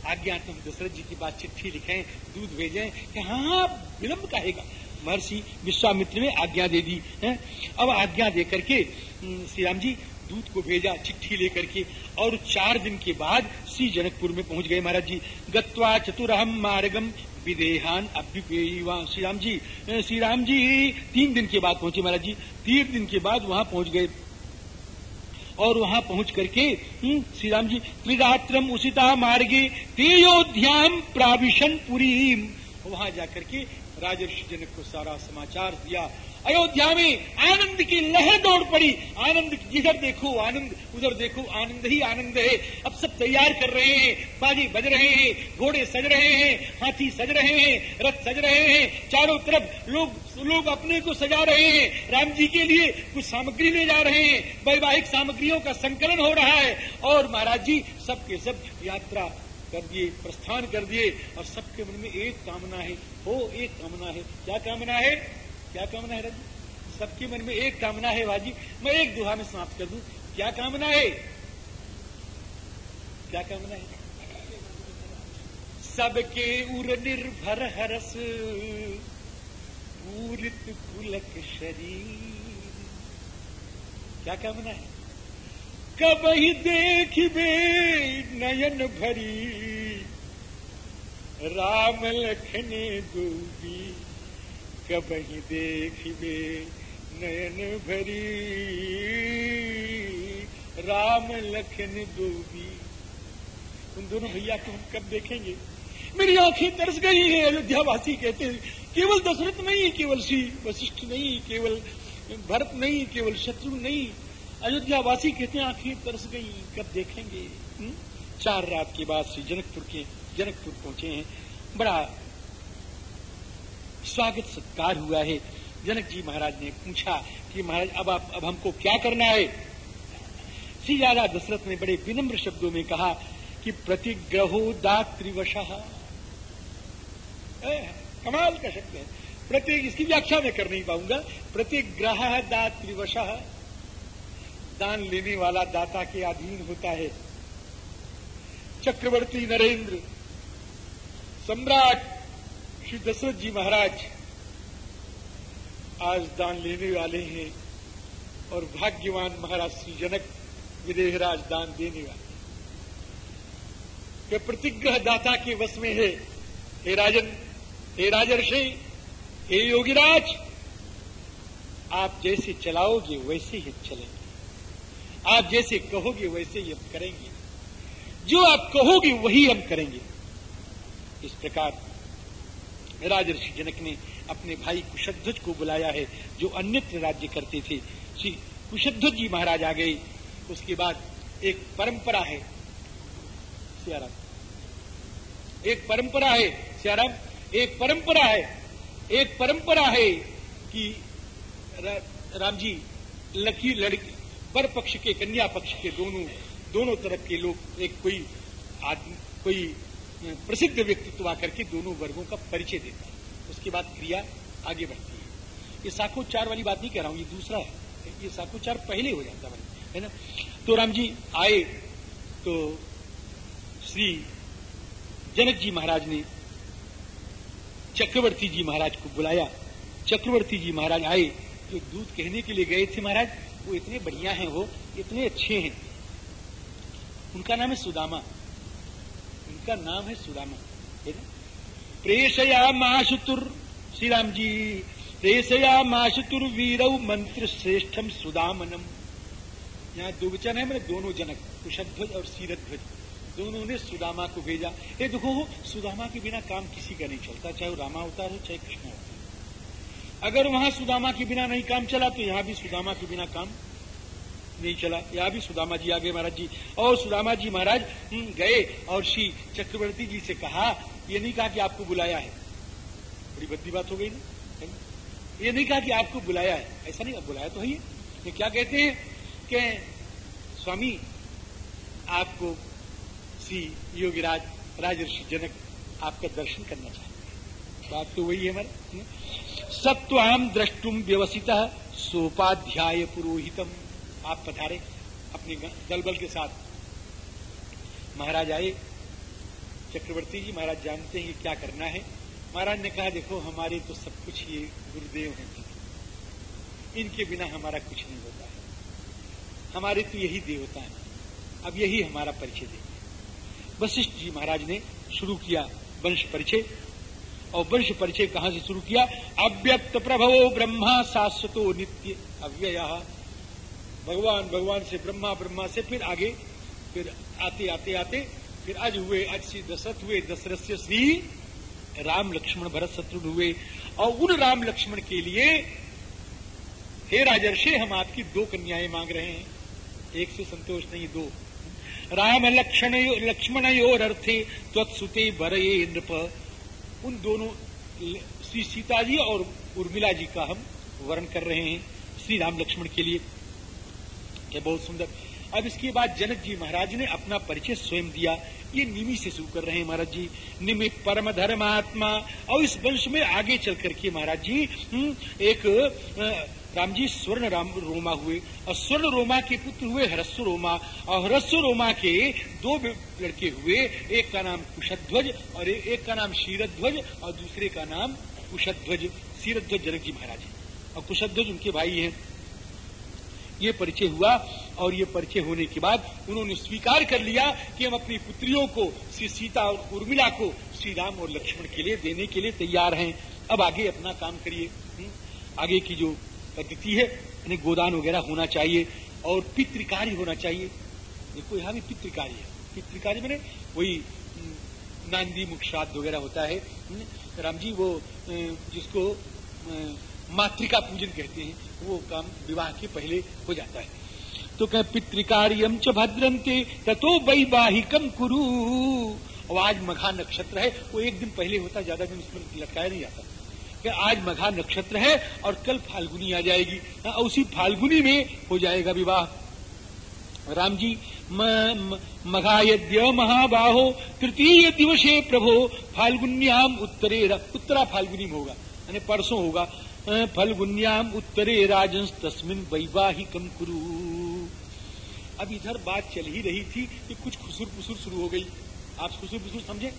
आज्ञा तुम दशरथ जी की बात चिट्ठी लिखें, दूध भेजें कि हाँ विलम्ब कहेगा महर्षि विश्वामित्र ने आज्ञा दे दी, है? अब आज्ञा दे करके श्री राम जी, दूध को भेजा, चिट्ठी लेकर के, और चार दिन के बाद श्री जनकपुर में पहुँच गए महाराज जी। गत्वा चतुरहम मार्गम विदेहान अभ्युपेयी श्री राम जी श्री राम जी, तीन दिन के बाद पहुँचे महाराज जी। तीन दिन के बाद वहाँ पहुँच गए। और वहाँ पहुँच करके हम्म, श्री राम जी त्रिरात्रम उसीता मार्गे तेयोध्याम प्राविशन पुरी वहाँ जाकर के राजर्षि जनक को सारा समाचार दिया। अयोध्या में आनंद की लहर दौड़ पड़ी। आनंद जिधर देखो, आनंद, उधर देखो, आनंद ही आनंद है। अब सब तैयार कर रहे हैं, बाजी बज रहे हैं, घोड़े सज रहे हैं, हाथी सज रहे हैं, रथ सज रहे हैं। चारों तरफ़ लोग लोग अपने को सजा रहे हैं। राम जी के लिए कुछ सामग्री ले जा रहे हैं। वैवाहिक सामग्रियों का संकलन हो रहा है। और महाराज जी, सबके सब यात्रा कर दिए, प्रस्थान कर दिए। और सबके मन में एक कामना है, हो एक कामना है। क्या कामना है? क्या कामना है रज़ी सबके मन में एक कामना है वाजी, मैं एक दुहा में समाप्त कर दू। क्या कामना है? क्या कामना है? सबके उर निर्भर हरस, पूरित पुलक शरीर। क्या कामना है? कब ही देख बे नयन भरी, राम लखने दूबी कबही देखिबे नयन भरी। राम लखन डूबी उन दोनों भैया को हम कब देखेंगे? मेरी आँखें तरस गई हैं, अयोध्यावासी कहते हैं। केवल दशरथ नहीं, केवल श्री वशिष्ठ नहीं, केवल भरत नहीं, केवल शत्रु नहीं। अयोध्या वासी कहते हैं, आँखें तरस गई, कब देखेंगे? हुँ? हम्म? चार रात के बाद श्री जनकपुर के, जनकपुर पहुँचे हैं। बड़ा स्वागत सत्कार हुआ है। जनक जी महाराज ने पूछा कि महाराज, अब आप, अब हमको क्या करना है? श्री राजा दशरथ ने बड़े विनम्र शब्दों में कहा कि प्रतिग्रहो दात्रिवश कमाल का शब्द है। प्रत्येक इसकी व्याख्या मैं कर नहीं पाऊँगा। प्रतिग्रह दात्रिवश दान लेने वाला दाता के अधीन होता है। चक्रवर्ती नरेंद्र, सम्राट श्री दशरथ जी महाराज आज दान लेने वाले हैं और भाग्यवान महाराज श्री जनक विदेहराज दान देने वाले वे प्रतिग्रह दाता के वश में है। हे राजन, हे राजर्षि, हे योगीराज, आप जैसे चलाओगे वैसे ही चलेंगे। आप जैसे कहोगे वैसे ही हम करेंगे। जो आप कहोगे वही हम करेंगे। इस प्रकार राजर्षि जनक ने अपने भाई कुशध्वज को बुलाया है जो अन्यत्र राज्य करते थे। श्री कुशध्वज जी महाराज आ गए। उसके बाद एक परंपरा है। सियाराम। एक परंपरा है सियाराम। एक परंपरा है। एक परंपरा है कि रा, राम जी लकी लड़की पर पक्ष के कन्या पक्ष के दोनों दोनों तरफ़ के लोग एक कोई आदमी कोई प्रसिद्ध व्यक्तित्व आकर के दोनों वर्गों का परिचय देता है। उसके बाद क्रिया आगे बढ़ती है। ये साखोच्चार वाली बात नहीं कह रहा हूँ, ये दूसरा है। ये साखोच्चार पहले हो जाता है ना? तो राम जी आए तो श्री जनक जी महाराज ने चक्रवर्ती जी महाराज को बुलाया। चक्रवर्ती जी महाराज आए, जो दूध कहने के लिए गए थे महाराज, वो इतने बढ़िया हैं, वो इतने अच्छे हैं। उनका नाम है सुदामा। का नाम है सुदामा प्रेषया माशुतुर श्री राम जी प्रेषया माशुतुर वीरव मंत्र श्रेष्ठम सुदामनम। यहाँ दो वचन है, मैंने दोनों जनक, कुशध्वज और सीरध्वज। दोनों ने सुदामा को भेजा। ये देखो, सुदामा के बिना काम किसी का नहीं चलता, चाहे वो रामा अवतार हो, चाहे कृष्ण अवतार अगर वहाँ सुदामा के बिना नहीं काम चला तो यहाँ भी सुदामा के बिना काम नहीं चला। यहाँ भी सुदामा जी आ गए महाराज जी। और सुदामा जी महाराज हम्म, गए और श्री चक्रवर्ती जी से कहा ये नहीं कहा कि आपको बुलाया है? बड़ी बद्दी बात हो गई ना ये नहीं कहा कि आपको बुलाया है? ऐसा नहीं बुलाया तो है ये क्या कहते हैं कि स्वामी आपको श्री योगीराज राजर्षि जनक आपका दर्शन करना चाहते बात तो वही है हमारे सत्वाम द्रष्टुम व्यवसित सोपाध्याय पुरोहितम। आप पधारे, अपने दलबल के साथ। महाराज आए। चक्रवर्ती जी, महाराज जानते हैं क्या करना है। महाराज ने कहा, देखो, हमारे तो सब कुछ ये गुरुदेव हैं। इनके बिना हमारा कुछ नहीं होता है। हमारे तो यही देवता है। अब यही हमारा परिचय देंगे वशिष्ठ जी महाराज ने शुरू किया वंश परिचय। और वंश परिचय कहाँ से शुरू किया? अव्यक्त प्रभवो ब्रह्मा शाश्वतो नित्य अव्यय। भगवान भगवान से ब्रह्मा ब्रह्मा से फिर आगे, फिर आते आते आते, फिर आज हुए, आज श्री दशरथ हुए, दशरथ से श्री राम लक्ष्मण, भरत शत्रुघ्न हुए। और उन राम लक्ष्मण के लिए, हे राजर्षे, हम आपकी दो कन्याएँ मांग रहे हैं। एक से संतोष नहीं, दो। राम लक्ष्मण लक्ष्मण योर अर्थे त्वत्सुते बरये नृप। उन दोनों श्री सीता जी और उर्मिला जी का हम वर्ण कर रहे हैं श्री राम लक्ष्मण के लिए। क्या बहुत सुंदर। अब इसके बाद जनक जी महाराज ने अपना परिचय स्वयं दिया। ये निमि से शुरू कर रहे हैं महाराज जी। निमि परम धर्मात्मा और इस वंश में आगे चल करके महाराज जी हम्म, एक राम जी स्वर्ण राम रोमा हुए। और स्वर्ण रोमा के पुत्र हुए हरस्व रोमा। और हरस्व रोमा के दो लड़के हुए। एक का नाम कुशध्वज और एक का नाम शीरध्वज और दूसरे का नाम कुशध्वज। शीरध्वज जनक जी महाराज। और कुशध्वज उनके भाई हैं। ये परिचय हुआ और ये परिचय होने के बाद उन्होंने स्वीकार कर लिया कि हम अपनी पुत्रियों को श्री सीता और उर्मिला को श्री राम और लक्ष्मण के लिए देने के लिए तैयार हैं। अब आगे अपना काम करिए। हम्म? आगे की जो पद्धति है यानी गोदान वगैरह होना चाहिए और पितृकार्य होना चाहिए। देखो यहाँ भी पितृकार्य है। पितृकार्य मैंने वही हम्म, नांदी मुख वगैरह होता है। हम्म? राम जी वो जिसको मातृका पूजन कहते हैं वो काम विवाह के पहले हो जाता है। तो कह पितृकार्यम च भद्रंते ततो वैवाहिकम कुरु। और आज मघा नक्षत्र है वो एक दिन पहले होता ज़्यादा दिन उसमें लटकाया नहीं जाता। कि आज मघा नक्षत्र है और कल फाल्गुनी आ जाएगी। हाँ, उसी फाल्गुनी में हो जाएगा विवाह। राम जी मघा यद्य महाबाहो तृतीय दिवसे प्रभो फाल्गुन्याम उत्तरे उत्तरा फाल्गुनी में होगा यानी परसों होगा। फलगुन्याम उत्तरे राजंस तस्मिन वैवाहिकम कुरु। अब इधर बात चल ही रही थी कि कुछ खुसुर पुसुर शुरू हो गई। आप खुसुर पुसुर समझे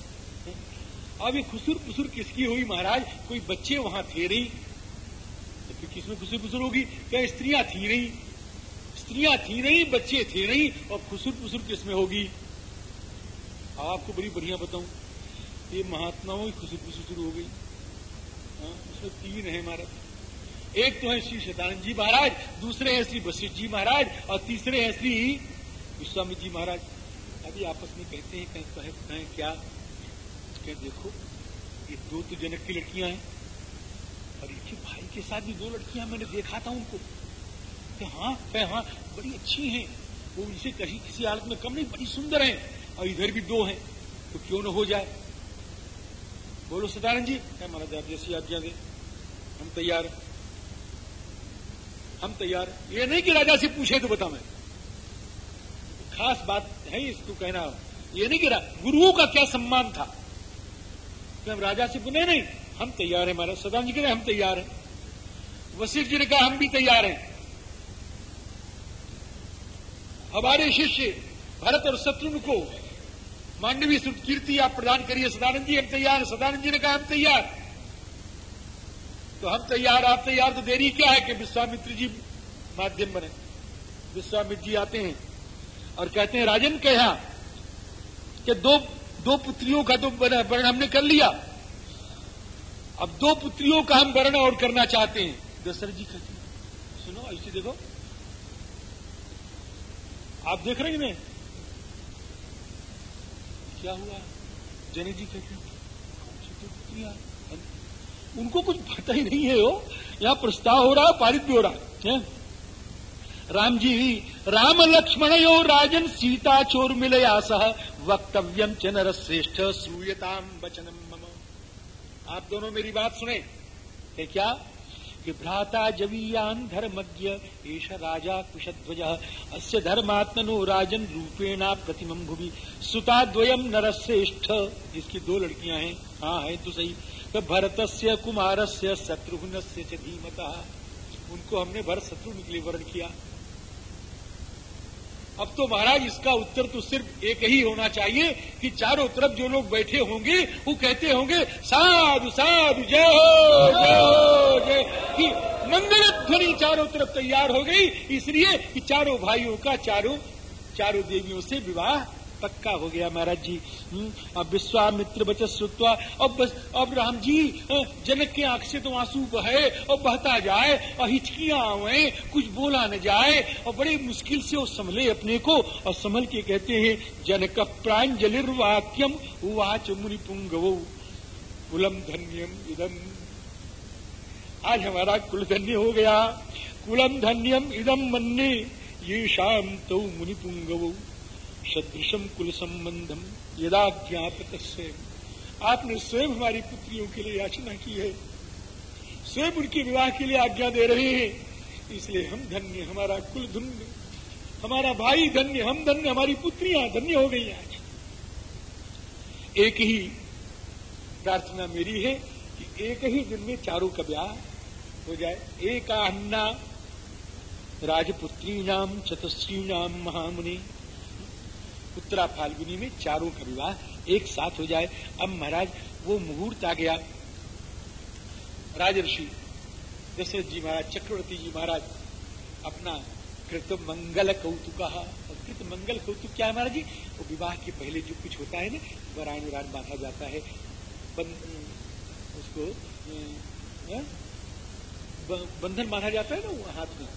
अब ये खुसुर पुसुर किसकी हुई महाराज? कोई बच्चे वहाँ थे नहीं। तो फिर किसमें खुसुर पुसुर होगी? क्या स्त्रियाँ थी नहीं? स्त्रियाँ थी नहीं, बच्चे थे नहीं, और खुसुर पुसुर किसमें होगी? आपको बड़ी बढ़िया बताऊँ, ये महात्माओं की खुसुर पुसुर शुरू हो गई। हाँ, उसमें तीन है महाराज। एक तो है श्री शतानंद जी महाराज दूसरे हैं श्री वशिष्ठ जी महाराज और तीसरे हैं श्री विश्वामित्र जी महाराज। अभी आपस में कहते हैं कहीं कहे, कहे क्या? कहे देखो ये दो तो जनक की लड़कियाँ हैं और इनके भाई के साथ भी दो लड़कियाँ मैंने देखा था उनको। हाँ कहे हाँ बड़ी अच्छी हैं। वो उनसे कहीं किसी हालत में कम नहीं बड़ी सुंदर हैं और इधर भी दो हैं तो क्यों न हो जाए? बोलो सदानंद जी। क्या महाराज आप जैसी आज्ञा दे? हम तैयार हम तैयार ये नहीं कि राजा से पूछे तो बता मैं। खास बात है इसको कहना। ये नहीं कि गुरुओं का क्या सम्मान था? कि हम राजा से नहीं नहीं हम तैयार हैं महाराज। सदानंद जी कह रहे हम तैयार हैं। वशिष्ठ जी ने कहा हम भी तैयार हैं। हमारे शिष्य भरत और शत्रुघ्न को मांडवी कीर्ति, आप प्रदान करिए सदानंद जी, हम तैयार सदानंद जी ने कहा, हम तैयार तो हम तैयार, आप तैयार तो देरी क्या है कि विश्वामित्र जी माध्यम बने? विश्वामित्र जी आते हैं और कहते हैं, राजन कहा कि दो दो पुत्रियों का तो वर्ण हमने कर लिया। अब दो पुत्रियों का हम वर्ण और करना चाहते हैं। दशरथ जी कहते सुनो, ऐसे देखो। आप देख रहे हैं क्या हुआ? जनी जी कहते हैं उनको कुछ पता ही नहीं है वो। यहाँ प्रस्ताव हो रहा है पारित भी हो रहा, है? राम जी, राम लक्ष्मण यो राजन सीता चोर मिलया सह वक्तव्यम च नर श्रेष्ठ सूयताम वचनम आप दोनों मेरी बात सुने? क्या? कि भ्राता जवीयान धर्मज्ञ, एष राजा कुशध्वज। अस्य धर्मात्मनो राजन रूपेणा प्रतिमं भुवि। सुता द्वयम नरश्रेष्ठ। इसकी दो लड़कियाँ हैं। हाँ है तो सही। तो भरत से कुमार से शत्रुघ्न से धीमता। उनको हमने भरत शत्रु लिए वर्ण किया। अब तो महाराज, इसका उत्तर तो सिर्फ़ एक ही होना चाहिए कि चारों तरफ़ जो लोग बैठे होंगे, वो कहते होंगे, साधु साधु, जय हो जय हो, जय कि मंगल ध्वनि चारों तरफ़ तैयार हो गई, इसलिए कि चारों भाइयों का, चारों चारों देवियों से विवाह पक्का हो गया महाराज जी। हम्म, अब विश्वामित्र बचत सुत्वा अब बस अब राम जी जनक के आँख से तो आँसू बहे और बहता जाए और हिचकियाँ आवे कुछ बोला न जाए और बड़े मुश्किल से वो संभले अपने को और संभल के कहते हैं जनक प्रांजलिर्वाक्यम उवाच मुनि पुंगवो कुलम धन्यम इदम आज हमारा कुल धन्य हो गया। कुलम धन्यम इदम मन्ने ये शाम तो मुनि सदृशम कुल संबंधम यदा ज्ञापक स्वयं आपने स्वयं हमारी पुत्रियों के लिए याचना की है। स्वयं उनके विवाह के लिए आज्ञा दे रहे हैं। इसलिए हम धन्य, हमारा कुल धन्य, हमारा भाई धन्य, हम धन्य, हमारी पुत्रियाँ धन्य हो गई आज। एक ही प्रार्थना मेरी है कि एक ही दिन में चारों का ब्याह हो जाए। एक अन्ना राजपुत्री नाम चतुश्री नाम महामुनि। उत्तरा फाल्गुनी में चारों का विवाह एक साथ हो जाए। अब महाराज वो मुहूर्त आ गया। राजर्षि दशरथ जी महाराज चक्रवर्ती जी महाराज अपना कृत मंगल कौतुक। और कृत मंगल कौतुक क्या है महाराज जी? वो विवाह के पहले जो कुछ होता है ना वरायण उरान बांधा जाता है। बन, उसको बंधन बांधा जाता है ना हाथ में।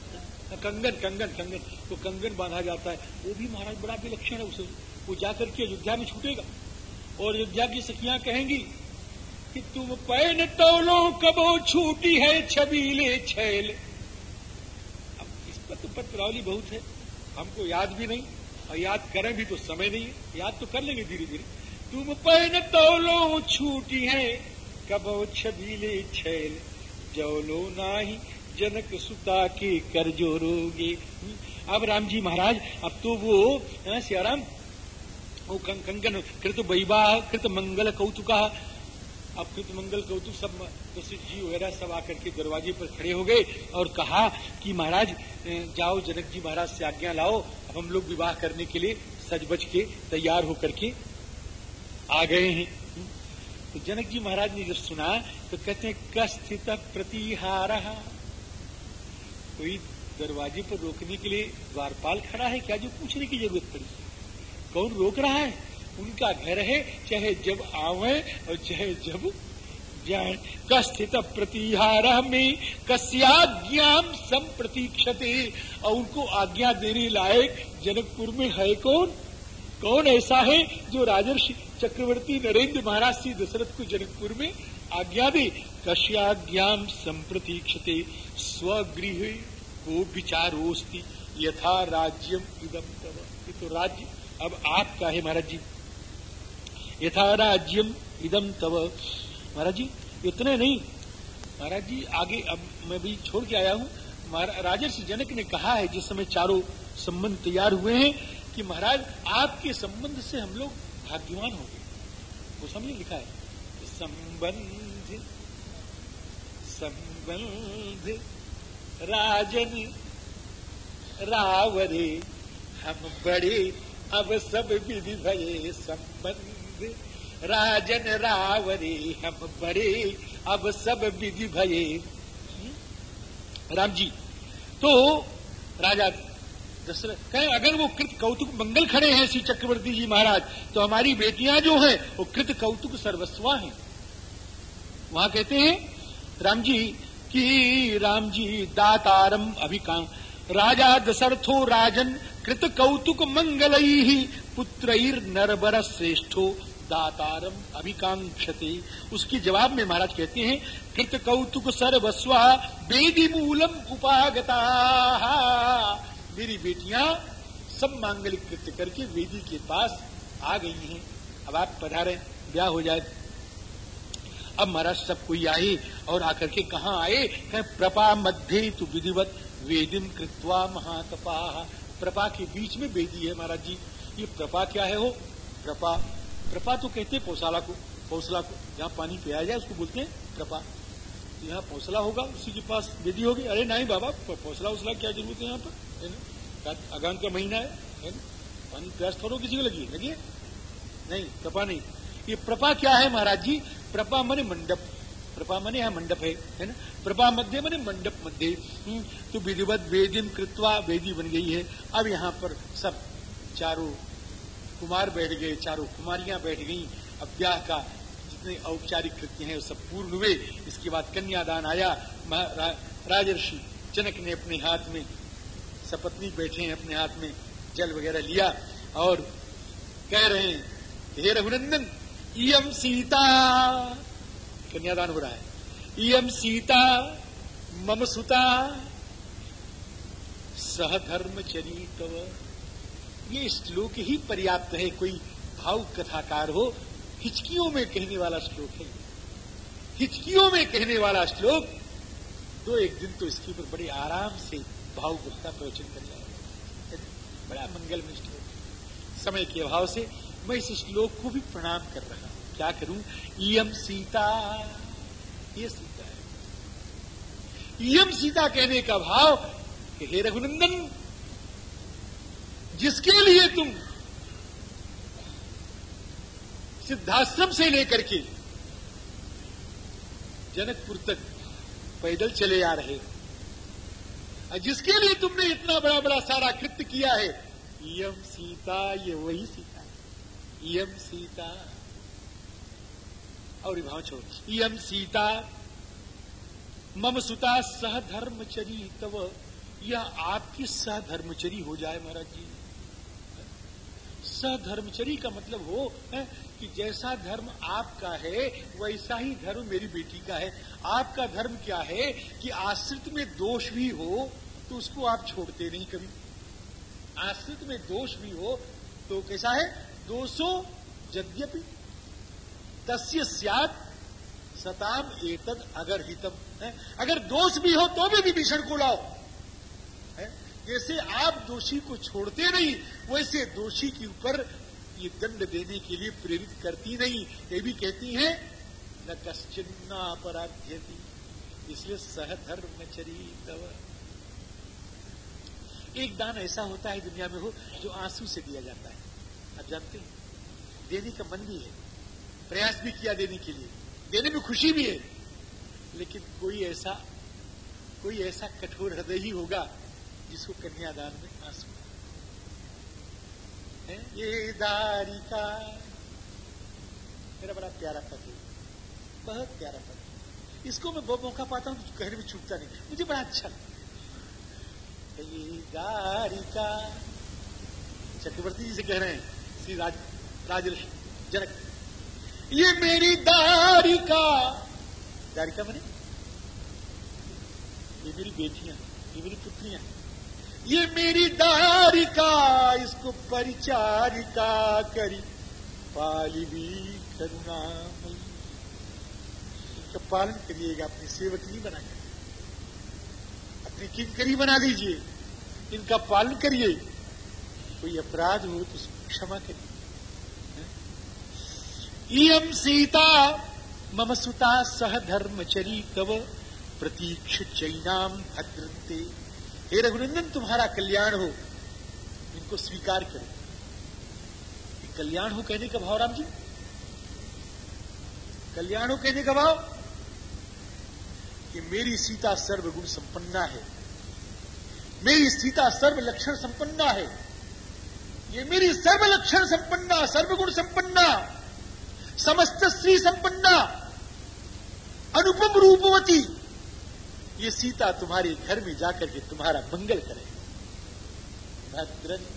कंगन कंगन कंगन। तो कंगन बांधा जाता है। वो भी महाराज बड़ा विलक्षण है उसे। वो जाकर के अयोध्या में छूटेगा। और अयोध्या की सखियाँ कहेंगी कि तुम पैन तोलो कबो छूटी है छबीले छैल। अब इस पर तो पत्रावली बहुत है। हमको याद भी नहीं और याद करें भी तो समय नहीं है। याद तो कर लेंगे धीरे धीरे तुम पैन तोलो छूटी है कबो छबीले छैल। जौलो नाही जनक सुता के कर जोरोगे। अब राम जी महाराज, अब तो वो सियाराम? वो कंगन, कृत वैवाह कृत मंगल कौतुका। अब कृत मंगल कौतुक सब वशिष्ठ जी वगैरह सब आकर के दरवाजे पर खड़े हो गए और कहा कि महाराज जाओ जनक जी महाराज से आज्ञा लाओ, अब हम लोग विवाह करने के लिए सज बज के तैयार होकर के आ गए हैं। तो जनक जी महाराज ने जब सुना तो कहते हैं, कस्थित प्रतिहार। कोई दरवाजे पर रोकने के लिए द्वारपाल खड़ा है क्या? जो पूछने की ज़रूरत पड़ी। कौन रोक रहा है? उनका घर है, चाहे जब आवे और चाहे जब जाए। कस्थित प्रतिहार में कस्याज्ञा संप्रतीक्षते। और उनको आज्ञा देने लायक जनकपुर में है कौन? कौन ऐसा है जो राजर्षि चक्रवर्ती नरेंद्र महाराज श्री दशरथ को जनकपुर में आज्ञा दे कश्याज्ञा संप्रतीक्षते, स्वगृह को विचारोस्ती यथा राज्यम इदम तब ये तो राज्य, अब आपका है महाराज जी। यथा राज्यम इदम तब महाराज जी, इतने नहीं। महाराज जी, आगे अब मैं भी छोड़ के आया हूँ। राजर्षि जनक ने कहा है, जिस समय चारों संबंध तैयार हुए हैं, कि महाराज, आपके संबंध से हम लोग भाग्यवान हो गए। वो समझे लिखा है। संबंध संबंध, राजन, रावरे, हम बड़े अब सब विधि भये संबंध। राजन, रावरे, हम बड़े अब सब विधि भये। राम जी तो राजा दशरथ कहें, अगर वो कृत कौतुक मंगल खड़े हैं श्री चक्रवर्ती जी महाराज तो हमारी बेटियाँ जो हैं, वो कृत कौतुक सर्वस्वा हैं। वहाँ कहते हैं राम जी कि राम जी दातारम अभिकाम राजा दशरथो राजन कृत कौतुक मंगल ही पुत्र नरबर श्रेष्ठो दातारम अभिकांक्षते उसके जवाब में महाराज कहते हैं, कृत कौतुक सर्वस्वा वेदी मूलम उपागता। मेरी बेटियाँ सब मांगलिक कृत्य करके वेदी के पास आ गई हैं। अब आप पधारे, ब्याह हो जाए। अब महाराज सब कोई आए और आकर के कहा आए? कहें प्रपा मध्य तो विधिवत वेदिम कृत्वा महातपा। प्रपा के बीच में वेदी है महाराज जी। ये प्रपा क्या है वो प्रपा प्रपा तो कहते हैं पौसाला को पौसला को। जहाँ पानी पिया जाए उसको बोलते हैं प्रपा। यहाँ पौसला होगा उसी के पास विधि होगी। अरे नहीं बाबा पौसला उसला क्या ज़रूरत है यहाँ पर? है ना? अगान का महीना है, है पानी प्यास थोड़ा किसी को लगी लगी नहीं प्रपा नहीं। ये प्रपा क्या है महाराज जी? प्रपा मने मंडप। प्रपा मने यहाँ मंडप है है ना? प्रपा मध्य मने मंडप मध्य हम्म, तो विधिवत वेदिम कृत्वा वेदी बन गई है। अब यहाँ पर सब चारों कुमार बैठ गए चारों कुमारियाँ बैठ गई। अब ब्याह का जितने औपचारिक कृत्य हैं सब पूर्ण हुए। इसके बाद कन्यादान आया। राजर्षि जनक ने अपने हाथ में सपत्नी बैठे हैं अपने हाथ में जल वगैरह लिया और कह रहे हैं हे रघुनंदन इम सीता। कन्यादान हो रहा है। इम सीता, मम सुता। सहधर्म चरितव ये श्लोक ही पर्याप्त है, कोई भाव कथाकार हो। हिचकियों में कहने वाला श्लोक है। हिचकियों में कहने वाला श्लोक तो एक दिन तो इसके ऊपर बड़े आराम से भावुकता प्रवचन कर जाएगा बड़ा मंगल में श्लोक समय के अभाव से मैं इस श्लोक को भी प्रणाम कर रहा हूँ। क्या करूँ? इम सीता। ये सीता है। इम सीता कहने का भाव कि हे रघुनंदन, जिसके लिए तुम सिद्धाश्रम से लेकर के जनकपुर तक पैदल चले आ रहे और जिसके लिए तुमने इतना बड़ा बड़ा सारा कृत्य किया है यम सीता, ये वही सीता यम सीता। और भाव छोड़ यम सीता, मम सुता सहधर्मचरी तव। यह आपकी सहधर्मचरी हो जाए महाराज जी। सधर्मचरी का मतलब हो, है, कि जैसा धर्म आपका है, वैसा ही धर्म मेरी बेटी का है। आपका धर्म क्या है, कि आश्रित में दोष भी हो तो उसको आप छोड़ते नहीं कभी। आश्रित में दोष भी हो तो कैसा है? दोषो यद्यपि तस्य सियात, सताम एतद अगर हितम। है? अगर दोष भी हो तो भी विभीषण को लाओ। है? जैसे आप दोषी को छोड़ते नहीं, वैसे दोषी के ऊपर ये दंड देने के लिए प्रेरित करती नहीं। ये भी कहती है, न कश्चिन्ना अपराध्यति। इसलिए सहधर्म चरितव। एक दान ऐसा होता है दुनिया में हो, जो आँसू से दिया जाता है। जानते हैं। देने का मन भी है। प्रयास भी किया देने के लिए। देने में खुशी भी है। लेकिन कोई ऐसा कोई ऐसा कठोर हृदय ही होगा जिसको कन्यादान में आँसू है? ये दारिका मेरा बड़ा प्यारा पति बहुत प्यारा पति इसको मैं बहुत मौका पाता हूँ कहने में छूटता नहीं। मुझे बड़ा अच्छा लगता ये दारिका चक्रवर्ती जी से कह रहे हैं श्री राज, राजर्षि, जनक। ये मेरी दारिका दारिका बने ये मेरी बेटियाँ, ये मेरी पुत्रियाँ। ये मेरी दारिका इसको परिचारिका करी। पाली भी करुणा इनका पालन करिएगा, अपनी सेवक नहीं बना अपनी किंकरी बना दीजिए। इनका पालन करिए। कोई अपराध हो तो उसको क्षमा करिए इम सीता, मम सुता सह धर्मचरी कव प्रतीक्ष चैनाम भद्रते हे रघुनंदन, तुम्हारा कल्याण हो। इनको स्वीकार करो। कल्याण हो कहने का भाव राम जी कल्याण हो कहने का भाव? कि मेरी सीता सर्वगुण संपन्ना है। मेरी सीता सर्व लक्षण संपन्ना है। ये मेरी सर्व लक्षण संपन्ना, सर्वगुण संपन्ना, समस्त श्री संपन्ना, अनुपम रूपवती। ये सीता तुम्हारे घर में जाकर के तुम्हारा मंगल करे। भद्रंती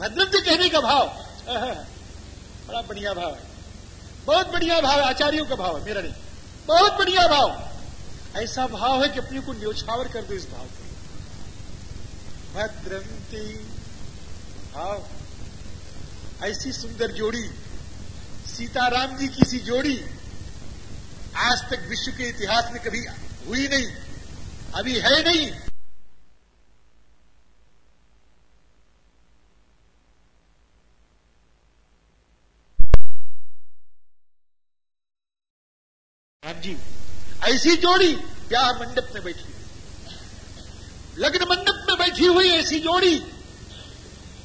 भद्रंती कहने का भाव बड़ा बढ़िया भाव है। बहुत बढ़िया भाव है, आचार्यों का भाव है, मेरा नहीं। बहुत बढ़िया भाव। ऐसा भाव है कि अपने को न्योछावर कर दो इस भाव को। भद्रंती। भाव ऐसी सुंदर जोड़ी, सीताराम जी की सी जोड़ी, आज तक विश्व के इतिहास में कभी हुई नहीं, अभी है नहीं। जी, ऐसी जोड़ी, ब्याह मंडप में बैठी। लग्न मंडप में बैठी हुई ऐसी जोड़ी,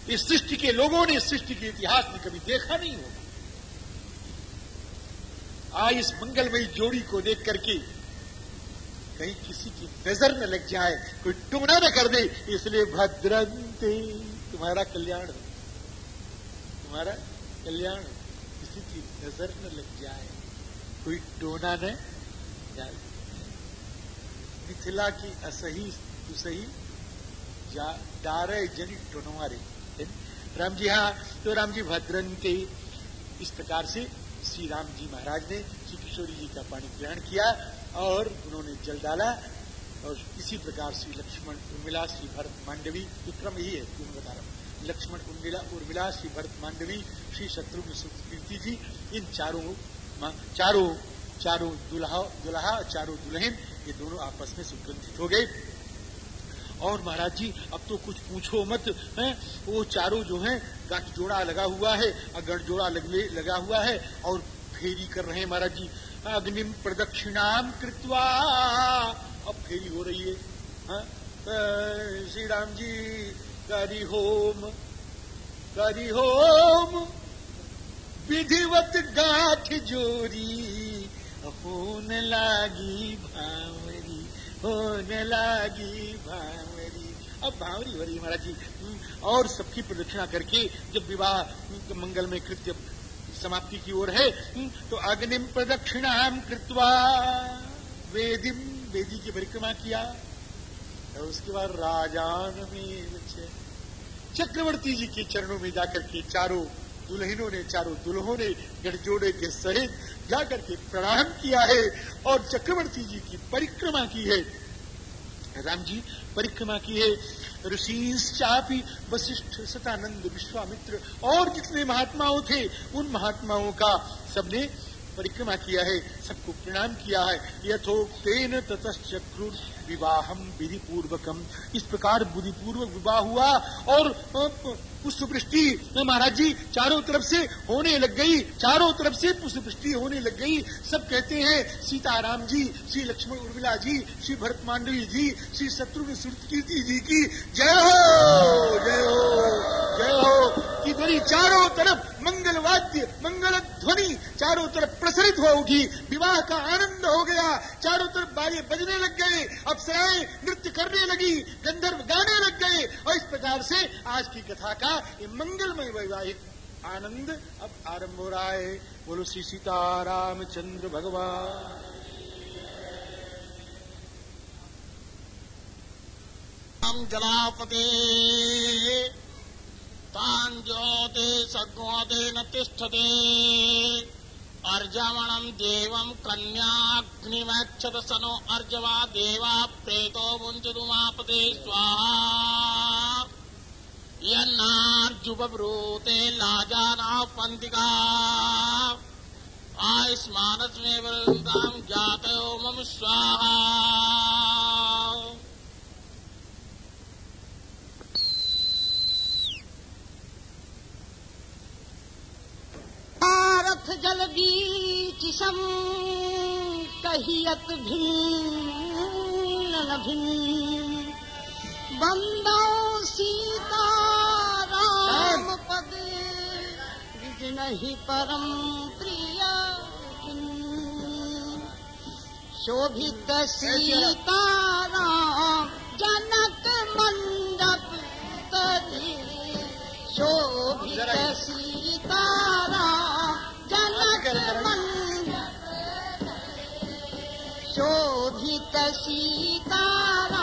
इस सृष्टि के लोगों ने इस सृष्टि के इतिहास में कभी देखा नहीं होगा। आज इस मंगलमयी जोड़ी को देख करके कहीं किसी की नज़र न लग जाए, कोई टुमना न कर दे, इसलिए भद्रंते, तुम्हारा कल्याण हो। तुम्हारा कल्याण हो। किसी की नज़र न लग जाए, कोई टोना न जाए। मिथिला की असही सही डारे जनी टोनवारे राम जी हाँ तो राम जी भद्रन के इस प्रकार से श्री राम जी महाराज ने श्री किशोरी जी का पानी ग्रहण किया और उन्होंने जल डाला और इसी प्रकार श्री लक्ष्मण उर्मिला, श्री भरत मांडवी, विक्रम यही है क्यों बता रहा हूँ। लक्ष्मण उर्मिला उर्मिला, श्री भरत मांडवी, श्री शत्रुघ्न सुकृति जी, इन चारों चारों चारों दुल्हा दुल्हा चारों दुल्हन, ये दोनों आपस में सुगंधित हो गए। और महाराज जी, अब तो कुछ पूछो मत, है? वो चारों जो है गठ जोड़ा लगा हुआ है गठ जोड़ा लगने लगा हुआ है, और फेरी कर रहे हैं महाराज जी। अग्निम प्रदक्षिणाम कृत्वा, अब फेरी हो रही है श्री राम जी, करी होम करी होम, विधिवत गाठ जोरी होन लागी भावरी होन लागी भावरी अब भावरी हो रही महाराज जी। और सबकी प्रदक्षिणा करके जब विवाह मंगल में कृत्य समाप्ति की ओर है तो अग्निम प्रदक्षिणा कृत्वा वेदिम, वेदी की परिक्रमा किया। और उसके बाद राजान में चक्रवर्ती जी के चरणों में जाकर के चारों दुल्हनों ने, चारों दुल्हों ने, गठजोड़े के सहित जाकर के प्रणाम किया है और चक्रवर्ती जी की परिक्रमा की है। राम जी, परिक्रमा की है। ऋषिश्चापी वशिष्ठ सतानंद विश्वामित्र और जितने महात्माओं थे, उन महात्माओं का सबने परिक्रमा किया है, सबको प्रणाम किया है। यथोक्तेन ततश्चक्रुर विवाहम विधि पूर्वकम इस प्रकार बुद्धि पूर्वक विवाह हुआ और पुष्पवृष्टि महाराज जी चारों तरफ़ से होने लग गई, चारों तरफ़ से पुष्पवृष्टि होने लग गई। सब कहते हैं, सीताराम जी, श्री लक्ष्मण उर्मिला जी, श्री भरत मांडवी जी, श्री शत्रुघ्न कीर्ति जी की जय हो जय हो जय हो। की ध्वनि चारों तरफ़ मंगल वाद्य, मंगल ध्वनि चारों तरफ़ प्रसरित हो उठी। विवाह का आनंद हो गया। चारों तरफ़ बाजे बजने लग गए, अप्सराएँ नृत्य करने लगी, गंधर्व गाने लग गए और इस प्रकार से आज की कथा का ये मंगलमय वैवाहिक आनंद अब आरंभ हो रहा है। बोलो, श्री सीताराम चंद्र भगवान जलापते ताञ्ज्योते सद्गोदेन तिष्ठते। अर्जवणम् देवम् कन्याग्निमक्षत स नो अर्जवा देवा प्रेतो मुञ्चतुमापते स्वाहा। यन्नार्जुबब्रूते लाजानाः पन्तिका आयुष्मानस्मे वृन्दाम् जातयो मम स्वाहा। रथ जल बीचिशम कहियत भिन्न भिन्न। बन्दौ बन्दो सीतारापदे विजनहि परम् प्रिया शोभित सीतारा जनक मण्डप मण्डपतरी शोभित सीतारा जनक मण्डप शोभित सीतारा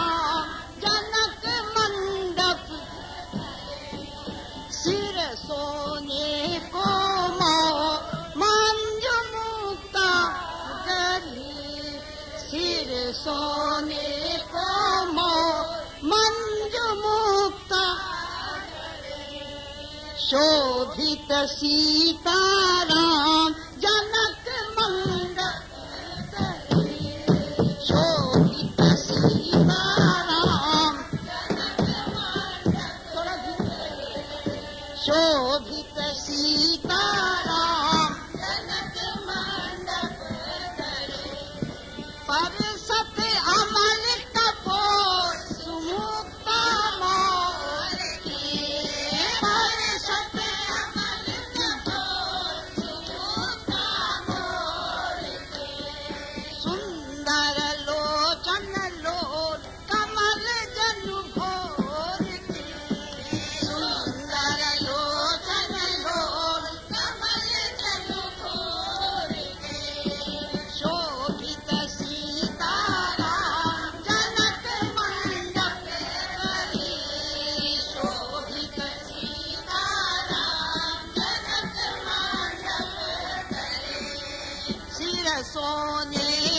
शोभित सीताराम जनक मंद शोभित सीताराम शोभित Sony.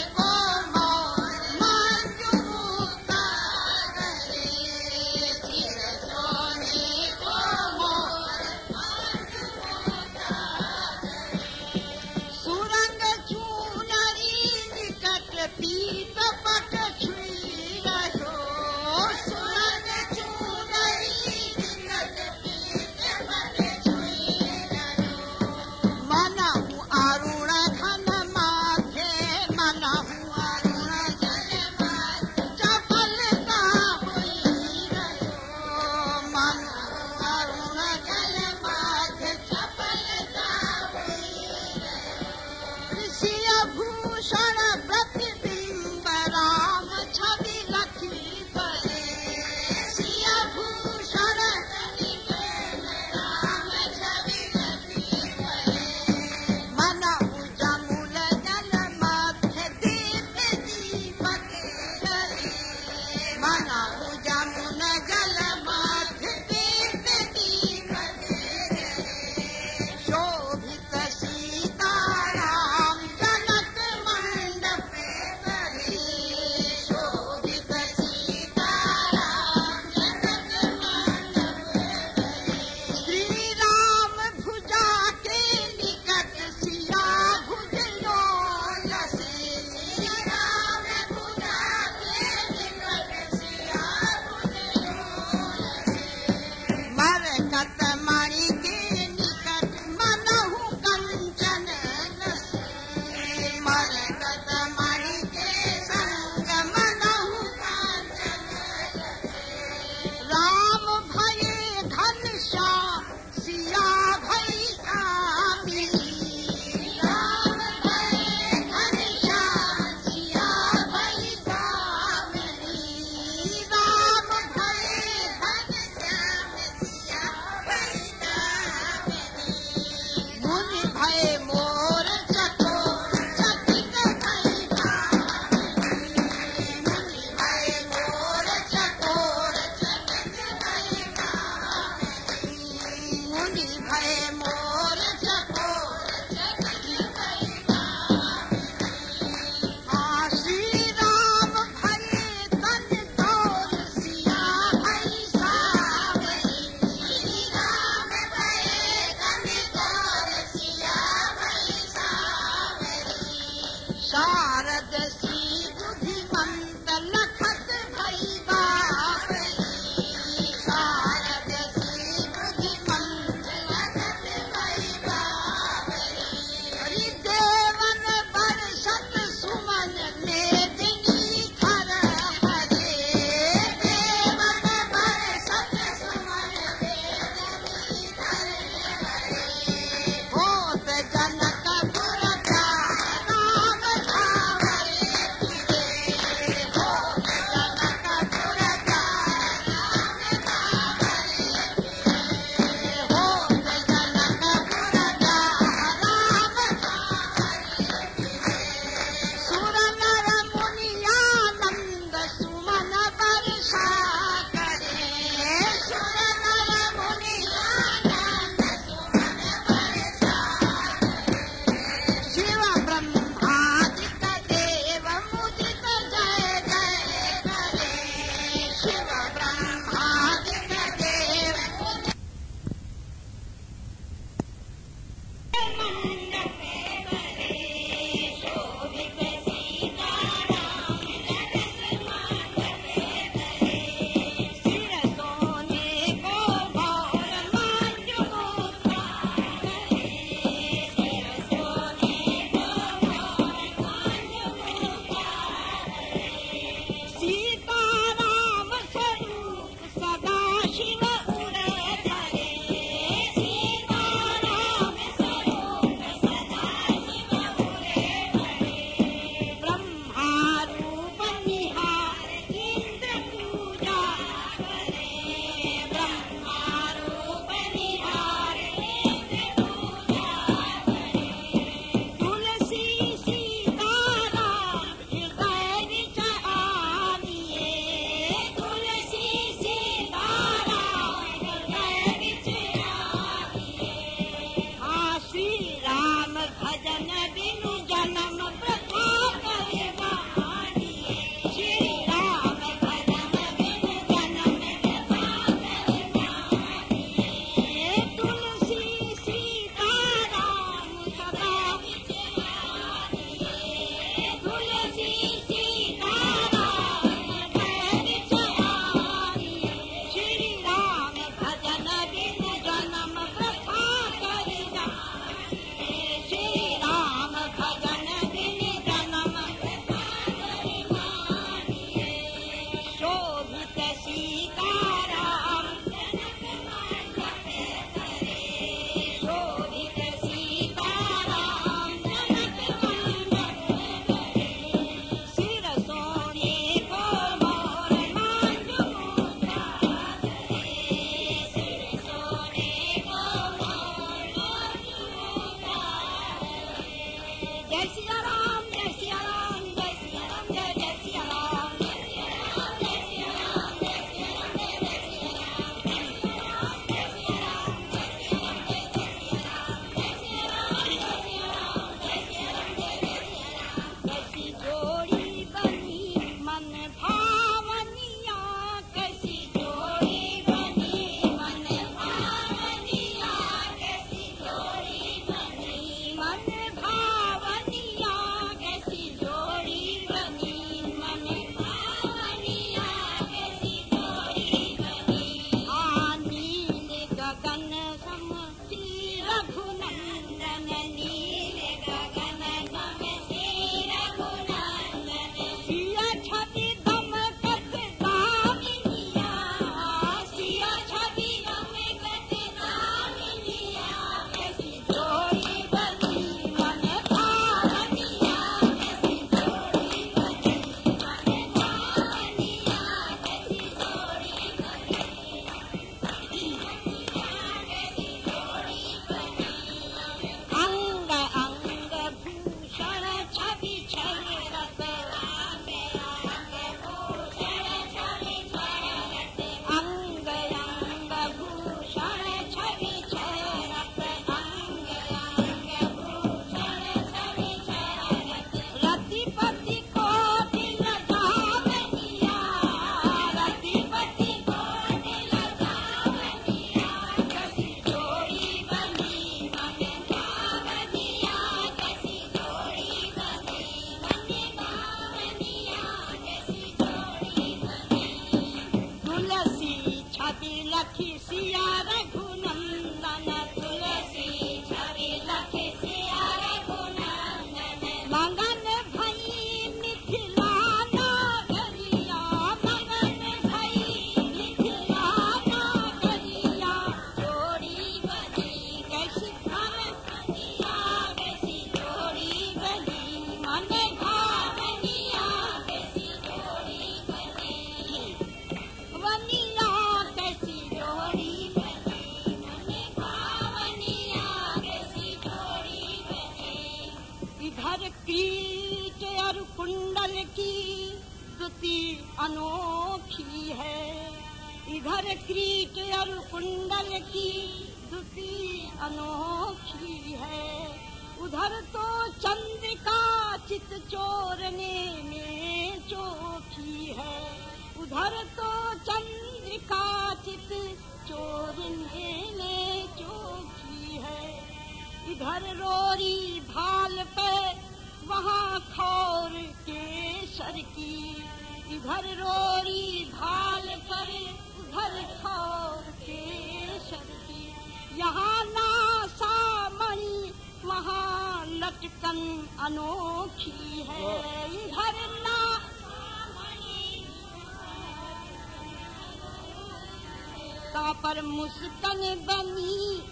पर मुस्कन बनी।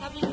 कभी